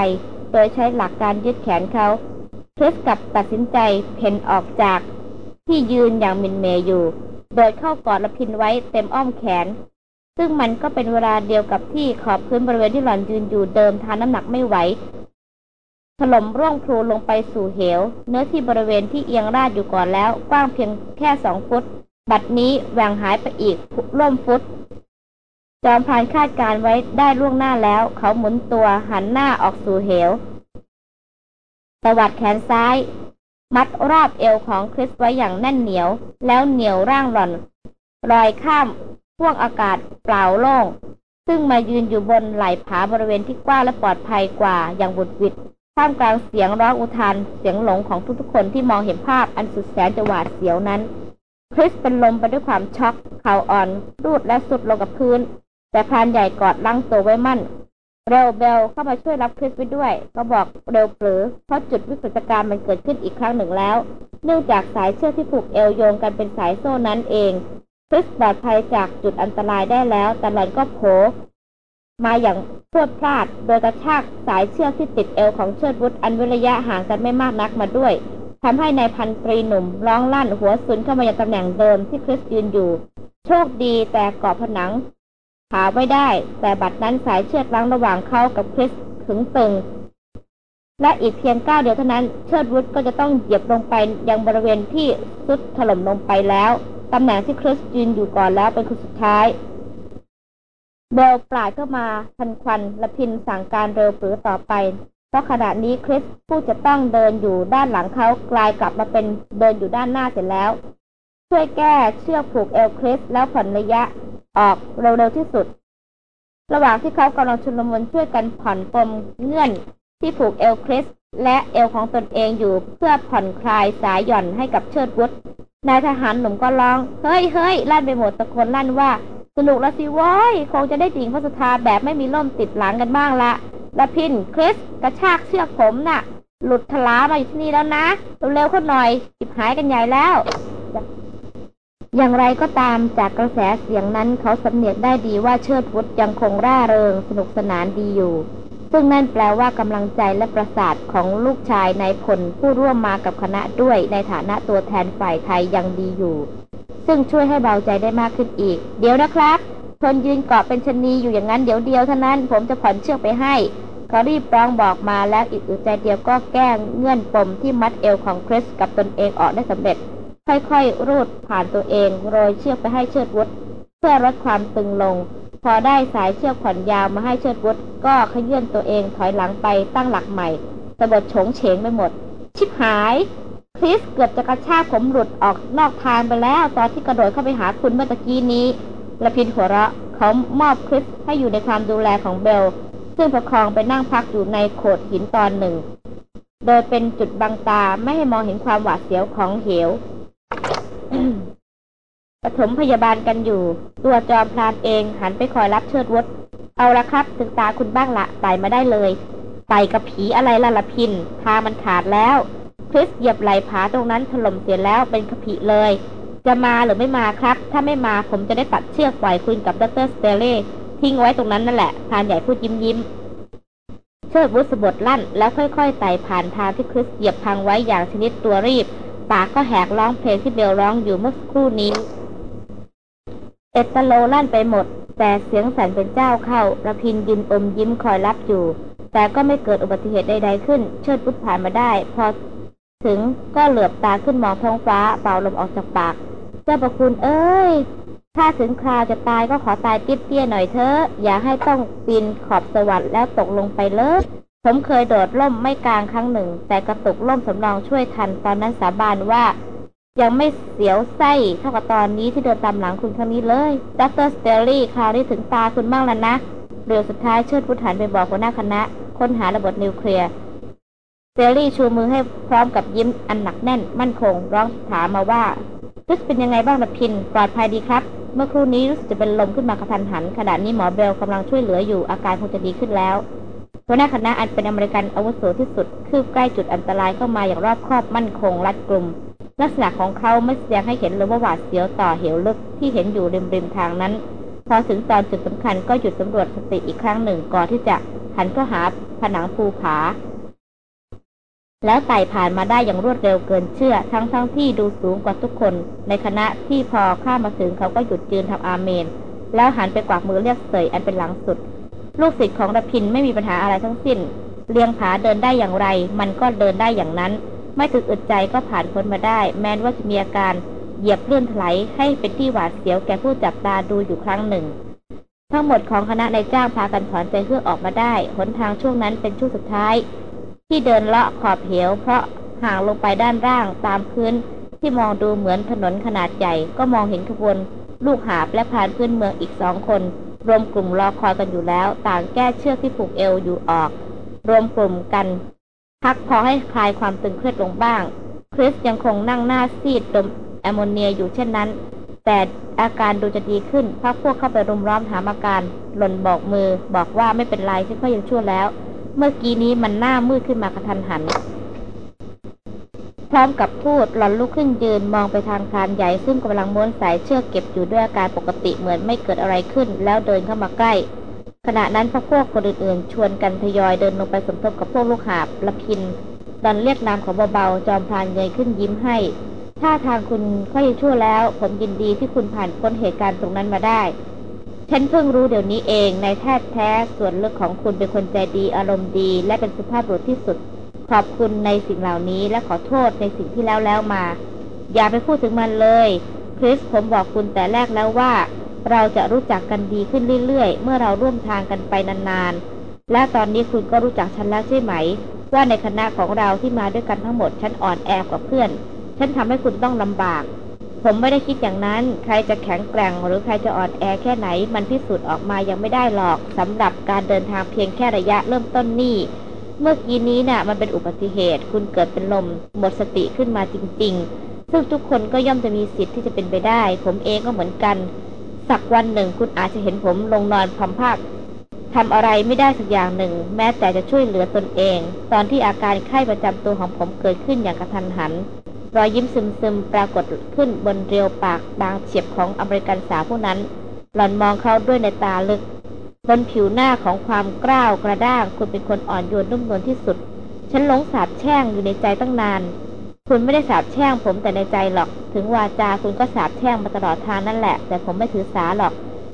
โดยใช้หลักการยึดแขนเขาคริสกับตัดสินใจเพ่นออกจากที่ยืนอย่างมินเมย์อยู่ โดยเข้ากอดละพินไว้เต็มอ้อมแขน ซึ่งมันก็เป็นเวลาเดียวกับที่ขอบพื้นบริเวณที่หล่อนยืนอยู่เดิมทานน้ำหนักไม่ไหวถล่มร่องพลูลงไปสู่เหว เนื้อที่บริเวณที่เอียงราดอยู่ก่อนแล้ว กว้างเพียงแค่สองฟุต บัดนี้แหว่งหายไปอีกร่วมฟุต จอมพานคาดการไว้ได้ล่วงหน้าแล้ว เขาหมุนตัวหันหน้าออกสู่เหวตวัดแขนซ้าย มัดรอบเอวของคริสไว้อย่างแน่นเหนียว แล้วเหนียวร่างหล่อนลอยข้ามพ่วงอากาศเปล่าโล่ง ซึ่งมายืนอยู่บนไหล่ผาบริเวณที่กว้างและปลอดภัยกว่าอย่างบุดวิดท่ามกลางเสียงร้องอุทานเสียงหลงของทุกๆคนที่มองเห็นภาพอันสุดแสนจะหวาดเสียวนั้น คริสเป็นลมไปด้วยความช็อกเข่าอ่อนรูดและสุดลงกับพื้น แต่พรานใหญ่กอดลังตัวไว้มั่น เร็วเบลเข้ามาช่วยรับคริสไปด้วย ก็บอกเร็วเปลือเพราะจุดวิกฤตการณ์มันเกิดขึ้นอีกครั้งหนึ่งแล้ว เนื่องจากสายเชือกที่ผูกเอวโยงกันเป็นสายโซ่นั้นเองคริสปลอดภัยจากจุดอันตรายได้แล้ว แต่หล่อนก็โผมาอย่างพรวดพลาด โดยกระชากสายเชือกที่ติดเอวของเชิดวุฒอันวิระยะห่างกันไม่มากนักมาด้วยทำให้ในพันตรีหนุ่มร้องลั่นหัวสุนเข้ามายังตำแหน่งเดิมที่คริสยืนอยู่ โชคดีแต่เกาะผนัง ขาไว้ได้ แต่บัดนั้นสายเชือกลังระหว่างเขากับคริสถึงตึง และอีกเพียงก้าวเดียวเท่านั้น เชิดวุฒก็จะต้องเหยียบลงไปยังบริเวณที่สุดถล่มลงไปแล้วตำแหน่งที่คริสยืนอยู่ก่อนแล้วเป็นคนสุดท้ายเบลปลายก็มาทันควันและพินสั่งการเร็วปือต่อไป เพราะขณะนี้คริสผู้จะต้องเดินอยู่ด้านหลังเขากลายกลับมาเป็นเดินอยู่ด้านหน้าเสร็จแล้ว ช่วยแก้เชือกผูกเอลคริสแล้วผ่อนระยะ ออกเร็วๆที่สุด ระหว่างที่เขากำลังชุลมุนช่วยกันผ่อนปมเงื่อนที่ผูกเอลคริสและเอลของตนเองอยู่เพื่อผ่อนคลายสายหย่อนให้กับเชิดวุฒนายทหารหนุ่มก็ร้อง เฮ้ยเฮ้ยลั่นไปหมดตะโกนลั่นว่า สนุกละสิว้ยคงจะได้ดิ่งพระสุธาแบบไม่มีล่มติดหลังกันบ้างละละพินคริสกระชากเชือกผมนะ่ะ หลุดทลามาอยู่ที่นี่แล้วนะเร็วๆขึ้นหน่อยจิบหายกันใหญ่แล้ว อย่างไรก็ตามจากกระแสเสียงนั้นเขาสำเนียกได้ดีว่าเชิดวุฒยังคงร่าเริงสนุกสนานดีอยู่ ซึ่งนั่นแปลว่ากำลังใจและประสาทของลูกชายนายพลผู้ร่วมมากับคณะด้วยในฐานะตัวแทนฝ่ายไทยยังดีอยู่ ซึ่งช่วยให้เบาใจได้มากขึ้นอีก เดี๋ยวนะครับทนยืนเกาะเป็นชนีอยู่อย่างนั้นเดี๋ยวเดียวเท่านั้นผมจะผ่อนเชือกไปให้เขารีบร้องบอกมาแล้วอีกอึดใจเดียวก็แก้งเงื่อนปมที่มัดเอวของคริสกับตนเองออกได้สำเร็จ ค่อยๆ รูดผ่านตัวเองโรยเชือกไปให้เชิดวุฒเพื่อลดความตึงลง พอได้สายเชือกผ่อนยาวมาให้เชิดวุฒก็ขยื่นตัวเองถอยหลังไปตั้งหลักใหม่สะบัดโฉงเฉงไปหมด ชิบหายคริสเกือบจะกระชากผมหลุดออกนอกทางไปแล้ว ตอนที่กระโดดเข้าไปหาคุณเมื่อตะกี้นี้ละพินหัวเราะเขามอบคริสให้อยู่ในความดูแลของเบล ซึ่งประคองไปนั่งพักอยู่ในโขดหินตอนหนึ่ง โดยเป็นจุดบังตาไม่ให้มองเห็นความหวาดเสียวของเหว ปฐมพยาบาลกันอยู่ ตัวจอมพลานเองหันไปคอยรับเชิดวดเอาละครับ ถึงตาคุณบ้างละไต่มาได้เลยไต่กับผีอะไรล่ะละพินทามันขาดแล้วคริสเหยียบไหลผาตรงนั้นถล่มเสียแล้วเป็นขพิเลย จะมาหรือไม่มาครับ ถ้าไม่มาผมจะได้ตัดเชือกปล่อยคุณกับดรสเตเล่ทิ้งไว้ตรงนั้นนั่นแหละพานใหญ่พูดยิ้มยิ้มเชิดวุฒสบดลั่น แล้วค่อยๆไต่ผ่านทางที่คริสเหยียบพังไว้อย่างชนิดตัวรีบ ปากก็แหกร้องเพลงที่เบลร้องอยู่เมื่อสักครู่นี้ เอตโลลั่นไปหมด แต่เสียงสั่นเป็นเจ้าเข้าระพินยืนอมยิ้มคอยรับอยู่ แต่ก็ไม่เกิดอุบัติเหตุใดๆขึ้น เชิดวุฒผ่านมาได้ พอถึงก็เหลือบตาขึ้นมองท้องฟ้าเป่าลมออกจากปาก เจ้าประคุณเอ้ย ถ้าถึงคราวจะตายก็ขอตายเตี้ยๆหน่อยเถอะ อย่าให้ต้องปีนขอบสวรรค์แล้วตกลงไปเลย ผมเคยโดดล่มไม่กลางครั้งหนึ่ง แต่กระตุกล่มสำรองช่วยทันตอนนั้นสาบานว่า ยังไม่เสียวไส้เท่ากับตอนนี้ที่เดินตามหลังคุณครั้งนี้เลยดรสเตอรี่คราวนี้ถึงตาคุณบ้างแล้วนะเรือสุดท้ายเชิดพุทธันไปบอกหัวหน้าคณะ ค้นหาระเบิดนิวเคลียร์สเตลลี่ชูมือให้พร้อมกับยิ้มอันหนักแน่นมั่นคง ร้องถามมาว่ารู้สึกเป็นยังไงบ้างรพินทร์ปลอดภัยดีครับ เมื่อครู่นี้รู้สึกจะเป็นลมขึ้นมากระทันหันขณะนี้หมอเบลกำลังช่วยเหลืออยู่อาการคงจะดีขึ้นแล้ว หัวหน้าคณะอันเป็นอเมริกันอาวุโสที่สุด คืบใกล้จุดอันตรายเข้ามาอย่างรอบคอบมั่นคงรัดกลุ่มลักษณะของเขาไม่แสดงให้เห็นเลยว่าหวาดเสียวต่อเหวลึกที่เห็นอยู่ริมริมทางนั้น พอถึงตอนจุดสำคัญก็หยุดสำรวจสติอีกครั้งหนึ่งก่อนที่จะหันเข้าหาผนังภูผา แล้วไต่ผ่านมาได้อย่างรวดเร็วเกินเชื่อ ทั้งทั้งที่ดูสูงกว่าทุกคน ในคณะที่พอข้ามมาถึงเขาก็หยุดยืนทำอาเมน แล้วหันไปกวากมือเรียกเสยอันเป็นหลังสุด ลูกศิษย์ของระพินไม่มีปัญหาอะไรทั้งสิ้น เลียงผาเดินได้อย่างไร มันก็เดินได้อย่างนั้น ไม่ถึงอึดใจก็ผ่านพ้นมาได้ แม้ว่าจะมีอาการเหยียบเลื่อนถลายให้เป็นที่หวาดเสียวแก่ผู้จับตาดูอยู่ครั้งหนึ่ง ทั้งหมดของคณะนายจ้างพากันถอนใจเพื่อออกมาได้หนทางช่วงนั้นเป็นช่วงสุดท้าย ที่เดินเลาะขอบเหว เพราะห่างลงไปด้านล่างตามพื้น ที่มองดูเหมือนถนนขนาดใหญ่ ก็มองเห็นขบวน ลูกหาบและพานพื้นเมืองอีกสองคน รวมกลุ่มรอคอยกันอยู่แล้ว ต่างแก้เชือกที่ผูกเอวอยู่ออก รวมกลุ่มกัน พักพอให้คลายความตึงเครียดลงบ้าง คริสยังคงนั่งหน้าซีดดมแอมโมเนียอยู่เช่นนั้น แต่อาการดูจะดีขึ้นพักพวกเข้าไปรุมล้อมถามอาการ หล่นบอกมือบอกว่าไม่เป็นไรที่เขายังชั่วแล้ว เมื่อกี้นี้มันหน้ามืดขึ้นมากระทันหัน พร้อมกับพูดหล่อนลุกขึ้นยืนมองไปทางพรานใหญ่ซึ่งกำลังม้วนสายเชือกเก็บอยู่ด้วยอาการปกติเหมือนไม่เกิดอะไรขึ้น แล้วเดินเข้ามาใกล้ ขณะนั้นพวกพวกคนอื่นๆ ชวนกันทยอยเดินลงไปสมทบกับพวกลูกหาบละพินดอนเรียกนามของเบาๆจอมพานเงยขึ้นยิ้มให้ถ้าทางคุณค่อยชั่วแล้ว ผมยินดีที่คุณผ่านพ้นเหตุการณ์ตรงนั้นมาได้ ฉันเพิ่งรู้เดี๋ยวนี้เอง ในแท้แท้ส่วนเลึกของคุณเป็นคนใจดีอารมณ์ดี และเป็นสุภาพบุรุษที่สุด ขอบคุณในสิ่งเหล่านี้และขอโทษในสิ่งที่แล้วแล้วมา อย่าไปพูดถึงมันเลย คริสผมบอกคุณแต่แรกแล้วว่า เราจะรู้จักกันดีขึ้นเรื่อยๆ เมื่อเราร่วมทางกันไปนานๆ และตอนนี้คุณก็รู้จักฉันแล้วใช่ไหม ว่าในคณะของเราที่มาด้วยกันทั้งหมดฉันอ่อนแอกว่าเพื่อน ฉันทำให้คุณต้องลำบาก ผมไม่ได้คิดอย่างนั้น ใครจะแข็งแกร่งหรือใครจะอ่อนแอแค่ไหน มันพิสูจน์ออกมายังไม่ได้หรอกสำหรับการเดินทางเพียงแค่ระยะเริ่มต้นนี่ เมื่อกี้นี้น่ะ มันเป็นอุบัติเหตุ คุณเกิดเป็นลมหมดสติขึ้นมาจริง ๆ ซึ่งทุกคนก็ย่อมจะมีสิทธิ์ที่จะเป็นไปได้ ผมเองก็เหมือนกัน สักวันหนึ่งคุณอาจจะเห็นผมลงนอนพำภาคทำอะไรไม่ได้สักอย่างหนึ่ง แม้แต่จะช่วยเหลือตนเอง ตอนที่อาการไข้ประจำตัวของผมเกิดขึ้นอย่างกระทันหัน รอยยิ้มซึมๆปรากฏขึ้นบนเรียวปากบางเฉียบของอเมริกันสาวผู้นั้น หล่อนมองเขาด้วยในตาลึก บนผิวหน้าของความกล้าวกระด้างคุณเป็นคนอ่อนโยนนุ่มนวลที่สุด ฉันหลงสาบแช่งอยู่ในใจตั้งนาน คุณไม่ได้สาบแช่งผมแต่ในใจหรอก ถึงวาจาคุณก็สาบแช่งมาตลอดทางนั่นแหละ แต่ผมไม่ถือสาหรอก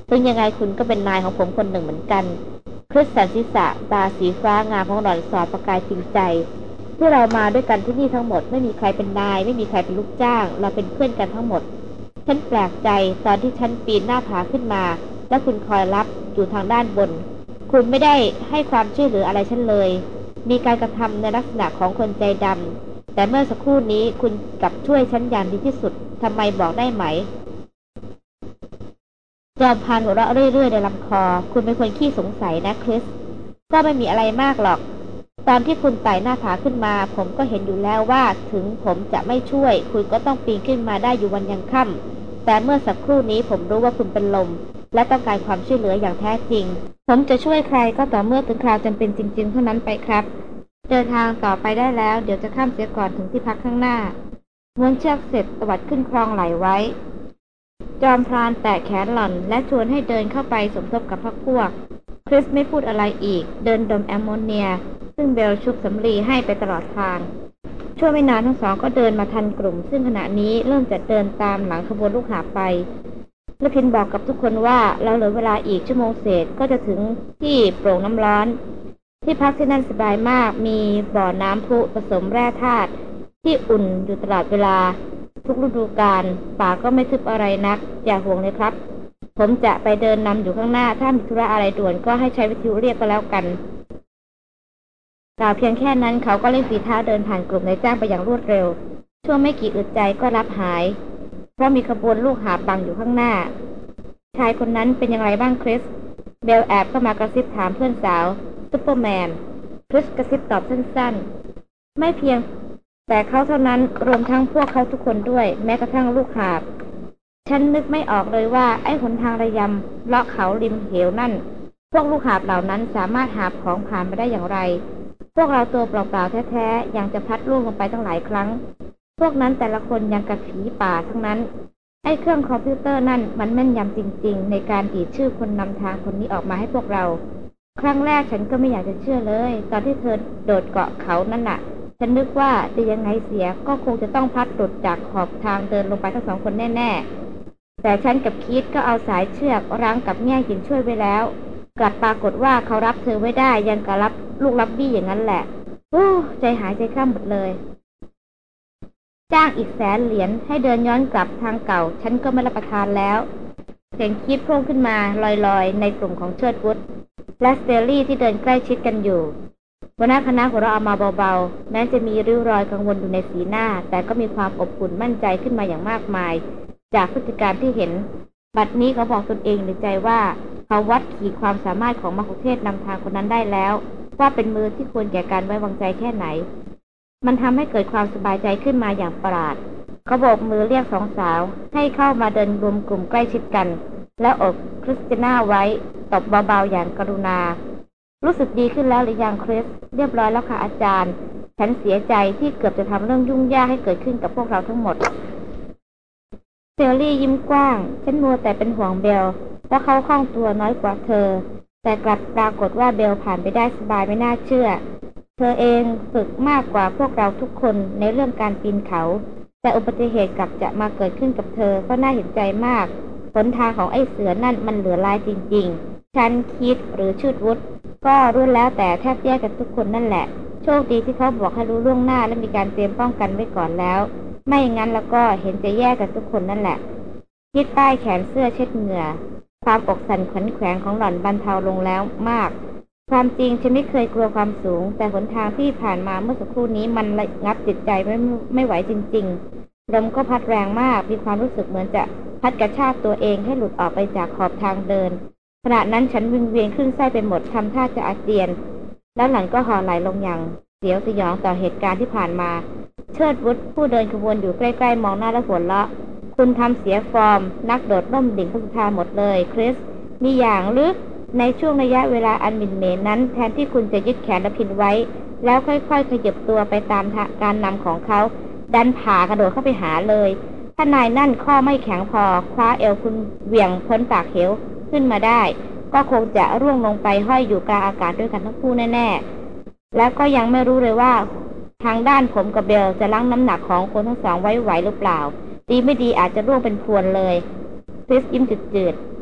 ซึ่งยังไงคุณก็เป็นนายของผมคนหนึ่งเหมือนกันคริสสันศีษะตาสีฟ้างามของหล่อนสอดประกายจริงใจที่เรามาด้วยกันที่นี่ทั้งหมดไม่มีใครเป็นนาย ไม่มีใครเป็นลูกจ้าง เราเป็นเพื่อนกันทั้งหมด ฉันแปลกใจตอนที่ฉันปีนหน้าผาขึ้นมา และคุณคอยรับอยู่ทางด้านบน คุณไม่ได้ให้ความช่วยเหลืออะไรฉันเลย มีการกระทำในลักษณะของคนใจดำแต่เมื่อสักครู่นี้คุณกลับช่วยฉันอย่างดีที่สุดทำไมบอกได้ไหมจอมพานหัวเราะเรื่อยๆในลำคอ คุณเป็นคนขี้สงสัยนะคริส ก็ไม่มีอะไรมากหรอก ตอนที่คุณไต่หน้าผาขึ้นมา ผมก็เห็นอยู่แล้วว่าถึงผมจะไม่ช่วย คุณก็ต้องปีนขึ้นมาได้อยู่วันยังค่ำแต่เมื่อสักครู่นี้ผมรู้ว่าคุณเป็นลม และต้องการความช่วยเหลืออย่างแท้จริง ผมจะช่วยใครก็ต่อเมื่อถึงคราวจำเป็นจริง ๆ เท่านั้นไปครับ เดินทางต่อไปได้แล้ว เดี๋ยวจะข้ามเสียก่อนถึงที่พักข้างหน้าม้วนเชือกเสร็จตวัดขึ้นคลองไหลไว้ จอมพรานแตะแขนหล่อน และชวนให้เดินเข้าไปสมทบกับพักพวก คริสไม่พูดอะไรอีก เดินดมแอมโมเนีย ซึ่งเบลชุบสำลีให้ไปตลอดทาง ช่วงไม่นานทั้งสองก็เดินมาทันกลุ่ม ซึ่งขณะนี้เริ่มจะเดินตามหลังขบวนลูกหาไป ละพินบอกกับทุกคนว่าเราเหลือเวลาอีกชั่วโมงเศษก็จะถึงที่โปร่งน้ำร้อน ที่พักที่นั่นสบายมาก มีบ่อน้ำพุผสมแร่ธาตุที่อุ่นอยู่ตลอดเวลา ทุกฤดูกาลป่าก็ไม่ทึบอะไรนัก อย่าห่วงเลยครับ ผมจะไปเดินนำอยู่ข้างหน้า ถ้ามีธุระอะไรด่วนก็ให้ใช้วิทยุเรียกก็แล้วกันกล่าวเพียงแค่นั้นเขาก็เล่นฝีเท้าเดินผ่านกลุ่มนายจ้างไปอย่างรวดเร็ว ช่วงไม่กี่อึดใจก็ลับหาย เพราะมีขบวนลูกหาบบังอยู่ข้างหน้า ชายคนนั้นเป็นยังไงบ้างคริส เบลแอบเข้ามากระซิบถามเพื่อนสาวซุปเปอร์แมน คริสกระซิบตอบสั้นๆ ไม่เพียง แต่เขาเท่านั้นรวมทั้งพวกเขาทุกคนด้วย แม้กระทั่งลูกหาบ ฉันนึกไม่ออกเลยว่าไอ้หนทางระยำเลาะเขาริมเหวนั่น พวกลูกหาบเหล่านั้นสามารถหาบของผ่านไปได้อย่างไร พวกเราตัวเปล่าๆแท้ๆยังจะพัดล่วงลงไปตั้งหลายครั้ง พวกนั้นแต่ละคนยังกระผีป่าทั้งนั้น ไอ้เครื่องคอมพิวเตอร์นั่นมันแม่นยำจริง ๆ ในการดีดชื่อคนนำทางคนนี้ออกมาให้พวกเรา ครั้งแรกฉันก็ไม่อยากจะเชื่อเลย ตอนที่เธอโดดเกาะเขานั่นน่ะ ฉันนึกว่าจะยังไงเสียก็คงจะต้องพัดหลุดจากขอบทางเดินลงไปทั้งสองคนแน่ๆ แต่ฉันกับคิดก็เอาสายเชือกรั้งกับแง่หินช่วยไว้แล้ว กลับปรากฏว่าเขารับเธอไว้ได้ยังกับรับลูกรับบี้อย่างนั้นแหละโอ้ใจหายใจข้ามหมดเลย จ้างอีกแสนเหรียญให้เดินย้อนกลับทางเก่า ฉันก็ไม่รับประทานแล้ว เสียงคิดพุ่งขึ้นมาลอยๆ ในกลุ่มของเชิดวุฒและสเตลลี่ที่เดินใกล้ชิดกันอยู่หัวหน้าคณะของเราเอามาเบาๆแม้จะมีริ้วรอยกังวลอยู่ในสีหน้า แต่ก็มีความอบอุ่นมั่นใจขึ้นมาอย่างมากมาย จากพฤติการที่เห็น บัดนี้เขาบอกตนเองในใจว่าเขาวัดขีดความสามารถของมคุเทศนำทางคนนั้นได้แล้ว ว่าเป็นมือที่ควรแก่การไว้วางใจแค่ไหน มันทำให้เกิดความสบายใจขึ้นมาอย่างประหลาด เขาโบกมือเรียกสองสาว ให้เข้ามาเดินรวมกลุ่มใกล้ชิดกัน แล้วอกคริสติน่าไว้ตบเบาๆอย่างกรุณา รู้สึกดีขึ้นแล้วหรือยังคริส เรียบร้อยแล้วค่ะอาจารย์ ฉันเสียใจที่เกือบจะทำเรื่องยุ่งยากให้เกิดขึ้นกับพวกเราทั้งหมด เซลลี่ยิ้มกว้าง ฉันมัวแต่เป็นห่วงเบลเพราเขาคล่องตัวน้อยกว่าเธอ แต่กลับปรากฏว่าเบลผ่านไปได้สบายไม่น่าเชื่อ เธอเองฝึกมากกว่าพวกเราทุกคนในเรื่องการปีนเขา แต่อุบัติเหตุกลับจะมาเกิดขึ้นกับเธอก็น่าเห็นใจมากผลทางของไอ้เสือนั่นมันเหลือลายจริงๆ ฉันคิดหรือชืดวุฒก็รู้แล้วแต่แทบแยกกันทุกคนนั่นแหละ โชคดีที่เขาบอกให้รู้ล่วงหน้าและมีการเตรียมป้องกันไว้ก่อนแล้ว ไม่อย่างนั้นแล้วก็เห็นจะแยกกันทุกคนนั่นแหละยิดป้ายแขนเสื้อเช็ดเหงื่อความอกสั่นขวัญแขวงของหล่อนบรรเทาลงแล้วมาก ความจริงฉันไม่เคยกลัวความสูง แต่หนทางที่ผ่านมาเมื่อสักครู่นี้มันงับจิตใจไม่ไม่ไหวจริง ๆ ลมก็พัดแรงมาก มีความรู้สึกเหมือนจะพัดกระชากตัวเองให้หลุดออกไปจากขอบทางเดิน ขณะนั้นฉันวิงเวียนขึ้นไส้ไปหมดทำท่าจะอาเจียน แล้วหลังก็ห่อไหลลงอย่างเสียวสยองต่อเหตุการณ์ที่ผ่านมา เชิดวุฒผู้เดินขบวนอยู่ใกล้ๆ มองหน้าและหัวเราะ คุณทำเสียฟอร์ม นักโดดร่มดิ่งพุทธาหมดเลยคริส มีอย่างหรือ ในช่วงระยะเวลาอันมินเมนนั้น แทนที่คุณจะยึดแขนและพินไว้ แล้วค่อยๆขยับตัวไปตามการนำของเขา ดันผ่ากระโดดเข้าไปหาเลย ถ้านายนั่นข้อไม่แข็งพอ คว้าเอวคุณเหวี่ยงพ้นปากเหวขึ้นมาได้ ก็คงจะร่วงลงไปห้อยอยู่กลางอากาศด้วยกันทั้งคู่แน่ๆ แล้วก็ยังไม่รู้เลยว่า ทางด้านผมกับเบลจะลังน้ำหนักของคนทั้งสองไว้ไหวหรือเปล่า ดีไม่ดีอาจจะร่วงเป็นพวนเลยคริสยิ้มจืดๆ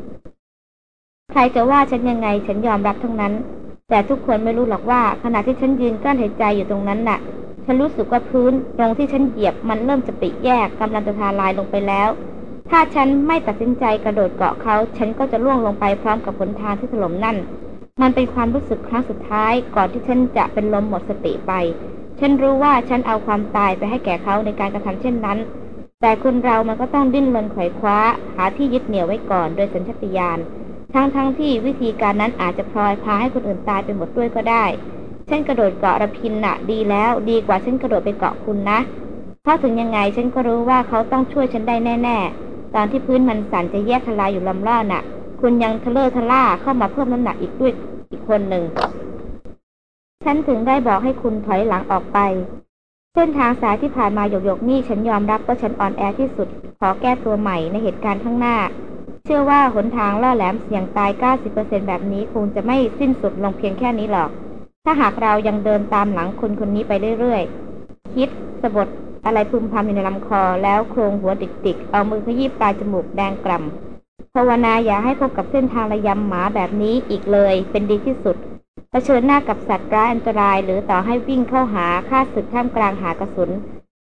ใครจะว่าฉันยังไงฉันยอมรับทั้งนั้น แต่ทุกคนไม่รู้หรอกว่า ขณะที่ฉันยืนกั้นหายใจอยู่ตรงนั้นน่ะ ฉันรู้สึกว่าพื้นตรงที่ฉันเหยียบมันเริ่มจะปิแยกกำลังจะทาลายลงไปแล้ว ถ้าฉันไม่ตัดสินใจกระโดดเกาะเขา ฉันก็จะล่วงลงไปพร้อมกับผลทางที่ถล่มนั่น มันเป็นความรู้สึกครั้งสุดท้าย ก่อนที่ฉันจะเป็นลมหมดสติไป ฉันรู้ว่าฉันเอาความตายไปให้แก่เขาในการกระทำเช่นนั้น แต่คนเรามันก็ต้องดิ้นรนไขว่คว้า หาที่ยึดเหนี่ยวไว้ก่อนโดยสัญชาตญาณ ทั้งทั้งที่วิธีการนั้นอาจจะพลอยพาให้คนอื่นตายไปหมดด้วยก็ได้ฉันกระโดดเกาะระพินน่ะ ดีแล้วดีกว่าฉันกระโดดไปเกาะคุณนะ เพราะถึงยังไงฉันก็รู้ว่าเขาต้องช่วยฉันได้แน่ๆ ตอนที่พื้นมันสั่นจะแยกทลายอยู่ลำล่อน่ะ คุณยังทะเลอทะล่าเข้ามาเพิ่มน้ำหนักอีกด้วยอีกคนหนึ่ง ฉันถึงได้บอกให้คุณถอยหลังออกไป เส้นทางสายที่ผ่านมาหยกๆนี่ฉันยอมรับว่าฉันอ่อนแอที่สุด ขอแก้ตัวใหม่ในเหตุการณ์ข้างหน้า เชื่อว่าหนทางล่อแหลมเสี่ยงตาย 90%แบบนี้คงจะไม่สิ้นสุดลงเพียงแค่นี้หรอก ถ้าหากเรายังเดินตามหลังคนคนนี้ไปเรื่อยๆ คิดสะบดอะไรพึมพำอยู่ในลำคอแล้วโครงหัวติกๆ เอามือขยี้ปลายจมูกแดงกล่ำภาวนาอย่าให้พบกับเส้นทางระยำหมาแบบนี้อีกเลย เป็นดีที่สุดเผชิญหน้ากับสัตว์ร้ายอันตราย หรือต่อให้วิ่งเข้าหาฆ่าศึกท่ามกลางหากระสุน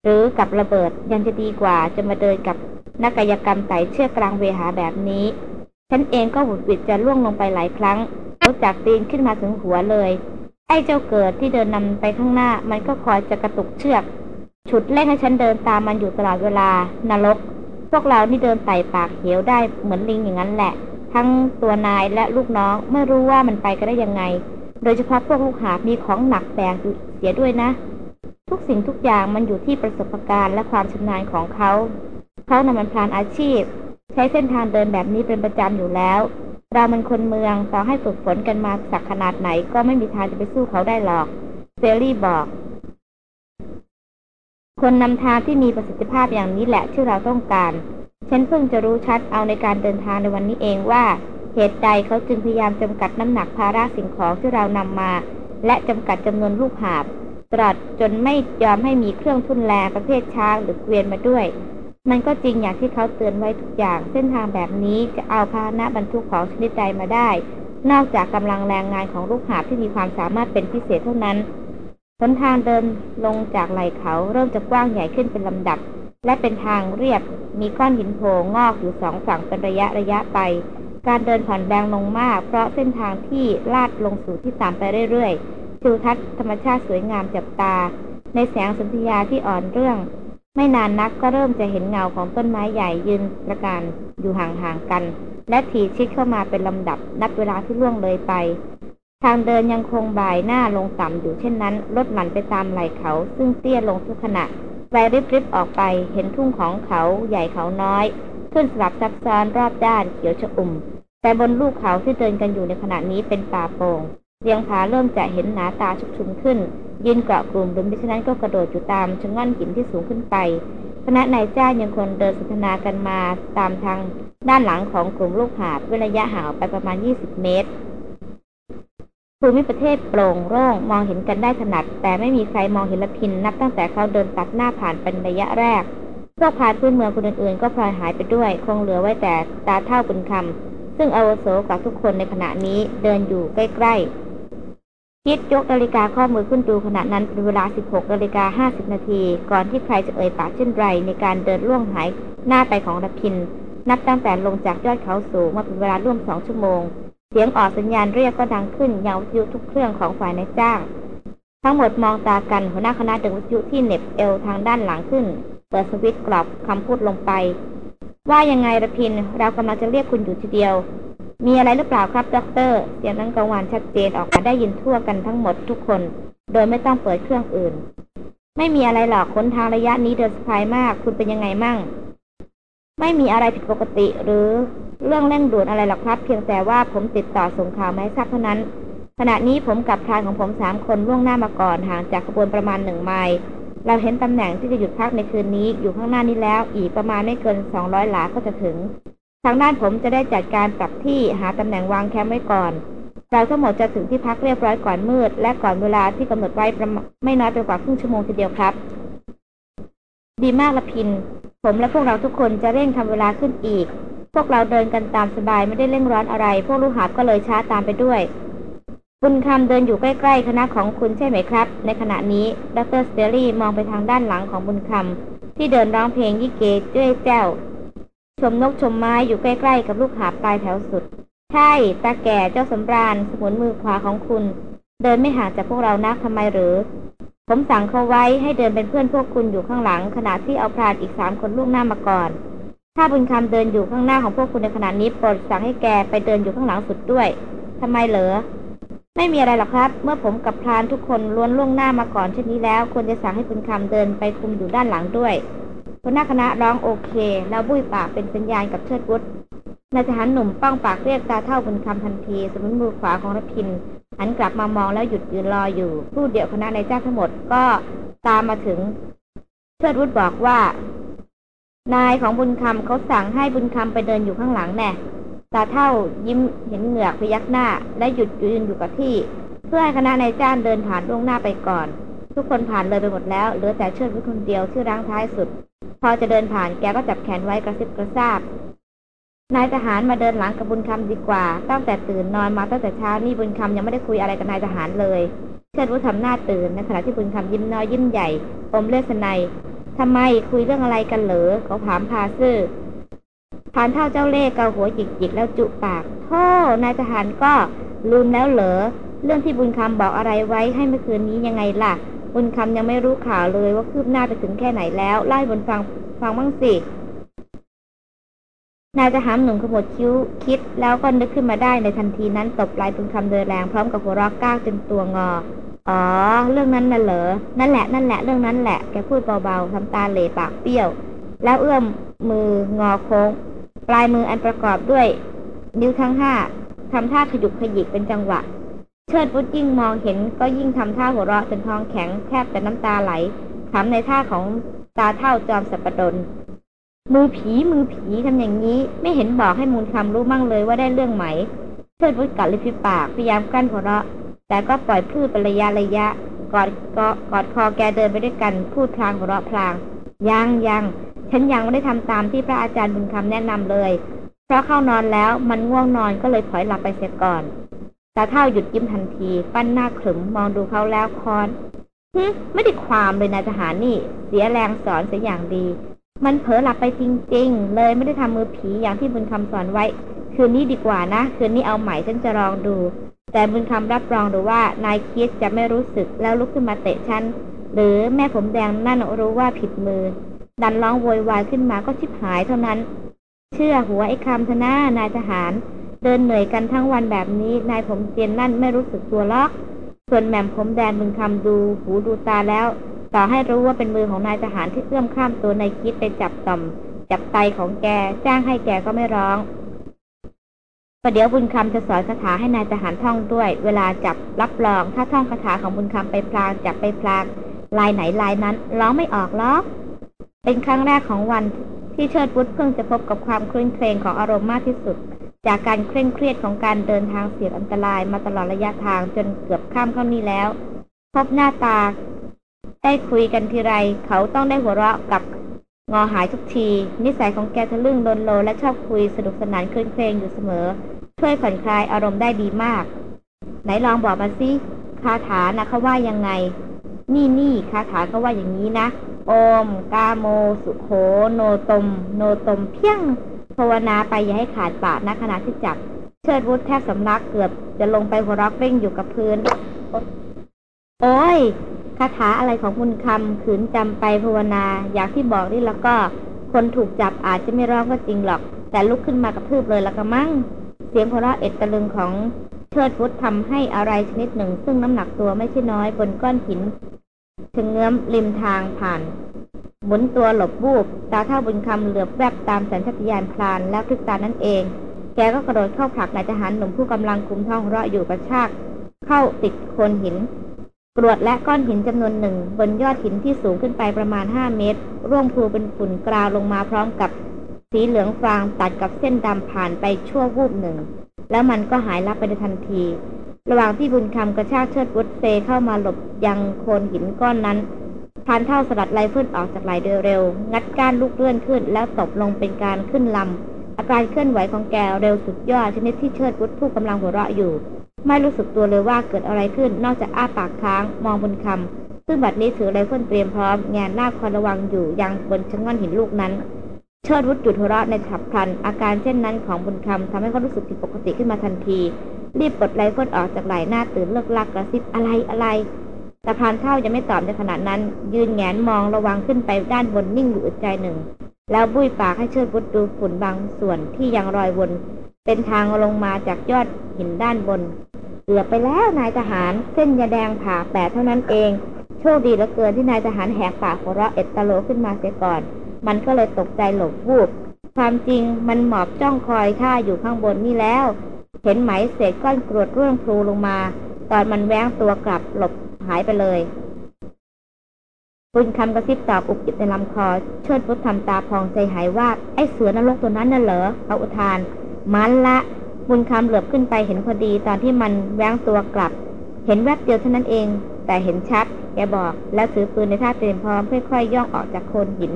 หรือกับระเบิดยังจะดีกว่าจะมาเดินกับนักกายกรรมไต่เชือกกลางเวหาแบบนี้ ฉันเองก็หวุดหวิดจะล่วงลงไปหลายครั้งล้วจากตีนขึ้นมาถึงหัวเลย ไอ้เจ้าเกิดที่เดินนำไปข้างหน้า มันก็คอยจะกระตุกเชือกฉุดเร่งให้ฉันเดินตามมันอยู่ตลอดเวลานรก พวกเรานี่เดินไต่ปากเหวได้เหมือนลิงอย่างนั้นแหละ ทั้งตัวนายและลูกน้องไม่รู้ว่ามันไปกันได้ยังไง โดยเฉพาะพวกลูกหาบมีของหนักแบกเสียด้วยนะ ทุกสิ่งทุกอย่างมันอยู่ที่ประสบการณ์และความชำนาญของเขา เขานำมันพลานอาชีพ ใช้เส้นทางเดินแบบนี้เป็นประจำอยู่แล้ว เรามันคนเมืองต่อให้ฝึกฝนกันมาสักขนาดไหนก็ไม่มีทางจะไปสู้เขาได้หรอกเซลลี่บอก คนนำทางที่มีประสิทธิภาพอย่างนี้แหละที่เราต้องการ ฉันเพิ่งจะรู้ชัดเอาในการเดินทางในวันนี้เองว่า เหตุใดเขาจึงพยายามจำกัดน้ำหนักภาระสิ่งของที่เรานำมา และจำกัดจำนวนลูกหาบ ตลอดจนไม่ยอมให้มีเครื่องทุ่นแรงประเภทช้างหรือเกวียนมาด้วย มันก็จริงอย่างที่เขาเตือนไว้ทุกอย่าง เส้นทางแบบนี้จะเอาพาหนะบรรทุกของชนิดใดมาได้ นอกจากกำลังแรงงานของลูกหาบที่มีความสามารถเป็นพิเศษเท่านั้นหนทางเดินลงจากไหล่เขาเริ่มจะกว้างใหญ่ขึ้นเป็นลำดับ และเป็นทางเรียบ มีก้อนหินโผล่งอกอยู่สองฝั่งเป็นระยะระยะไป การเดินผ่อนแรงลงมาก เพราะเส้นทางที่ลาดลงสู่ที่ต่ำไปเรื่อยๆ ทิวทัศน์ธรรมชาติสวยงามจับตา ในแสงสัญญาที่อ่อนเรื่อง ไม่นานนักก็เริ่มจะเห็นเงาของต้นไม้ใหญ่ยืนประการอยู่ห่างๆกัน และถีชิดเข้ามาเป็นลำดับนับเวลาที่ล่วงเลยไป ทางเดินยังคงบ่ายหน้าลงต่ำอยู่เช่นนั้นลดหลั่นไปตามไหล่เขา ซึ่งเตี้ยลงทุกขณะไกลริบๆออกไปเห็นทุ่งของเขาใหญ่เขาน้อย ขึ้นสลับซับซ้อนรอบด้านเขียวชอุ่ม แต่บนลูกเขาที่เดินกันอยู่ในขณะนี้เป็นป่าโปง่ง เรียงผาเริ่มจะเห็นหนาตาชุกชุมขึ้น ยืนเกาะกลุ่มหรือมิฉะนั้นก็กระโดดอยู่ตามชะง่อนหินที่สูงขึ้นไปคณะนายจ้างยังคงเดินสนทนากันมาตามทางด้านหลังของกลุ่มลูกหาบเว้นระยะห่างออกไปประมาณ 20 เมตร ภูมิประเทศโปร่งโล่งมองเห็นกันได้ถนัด แต่ไม่มีใครมองเห็นละพินนับตั้งแต่เขาเดินตัดหน้าผ่านเป็นระยะแรกพวกพานพื้นเมืองคนอื่นๆ ก็พลอยหายไปด้วย คงเหลือไว้แต่ตาเท่าบุญคำซึ่งอาวุโสกว่าทุกคนในขณะนี้เดินอยู่ใกล้ๆ คิดยกนาฬิกาข้อมือขึ้นดูขณะนั้นเป็นเวลา 16นาฬิกา50 นาที ก่อนที่ใครจะเอ่ยปากเช่นไรในการเดินล่วงหายหน้าไปของระพิน นับตั้งแต่ลงจากยอดเขาสูงมาเป็นเวลาร่วมสองชั่วโมง เสียงออกสัญญาณเรียกก็ดังขึ้นยาววิทยุทุกเครื่องของฝ่ายนายจ้าง ทั้งหมดมองตากันหัวหน้าคณะดึงวิทยุที่เน็บเอวทางด้านหลังขึ้น เปิดสวิตช์กรอบคำพูดลงไป ว่ายังไงระพินเรากำลังจะเรียกคุณอยู่ทีเดียว มีอะไรหรือเปล่าครับด็อกเตอร์เสียงนั้นกังวานชัดเจนออกมาได้ยินทั่วกันทั้งหมดทุกคน โดยไม่ต้องเปิดเครื่องอื่น ไม่มีอะไรหรอกค้นทางระยะนี้เดินสบายมาก คุณเป็นยังไงมั่ง ไม่มีอะไรผิดปกติหรือเรื่องเร่งด่วนอะไรหรอกครับ เพียงแต่ว่าผมติดต่อส่งข่าวมาให้ทราบเท่านั้น ขณะนี้ผมกับพรานของผมสามคนล่วงหน้ามาก่อนห่างจากขบวนประมาณหนึ่งไมล์เราเห็นตำแหน่งที่จะหยุดพักในคืนนี้อยู่ข้างหน้านี้แล้ว อีกประมาณไม่เกินสองร้อยหลาก็จะถึง ทางด้านผมจะได้จัดการปรับที่หาตำแหน่งวางแคมป์ไว้ก่อน เราทั้งหมดจะถึงที่พักเรียบร้อยก่อนมืด และก่อนเวลาที่กำหนดไว้ไม่น้อยไปกว่าครึ่งชั่วโมงทีเดียวครับ ดีมากละพิน ผมและพวกเราทุกคนจะเร่งทำเวลาขึ้นอีก พวกเราเดินกันตามสบายไม่ได้เร่งร้อนอะไร พวกลูกหาบก็เลยช้าตามไปด้วยบุญคำเดินอยู่ใกล้ๆ คณะของคุณใช่ไหมครับ ในขณะนี้ดรสเตอรี่มองไปทางด้านหลังของบุญคำที่เดินร้องเพลงยี่เกด้วยแจ้ว ชมนกชมไม้อยู่ใกล้ๆกับลูกหาบปลายแถวสุด ใช่ ตาแก่เจ้าสำราญสมุนมือขวาของคุณ เดินไม่ห่างจากพวกเรานักทำไมหรือ ผมสั่งเขาไว้ให้เดินเป็นเพื่อนพวกคุณอยู่ข้างหลัง ขณะที่เอาพรานอีกสามคนลูกหน้ามาก่อน ถ้าบุญคำเดินอยู่ข้างหน้าของพวกคุณในขณะนี้โปรดสั่งให้แกไปเดินอยู่ข้างหลังสุดด้วยทำไมเหรอไม่มีอะไรหรอกครับ เมื่อผมกับพรานทุกคนล้วนล่วงหน้ามาก่อนเช่นนี้แล้วควรจะสั่งให้คุณคำเดินไปคุมอยู่ด้านหลังด้วย คนหน้าคณะร้องโอเค แล้วบุ้ยปากเป็นสัญญาณกับเชิดวุฒนายทหารหนุ่มป้องปากเรียกตาเท่าบุญคำทันทีสมุนมือขวาของรพินหันกลับมามองแล้วหยุดยืนรออยู่ผู้เดียวคณะนายจ้างทั้งหมดก็ตามมาถึง เชิดวุฒบอกว่า นายของบุญคำเขาสั่งให้บุญคำไปเดินอยู่ข้างหลังแน่ตาเท่ายิ้มเห็นเหงือกพยักหน้า และหยุดยืนอยู่กับที่ เพื่อให้คณะนายจ้างเดินผ่านล่วงหน้าไปก่อน ทุกคนผ่านเลยไปหมดแล้วเหลือแต่เชิดวิคนเดียวชื่ร่างท้ายสุด พอจะเดินผ่านแกก็จับแขนไว้กระซิบกระซาบ นายทหารมาเดินหลังกับบุญคำดีกว่า ตั้งแต่ตื่นนอนมาตั้งแต่เช้านี่บุญคำยังไม่ได้คุยอะไรกับนายทหารเลยเชิดวุฒทำหน้าตื่นในขณะที่บุญคำยิ้มน้อยยิ้มใหญ่อมเลือดสนัยทำไมคุยเรื่องอะไรกันเหรอเขาถามพาซื่อผ่านเท่าเจ้าเล่ห์เกาหัวจิกจิกแล้วจุปากโธ่นายทหารก็ลืมแล้วเหรอเรื่องที่บุญคำบอกอะไรไว้ให้เมื่อคืนนี้ยังไงล่ะ บุญคำยังไม่รู้ข่าวเลยว่าคืบหน้าไปถึงแค่ไหนแล้ว ไล่บนฟังฟังบ้างสินายทหารหนุ่มขมวดคิ้วคิดแล้วก็นึกขึ้นมาได้ในทันทีนั้นตบปลายบุญคำโดยแรงพร้อมกับหัวเราะก้าวจนตัวงอ อ๋อ เรื่องนั้นน่ะเหรอ นั่นแหละนั่นแหละเรื่องนั้นแหละแกพูดเบาๆทำตาเหลปากเปี้ยว แล้วเอื้อมมืองอโค้ง ปลายมืออันประกอบด้วย นิ้วทั้งห้าทำท่าขยุกขยิกเป็นจังหวะ เชิดพุดยิ่งมองเห็นก็ยิ่งทำท่าหัวเราะจนท้องแข็งแทบแต่น้ำตาไหลถามในท่าของตาเท่าจอมสัปดนมือผีมือผีทำอย่างนี้ ไม่เห็นบอกให้มูลคำรู้มั่งเลยว่าได้เรื่องไหม เชิดพุดกัดลิฟิปากพยายามกั้นหัวเราะ แต่ก็ปล่อยพืชเป็นระยะระยะกอดกอดคอแกเดินไปด้วยกัน พูดพลางหัวเราะพลางยังยังฉันยังไม่ได้ทำตามที่พระอาจารย์บุญคำแนะนำเลย เพราะเข้านอนแล้วมันง่วงนอนก็เลยถอยหลับไปเสียก่อน ตาเท่าหยุดยิ้มทันที ปั้นหน้าขรึมมองดูเขาแล้วคอนฮึไม่ได้ความเลยนายทหารนี่ เสียแรงสอนเสียอย่างดี มันเผลอหลับไปจริง ๆ เลยไม่ได้ทำมือผีอย่างที่บุญคำสอนไว้ คืนนี้ดีกว่านะ คืนนี้เอาใหม่ฉันจะลองดู แต่บุญคำรับรองดูว่านายคิดจะไม่รู้สึกแล้วลุกขึ้นมาเตะฉันหรือแม่ผมแดงนั่นรู้ว่าผิดมือ ดันร้องโวยวายขึ้นมาก็ชิบหายเท่านั้น เชื่อหัวไอ้คำทนานายทหาร เดินเหนื่อยกันทั้งวันแบบนี้ นายผมเจียนนั่นไม่รู้สึกตัวล็อก ส่วนแหม่มผมแดงมึงคำดูหูดูตาแล้ว ต่อให้รู้ว่าเป็นมือของนายทหารที่เอื้อมข้ามตัวนายคิดไปจับต่อม จับไตของแก จ้างให้แกก็ไม่ร้องประเดี๋ยวบุญคำจะสอนคาถาให้นายทหารท่องด้วย เวลาจับรับรอง ถ้าท่องคาถาของบุญคำไปพลางจับไปพลางลายไหนลายนั้นร้องไม่ออกล็อกเป็นครั้งแรกของวันที่เชิดวุฒเพิ่งจะพบกับความคลื่นเครงของอารมณ์มากที่สุด จากการเคร่งเครียดของการเดินทางเสี่ยงอันตรายมาตลอดระยะทางจนเกือบข้ามเข้านี้แล้ว พบหน้าตา ได้คุยกันทีไร เขาต้องได้หัวเราะกับงอหายทุกที นิสัยของแกทะลึ่งโดนโลและชอบคุยสนุกสนานเคลื่นเครงอยู่เสมอ ช่วยผ่อนคลายอารมณ์ได้ดีมาก ไหนลองบอกมาสิคาถานะเขาว่ายังไง นี่นี่คาถาเขาว่าอย่างนี้นะ โอม กาโม สุโขโนตม โนตมเพียง ภาวนาไปอย่าให้ขาดปากนะขณะที่จับ เชิดวุฒแทบสำลักเกือบจะลงไปหัวรักเร่งอยู่กับพื้น โอ้ยคาถาอะไรของคุณคำขืนจำไปภาวนา อย่างที่บอกนี่แล้วก็ คนถูกจับอาจจะไม่ร้องก็จริงหรอก แต่ลุกขึ้นมากระพืบเลยละก็มั่ง เสียงหัวเราะเอ็ดตะลึงของเชิดวุฒทำให้อะไรชนิดหนึ่ง ซึ่งน้ำหนักตัวไม่ใช่น้อยบนก้อนหินถึงเงื้อมริมทางผ่าน หมุนตัวหลบบูบตาเท่าบุญคำเหลือบแวบตามสัญชาตญาณพลานแล้วพลิกตานั่นเอง แกก็กระโดดเข้าผลักนายทหารหนุ่มผู้กำลังกุมท้องหัวเราะอยู่กระชาก เข้าติดโคนหิน กรวดและก้อนหินจำนวนหนึ่ง บนยอดหินที่สูงขึ้นไปประมาณ 5 เมตร ร่วงพรูเป็นฝุ่นกราวลงมาพร้อมกับสีเหลืองฟางตัดกับเส้นดำผ่านไปชั่ววูบหนึ่ง แล้วมันก็หายลับไปในทันที ระหว่างที่บุญคำกระชากเชิดวุฒเซเข้ามาหลบยังโคนหินก้อนนั้น พรานเฒ่าสลัดไรเฟิลออกจากไหล่โดยเร็ว งัดก้านลูกเลื่อนขึ้น แล้วตบลงเป็นการขึ้นลำอาการเคลื่อนไหวของแกเร็วสุดยอดชนิดที่เชิดวุฒผู้กำลังหัวเราะอยู่ ไม่รู้สึกตัวเลยว่าเกิดอะไรขึ้น นอกจากอ้าปากค้างมองบุญคำซึ่งบัดนี้ถือไรเฟิลเตรียมพร้อมแงนหน้าคอยระวังอยู่ยังบนชะง่อนหินลูกนั้น เชิดวุฒหยุดหัวเราะในฉับพลัน อาการเช่นนั้นของบุญคำทำให้เขารู้สึกผิดปกติขึ้นมาทันที รีบปลดไรเฟิลออกจากไหล่หน้าตื่นเลิ่กลั่กกระซิบอะไรอะไร แต่พานเท่ายังไม่ตอบในขณะนั้น ยืนแงนมองระวังขึ้นไปด้านบนนิ่งอยู่อึดใจหนึ่ง แล้วบุ้ยปากให้เชิดวุฒดูฝุ่นบางส่วนที่ยังรอยวน เป็นทางลงมาจากยอดหินด้านบน เกือบไปแล้วนายทหารเส้นยาแดงผ่าแปดเท่านั้นเอง โชคดีเหลือเกินที่นายทหารแหกปากหัวเราะเอ็ดตะโลขึ้นมาเสียก่อน มันก็เลยตกใจหลบวูบความจริงมันหมอบจ้องคอยท่าอยู่ข้างบนนี่แล้ว เห็นไหมเศษก้อนกรวดร่วงพลูลงมา ตอนมันแว้งตัวกลับหลบ หายไปเลย บุญคำกระซิบตอบอุบอิบในลำคอ เชิดพุทธทำตาพองใจหายว่าไอ้เสือนรกตัวนั้นน่ะเหรอเอาอุทาน มันละ บุญคำเหลือบขึ้นไปเห็นพอดีตอนที่มันแว้งตัวกลับ เห็นแวบเดียวเท่านั้นเอง แต่เห็นชัดแกบอกแล้วถือปืนในท่าเตรียมพร้อมค่อยๆย่องออกจากโคนหิน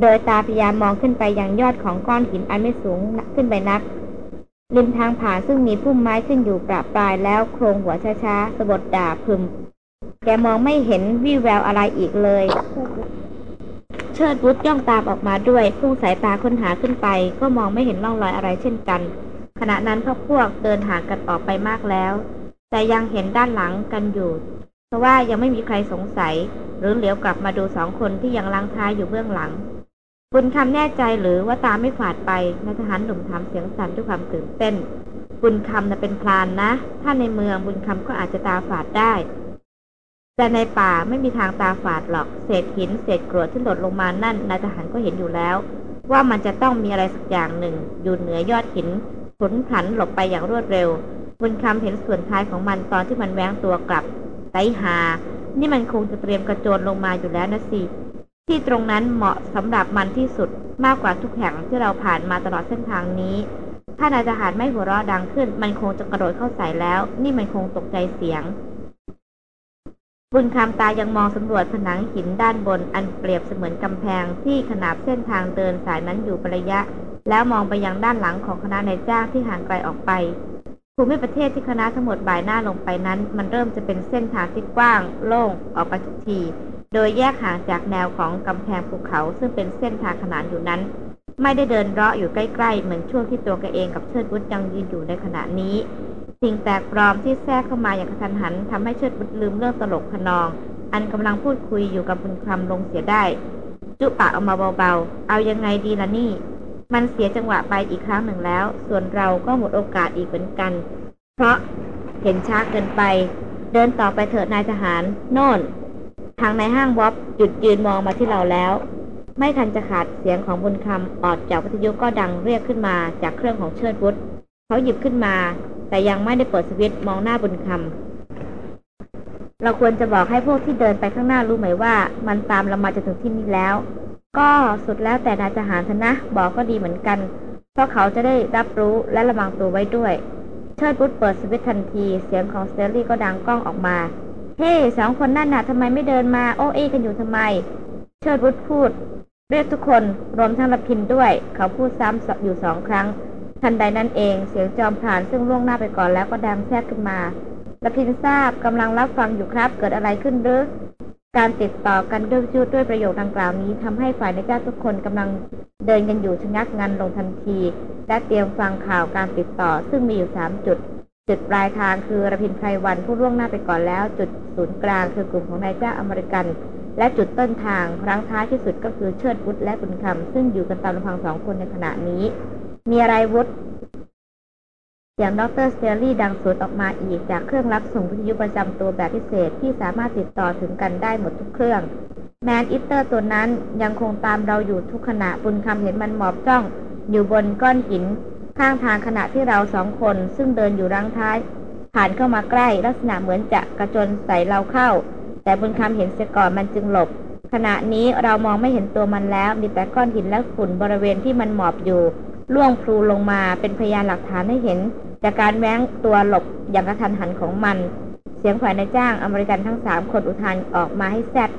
โดยตาพยายามมองขึ้นไปยังยอดของก้อนหินอันไม่สูงขึ้นไปนักริมทางผ่านซึ่งมีพุ่มไม้ขึ้นอยู่ปราบปลายแล้วโครงหัวช้าๆสะบดด่าพึม แกมองไม่เห็นวี่แววอะไรอีกเลย เชิดวุฒย่องตามออกมาด้วยพุ่งสายตาค้นหาขึ้นไป ก็มองไม่เห็นร่องรอยอะไรเช่นกัน ขณะนั้นพวกพวกเดินห่างกันออกไปมากแล้ว แต่ยังเห็นด้านหลังกันอยู่เพราะว่ายังไม่มีใครสงสัย หรือเหลียวกลับมาดูสองคนที่ยังลังท้ายอยู่เบื้องหลังบุญคำแน่ใจหรือว่าตาไม่ฝาดไปนายทหารหนุ่มถามเสียงสั่นด้วยความตื่นเต้น บุญคำน่ะเป็นพลานนะ ถ้าในเมืองบุญคำก็อาจจะตาฝาดได้ แต่ในป่าไม่มีทางตาฝาดหรอก เศษหินเศษกรวดที่หล่นลงมานั่นนายทหารก็เห็นอยู่แล้ว ว่ามันจะต้องมีอะไรสักอย่างหนึ่ง อยู่เหนือยอดหินผลผันหลบไปอย่างรวดเร็ว บุญคำเห็นส่วนท้ายของมันตอนที่มันแหวงตัวกลับไตหา นี่มันคงจะเตรียมกระโจนลงมาอยู่แล้วนะสิ ที่ตรงนั้นเหมาะสำหรับมันที่สุดมากกว่าทุกแห่งที่เราผ่านมาตลอดเส้นทางนี้ ถ้านายทหารไม่หัวเราะดังขึ้น มันคงจะกระโดดเข้าใส่แล้ว นี่มันคงตกใจเสียง บุญคำตายังมองสำรวจผนังหินด้านบนอันเปรียบเสมือนกำแพงที่ขนาบเส้นทางเดินสายนั้นอยู่ประยะ แล้วมองไปยังด้านหลังของคณะนายจ้างที่ห่างไกลออกไปภูมิประเทศที่คณะทั้งหมดบ่ายหน้าลงไปนั้น มันเริ่มจะเป็นเส้นทางที่กว้าง โล่งออกไปทุกที โดยแยกห่างจากแนวของกำแพงภูเขาซึ่งเป็นเส้นทางขนานอยู่นั้น ไม่ได้เดินเลาะอยู่ใกล้ๆ เหมือนช่วงที่ตัวแกเองกับเชิดวุฒยังยืนอยู่ในขณะนี้ สิ่งแปลกปลอมที่แทรกเข้ามาอย่างกระทันหันทำให้เชิดวุฒลืมเรื่องตลกขนอง อันกำลังพูดคุยอยู่กับบุญคำลงเสียได้ จุปากออกมาเบาๆ เอายังไงดีล่ะนี่ มันเสียจังหวะไปอีกครั้งหนึ่งแล้ว ส่วนเราก็หมดโอกาสอีกเหมือนกัน เพราะเห็นช้าเกินไป เดินต่อไปเถิดนายทหาร โน่น ทางในห้างวอบหยุดยืนมองมาที่เราแล้ว ไม่ทันจะขาดเสียงของบุญคำออดจากวิทยุก็ดังเรียกขึ้นมาจากเครื่องของเชิดวุฒ เขาหยิบขึ้นมา แต่ยังไม่ได้เปิดสวิตมองหน้าบุญคำเราควรจะบอกให้พวกที่เดินไปข้างหน้ารู้ไหมว่า มันตามเรามาจะถึงที่นี่แล้ว ก็สุดแล้วแต่นายทหารทนะ บอกก็ดีเหมือนกัน เพราะเขาจะได้รับรู้และระวังตัวไว้ด้วยเชิดบุฒเปิดสวิตทันทีเสียงของสเตลลี่ก็ดังก้องออกมาเฮ้สองคนนั่นน่ะทำไมไม่เดินมาโอ้เอกันอยู่ทำไม เชิดวุฒพูด เรียกทุกคนรวมทั้งรพินด้วย เขาพูดซ้ำอยู่สองครั้ง ทันใดนั้นเองเสียงจอมผ่านซึ่งล่วงหน้าไปก่อนแล้วก็ดังแทรกขึ้นมารพินทราบกำลังรับฟังอยู่ครับเกิดอะไรขึ้นหรือการติดต่อกันด้วยจุดด้วยประโยคดังกล่าวนี้ทำให้ฝ่ายในเจ้าทุกคนกำลังเดินกันอยู่ชะงักงันลงทันที และเตรียมฟังข่าวการติดต่อ ซึ่งมีอยู่สามจุด จุดปลายทางคือระพินไพรวันผู้ล่วงหน้าไปก่อนแล้ว จุดศูนย์กลางคือกลุ่มของนายจ้างอเมริกัน และจุดต้นทางรังท้ายที่สุดก็คือเชิดวุฒและบุญคำซึ่งอยู่กันตามลำพังสองคนในขณะนี้ มีอะไรวุฒเสียงดร.สแตนลีย์ดังสุดออกมาอีกจากเครื่องรับส่งวิทยุประจำตัวแบบพิเศษที่สามารถติดต่อถึงกันได้หมดทุกเครื่อง man-eater ตัวนั้นยังคงตามเราอยู่ทุกขณะบุญคำเห็นมันหมอบจ้อง อยู่บนก้อนหิน ข้างทางขณะที่เราสองคนซึ่งเดินอยู่รั้งท้าย ผ่านเข้ามาใกล้ลักษณะเหมือนจะกระโจนใส่เราเข้า แต่บุญคำเห็นเสียก่อนมันจึงหลบขณะนี้เรามองไม่เห็นตัวมันแล้ว มีแต่ก้อนหินและฝุ่นบริเวณที่มันหมอบอยู่ ล่วงพลูลงมาเป็นพยานหลักฐานให้เห็น จากการแว้งตัวหลบอย่างกระทันหันของมัน เสียงฝ่ายนายจ้างอเมริกันทั้งสามคนอุทานออกมาให้แซด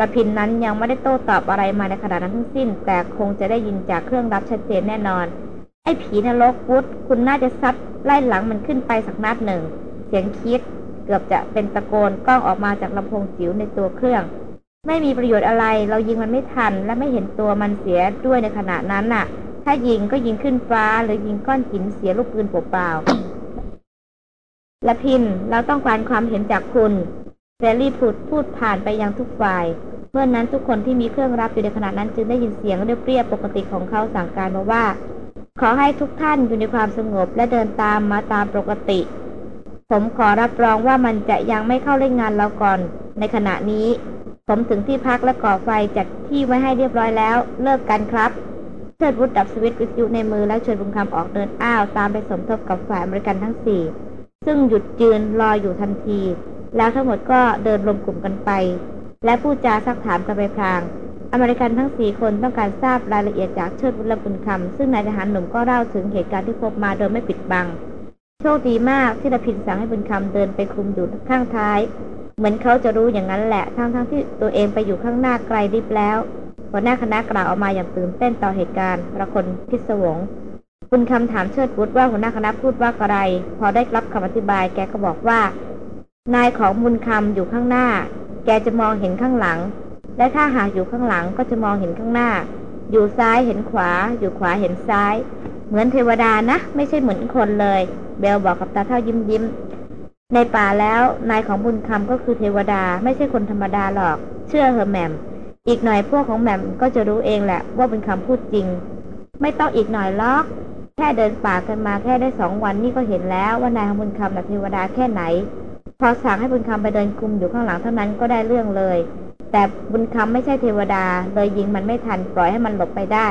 ละพินนั้นยังไม่ได้โต้ตอบอะไรมาในขณะนั้นทั้งสิ้น แต่คงจะได้ยินจากเครื่องรับชัดเจนแน่นอน ไอ้ผีนรกพุทธคุณน่าจะซัดไล่หลังมันขึ้นไปสักนัดหนึ่ง เสียงคิดเกือบจะเป็นตะโกนกล้องออกมาจากลำโพงจิ๋วในตัวเครื่อง ไม่มีประโยชน์อะไร เรายิงมันไม่ทันและไม่เห็นตัวมันเสียด้วยในขณะนั้นน่ะ ถ้ายิงก็ยิงขึ้นฟ้า หรือยิงก้อนหินเสียลูกปืนเปล่าๆละพินเราต้องการความเห็นจากคุณเซรี่พูดพูดผ่านไปยังทุกฝ่าย เมื่อนนั้นทุกคนที่มีเครื่องรับอยู่ในขณะนั้นจึงได้ยินเสียงเรียบๆปกติของเขาสั่งการมาว่า ขอให้ทุกท่านอยู่ในความสงบและเดินตามมาตามปกติ ผมขอรับรองว่ามันจะยังไม่เข้าเล่นงานเราก่อน ในขณะนี้ ผมถึงที่พักและก่อไฟจัดที่ไว้ให้เรียบร้อยแล้ว เลิกกันครับ เชิดวุฒดับสวิตช์วิทยุในมือแล้วเชิญบุญคำออกเดินอ้าว ตามไปสมทบกับฝ่ายอเมริกันทั้งสี่ซึ่งหยุดยืนรออยู่ทันที แล้วทั้งหมดก็เดินรวมกลุ่มกันไป และพูดจาซักถามกันไปพลาง อเมริกันทั้งสี่คนต้องการทราบรายละเอียดจากเชิดวุฒิบุญคำซึ่งนายทหารหนุ่มก็เล่าถึงเหตุการณ์ที่พบมาโดยไม่ปิดบัง โชคดีมากที่ระพินสั่งให้บุญคำเดินไปคุมอยู่ข้างท้าย เหมือนเขาจะรู้อย่างนั้นแหละทั้งๆทที่ตัวเองไปอยู่ข้างหน้าไกลริบแล้ว หัวหน้าคณะกล่าวออกมาอย่างตื่นเต้นต่อเหตุการณ์ระคนพิศวงบุญคำถามเชิดวุฒิว่าหัวหน้าคณะพูดว่าอะไร พอได้รับคำอธิบายแกก็บอกว่า นายของบุญคำอยู่ข้างหน้า แกจะมองเห็นข้างหลัง และถ้าหากอยู่ข้างหลังก็จะมองเห็นข้างหน้า อยู่ซ้ายเห็นขวา อยู่ขวาเห็นซ้าย เหมือนเทวดานะ ไม่ใช่เหมือนคนเลย เบลบอกกับตาเท่ายิ้มยิ้มในป่าแล้วนายของบุญคำก็คือเทวดาไม่ใช่คนธรรมดาหรอก เชื่อเหอแหม่ม อีกหน่อยพวกของแหม่มก็จะรู้เองแหละว่าเป็นคำพูดจริง ไม่ต้องอีกหน่อยล็อก แค่เดินป่ากันมาแค่ได้สองวันนี่ก็เห็นแล้วว่านายของบุญคำแบบเทวดาแค่ไหน พอสั่งให้บุญคำไปเดินคุมอยู่ข้างหลังเท่านั้นก็ได้เรื่องเลย แต่บุญคำไม่ใช่เทวดา เลยยิงมันไม่ทันปล่อยให้มันหลบไปได้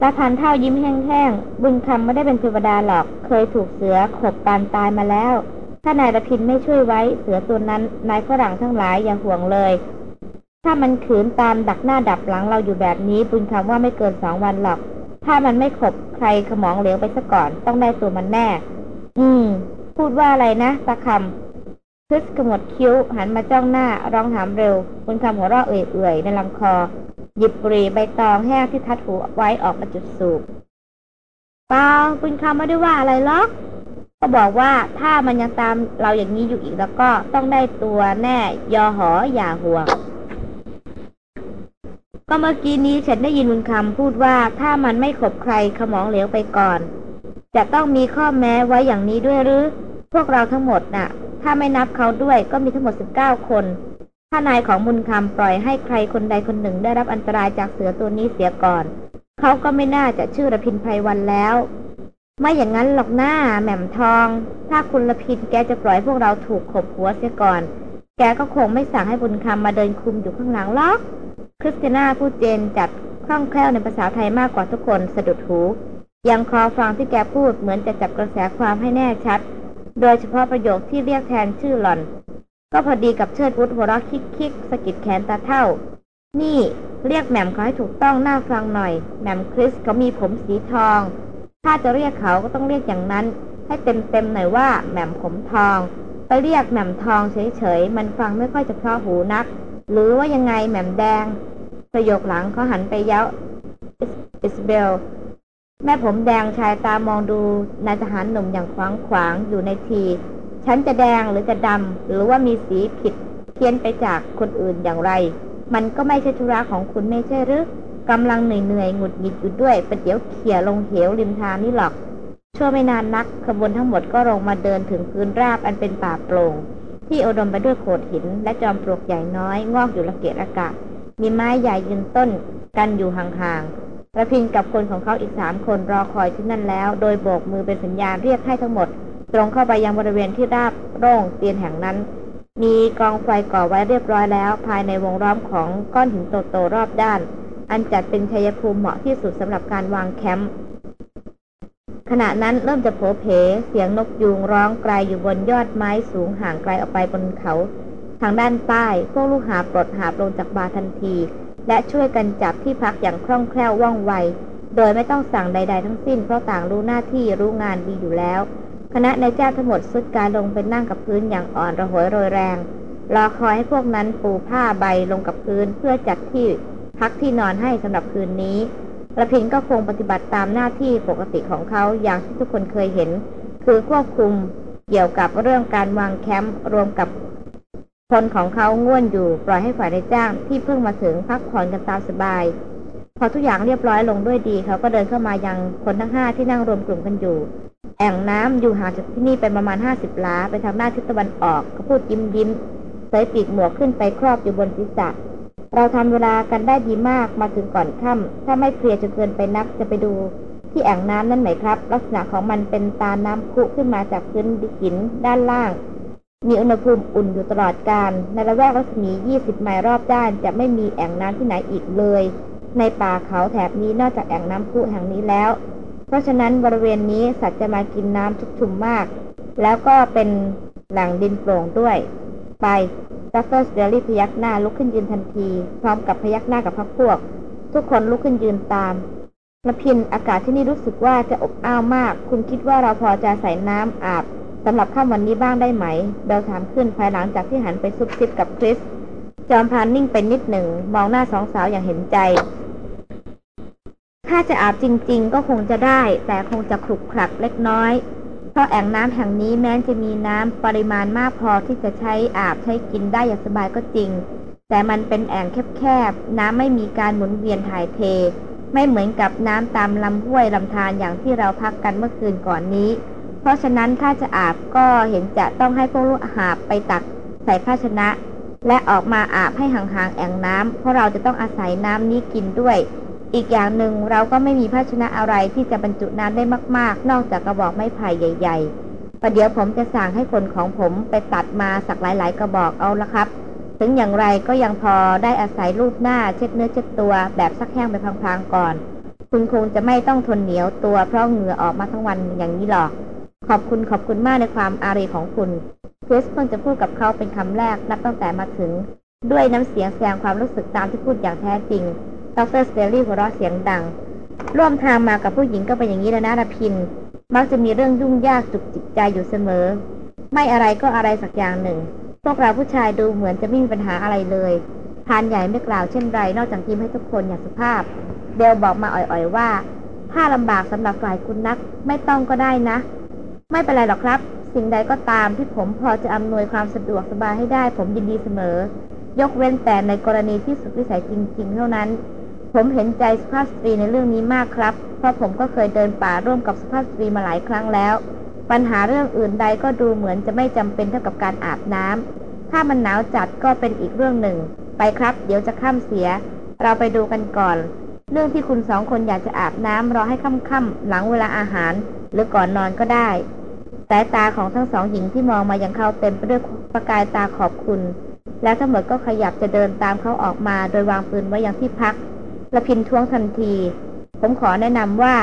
ตาพันเท่ายิ้มแห้งๆ บุญคำไม่ได้เป็นเทวดาหรอก เคยถูกเสือขบปานตายมาแล้ว ถ้านายระพินไม่ช่วยไว้ เสือตัวนั้น นายฝรั่งทั้งหลายอย่าห่วงเลย ถ้ามันขืนตามดักหน้าดับหลังเราอยู่แบบนี้บุญคำว่าไม่เกินสองวันหรอก ถ้ามันไม่ขบใครขมองเหลวไปซะก่อนต้องได้ตัวมันแน่ อืม พูดว่าอะไรนะตะคำพึสขมวดคิ้ว หันมาจ้องหน้าร้องถามเร็วคุณคำหัวเราะเอื่อยๆในลำคอ หยิบปรีใบตองแห้งที่ทัดหูไว้ออกมาจุดสูบเปล่าคุณคำไม่ได้ว่าอะไรหรอกก็บอกว่าถ้ามันยังตามเราอย่างนี้อยู่อีกแล้วก็ต้องได้ตัวแน่ ยอหออย่าห่วง ก็เมื่อกี้นี้ฉันได้ยินบุญคำพูดว่าถ้ามันไม่ขบใครขมองเหลวไปก่อน จะต้องมีข้อแม้ไว้อย่างนี้ด้วยหรือ พวกเราทั้งหมดน่ะ ถ้าไม่นับเขาด้วยก็มีทั้งหมดสิบเก้าคน ถ้านายของมุนคำปล่อยให้ใครคนใดคนหนึ่งได้รับอันตรายจากเสือตัวนี้เสียก่อน เขาก็ไม่น่าจะชื่อระพินไพรวันแล้วไม่อย่างนั้นหรอกหน้าแหม่มทอง ถ้าคุณระพินแกจะปล่อยพวกเราถูกขบหัวเสียก่อน แกก็คงไม่สั่งให้บุญคำมาเดินคุมอยู่ข้างหลังหรอก คริสติน่าพูดเจนจัดคล่องแคล่วในภาษาไทยมากกว่าทุกคนสะดุดหู ยังคอฟังที่แกพูดเหมือนจะจับกระแสความให้แน่ชัด โดยเฉพาะประโยคที่เรียกแทนชื่อหล่อน ก็พอดีกับเชิดพุทธหัวเราะคิกคิกสกิดแขนตาเท่า นี่เรียกแหม่มเขาให้ถูกต้องน่าฟังหน่อยแหม่มคริสเขามีผมสีทอง ถ้าจะเรียกเขาก็ต้องเรียกอย่างนั้น ให้เต็มเต็มหน่อยว่าแหม่มผมทองไปเรียกแหม่มทองเฉยๆมันฟังไม่ค่อยจะเพราะหูนัก หรือว่ายังไงแหม่มแดง ประโยคหลังเขาหันไปเย้าอิสเบล แม่ผมแดงชายตามองดูนายทหารหนุ่มอย่างขวางขวางอยู่ในที ฉันจะแดงหรือจะดำ หรือว่ามีสีผิดเพี้ยนไปจากคนอื่นอย่างไร มันก็ไม่ใช่ธุระของคุณไม่ใช่หรือกำลังเหนื่อยๆหงุดหงิดอยู่ด้วยประเดี๋ยวเขี่ยลงเหวริมทางนี่หรอก ชั่วไม่นานนักขบวนทั้งหมดก็ลงมาเดินถึงพื้นราบอันเป็นป่าโปร่งที่อุดมไปด้วยโขดหินและจอมปลวกใหญ่น้อยงอกอยู่ระเกะระกะ มีไม้ใหญ่ยืนต้นกันอยู่ห่างๆระพินกับคนของเขาอีกสามคนรอคอยที่นั่นแล้ว โดยโบกมือเป็นสัญญาณเรียกให้ทั้งหมด ตรงเข้าไปยังบริเวณที่ราบโร่งเตียนแห่งนั้น มีกองไฟก่อไว้เรียบร้อยแล้ว ภายในวงล้อมของก้อนหินโตๆรอบด้าน อันจัดเป็นชัยภูมิเหมาะที่สุดสำหรับการวางแคมป์ขขณะนั้นเริ่มจะโผเพเสียงนกยูงร้องไกลอยู่บนยอดไม้สูงห่างไกลออกไปบนเขา ทางด้านใต้พวกลูกหาปลดหาลงจากบาทันที และช่วยกันจับที่พักอย่างคล่องแคล่วว่องไว โดยไม่ต้องสั่งใด ๆ ทั้งสิ้นเพราะต่างรู้หน้าที่รู้งานดีอยู่แล้ว คณะนายจ้าทั้งหมดสุดการลงไปนั่งกับพื้นอย่างอ่อนระหวยโรยแรงรอคอยให้พวกนั้นปูผ้าใบลงกับพื้นเพื่อจัดที่พักที่นอนให้สำหรับคืนนี้ระพินก็คงปฏิบัติตามหน้าที่ปกติของเขาอย่างที่ทุกคนเคยเห็น คือควบคุมเกี่ยวกับเรื่องการวางแคมป์รวมกับ คนของเขาง่วนอยู่ปล่อยให้ฝ่ายในจ้างที่เพิ่งมาถึงพักผ่อนกันตามสบาย พอทุกอย่างเรียบร้อยลงด้วยดี เขาก็เดินเข้ามายังคนทั้งห้าที่นั่งรวมกลุ่มกันอยู่ แอ่งน้ำอยู่ห่างจากที่นี่ไปประมาณห้าสิบล้าไปทางหน้าทิศตะวันออกเขาพูดยิ้มยิ้มเสยปีกหมวกขึ้นไปครอบอยู่บนศีรษะเราทำเวลากันได้ดีมากมาถึงก่อนค่ำถ้าไม่เพลียร์จนเกินไปนักจะไปดู ที่แอ่งน้ำนั่นไหมครับ ลักษณะของมันเป็นตาน้ำพุขึ้นมาจากพื้นดิหินด้านล่าง มีอุณหภูมิอุ่นอยู่ตลอดการ ในระแวกรัศมี 20 ไมล์รอบด้าน จะไม่มีแอ่งน้ำที่ไหนอีกเลย ในป่าเขาแถบนี้นอกจากแอ่งน้ำพุแห่งนี้แล้ว เพราะฉะนั้นบริเวณนี้สัตว์จะมากินน้ำทุกชุมมาก แล้วก็เป็นแหล่งดินโปร่งด้วย ไปดรสเดลี่พยักหน้าลุกขึ้นยืนทันที พร้อมกับพยักหน้ากับพักพวก ทุกคนลุกขึ้นยืนตามละพินอากาศที่นี่รู้สึกว่าจะอบอ้าวมาก คุณคิดว่าเราพอจะใส่น้ำอาบ สำหรับข้ามวันนี้บ้างได้ไหม เบลถามขึ้นภายหลังจากที่หันไปซุบซิบกับคริส จอมพานนิ่งเป็นนิดหนึ่ง มองหน้าสองสาวอย่างเห็นใจ ถ้าจะอาบจริง ๆ ก็คงจะได้ แต่คงจะขรุกขรักเล็กน้อย เพราะแอ่งน้ำแห่งนี้แม้จะมีน้ำปริมาณมากพอที่จะใช้อาบใช้กินได้อย่างสบายก็จริง แต่มันเป็นแอ่งแคบๆ น้ำไม่มีการหมุนเวียนถ่ายเท ไม่เหมือนกับน้ำตามลำห้วยลำธารอย่างที่เราพักกันเมื่อคืนก่อนนี้ เพราะฉะนั้นถ้าจะอาบก็เห็นจะต้องให้พวกลูกหาบไปตักใส่ภาชนะ และออกมาอาบให้ห่างๆแอ่งน้ำเพราะเราจะต้องอาศัยน้ำนี้กินด้วย อีกอย่างหนึ่งเราก็ไม่มีภาชนะอะไรที่จะบรรจุน้ำได้มาก ๆ นอกจากกระบอกไม้ไผ่ใหญ่ ๆ ประเดี๋ยวผมจะสั่งให้คนของผมไปตัดมาสักหลาย ๆ กระบอกเอาละครับ ถึงอย่างไรก็ยังพอได้อาศัยรูปหน้าเช็ดเนื้อเช็ดตัวแบบสักแห้งไปพลางๆก่อน คุณคงจะไม่ต้องทนเหนียวตัวเพราะเหงื่อออกมาทั้งวันอย่างนี้หรอก ขอบคุณขอบคุณมากในความอารีของคุณคริสเพิ่งจะพูดกับเขาเป็นคำแรกนับตั้งแต่มาถึง ด้วยน้ำเสียงแสดงความรู้สึกตามที่พูดอย่างแท้จริงดรสเตอรี่หัวเราะเสียงดัง ร่วมทางมากับผู้หญิงก็เป็นอย่างนี้แล้วนะรพิน มักจะมีเรื่องยุ่งยากจุกจิตใจอยู่เสมอ ไม่อะไรก็อะไรสักอย่างหนึ่ง พวกเราผู้ชายดูเหมือนจะไม่มีปัญหาอะไรเลยพานใหญ่ไม่กล่าวเช่นไร นอกจากยิ้มให้ทุกคนอย่างสุภาพเดลบอกมาอ่อยๆว่า ถ้าลำบากสำหรับฝ่ายคุณนักไม่ต้องก็ได้นะ ไม่เป็นไรหรอกครับ สิ่งใดก็ตามที่ผมพอจะอำนวยความสะดวกสบายให้ได้ ผมยินดีเสมอ ยกเว้นแต่ในกรณีที่สุดวิสัยจริง ๆ เท่านั้น ผมเห็นใจสุภาพสตรีในเรื่องนี้มากครับ เพราะผมก็เคยเดินป่าร่วมกับสุภาพสตรีมาหลายครั้งแล้ว ปัญหาเรื่องอื่นใดก็ดูเหมือนจะไม่จำเป็นเท่ากับการอาบน้ำถ้ามันหนาวจัดก็เป็นอีกเรื่องหนึ่ง ไปครับ เดี๋ยวจะข้ามเสีย เราไปดูกันก่อน เรื่องที่คุณสองคนอยากจะอาบน้ำรอให้ค่ำๆหลังเวลาอาหาร หรือก่อนนอนก็ได้ายตาของทั้งสองหญิงที่มองมายังเขาเต็มไปด้วยประกายตาขอบคุณ แล้วทั้งหมดก็ขยับจะเดินตามเขาออกมา โดยวางปืนไว้อยังที่พักละพินท้วงทันที ผมขอแนะนำว่า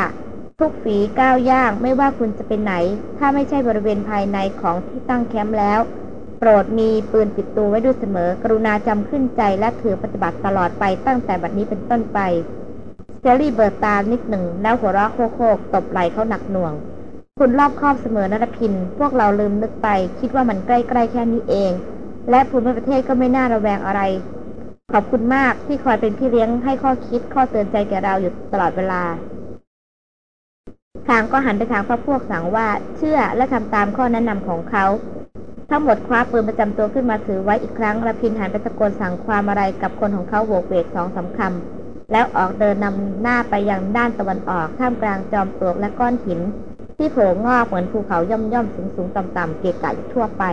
ทุกฝีก้าวย่างไม่ว่าคุณจะเป็นไหน ถ้าไม่ใช่บริเวณภายในของที่ตั้งแคมป์แล้ว โปรดมีปืนติดตัวไว้ด้วยเสมอ กรุณาจำขึ้นใจและถือปฏิบัติตลอดไปตั้งแต่บัดนี้เป็นต้นไปเซลลี่เบิร์ตานิดหนึ่งแล้วหัวเราะโคโคกตบไหล่เขาหนักหน่วง คุณรอบครอบเสมอนรพิน พวกเราลืมนึกไป คิดว่ามันใกล้ๆแค่นี้เอง และภูมิประเทศก็ไม่น่าระแวงอะไร ขอบคุณมากที่คอยเป็นพี่เลี้ยงให้ข้อคิดข้อเตือนใจแก่เราอยู่ตลอดเวลาทางก็หันไปทางพระพวกสั่งว่าเชื่อและทำตามข้อแนะนำของเขา ทั้งหมดคว้าปืนประจำตัวขึ้นมาถือไว้อีกครั้งระพินหันไปตะโกนสั่งความอะไรกับคนของเขาโวกเวกสองสาคำแล้วออกเดินนำหน้าไปยังด้านตะวันออกท่ามกลางจอมปลวกและก้อนหิน ที่โผล่งอกเหมือนภูเขาย่อมย่อมสูงสูงต่ำต่ำเกะกะทั่วไป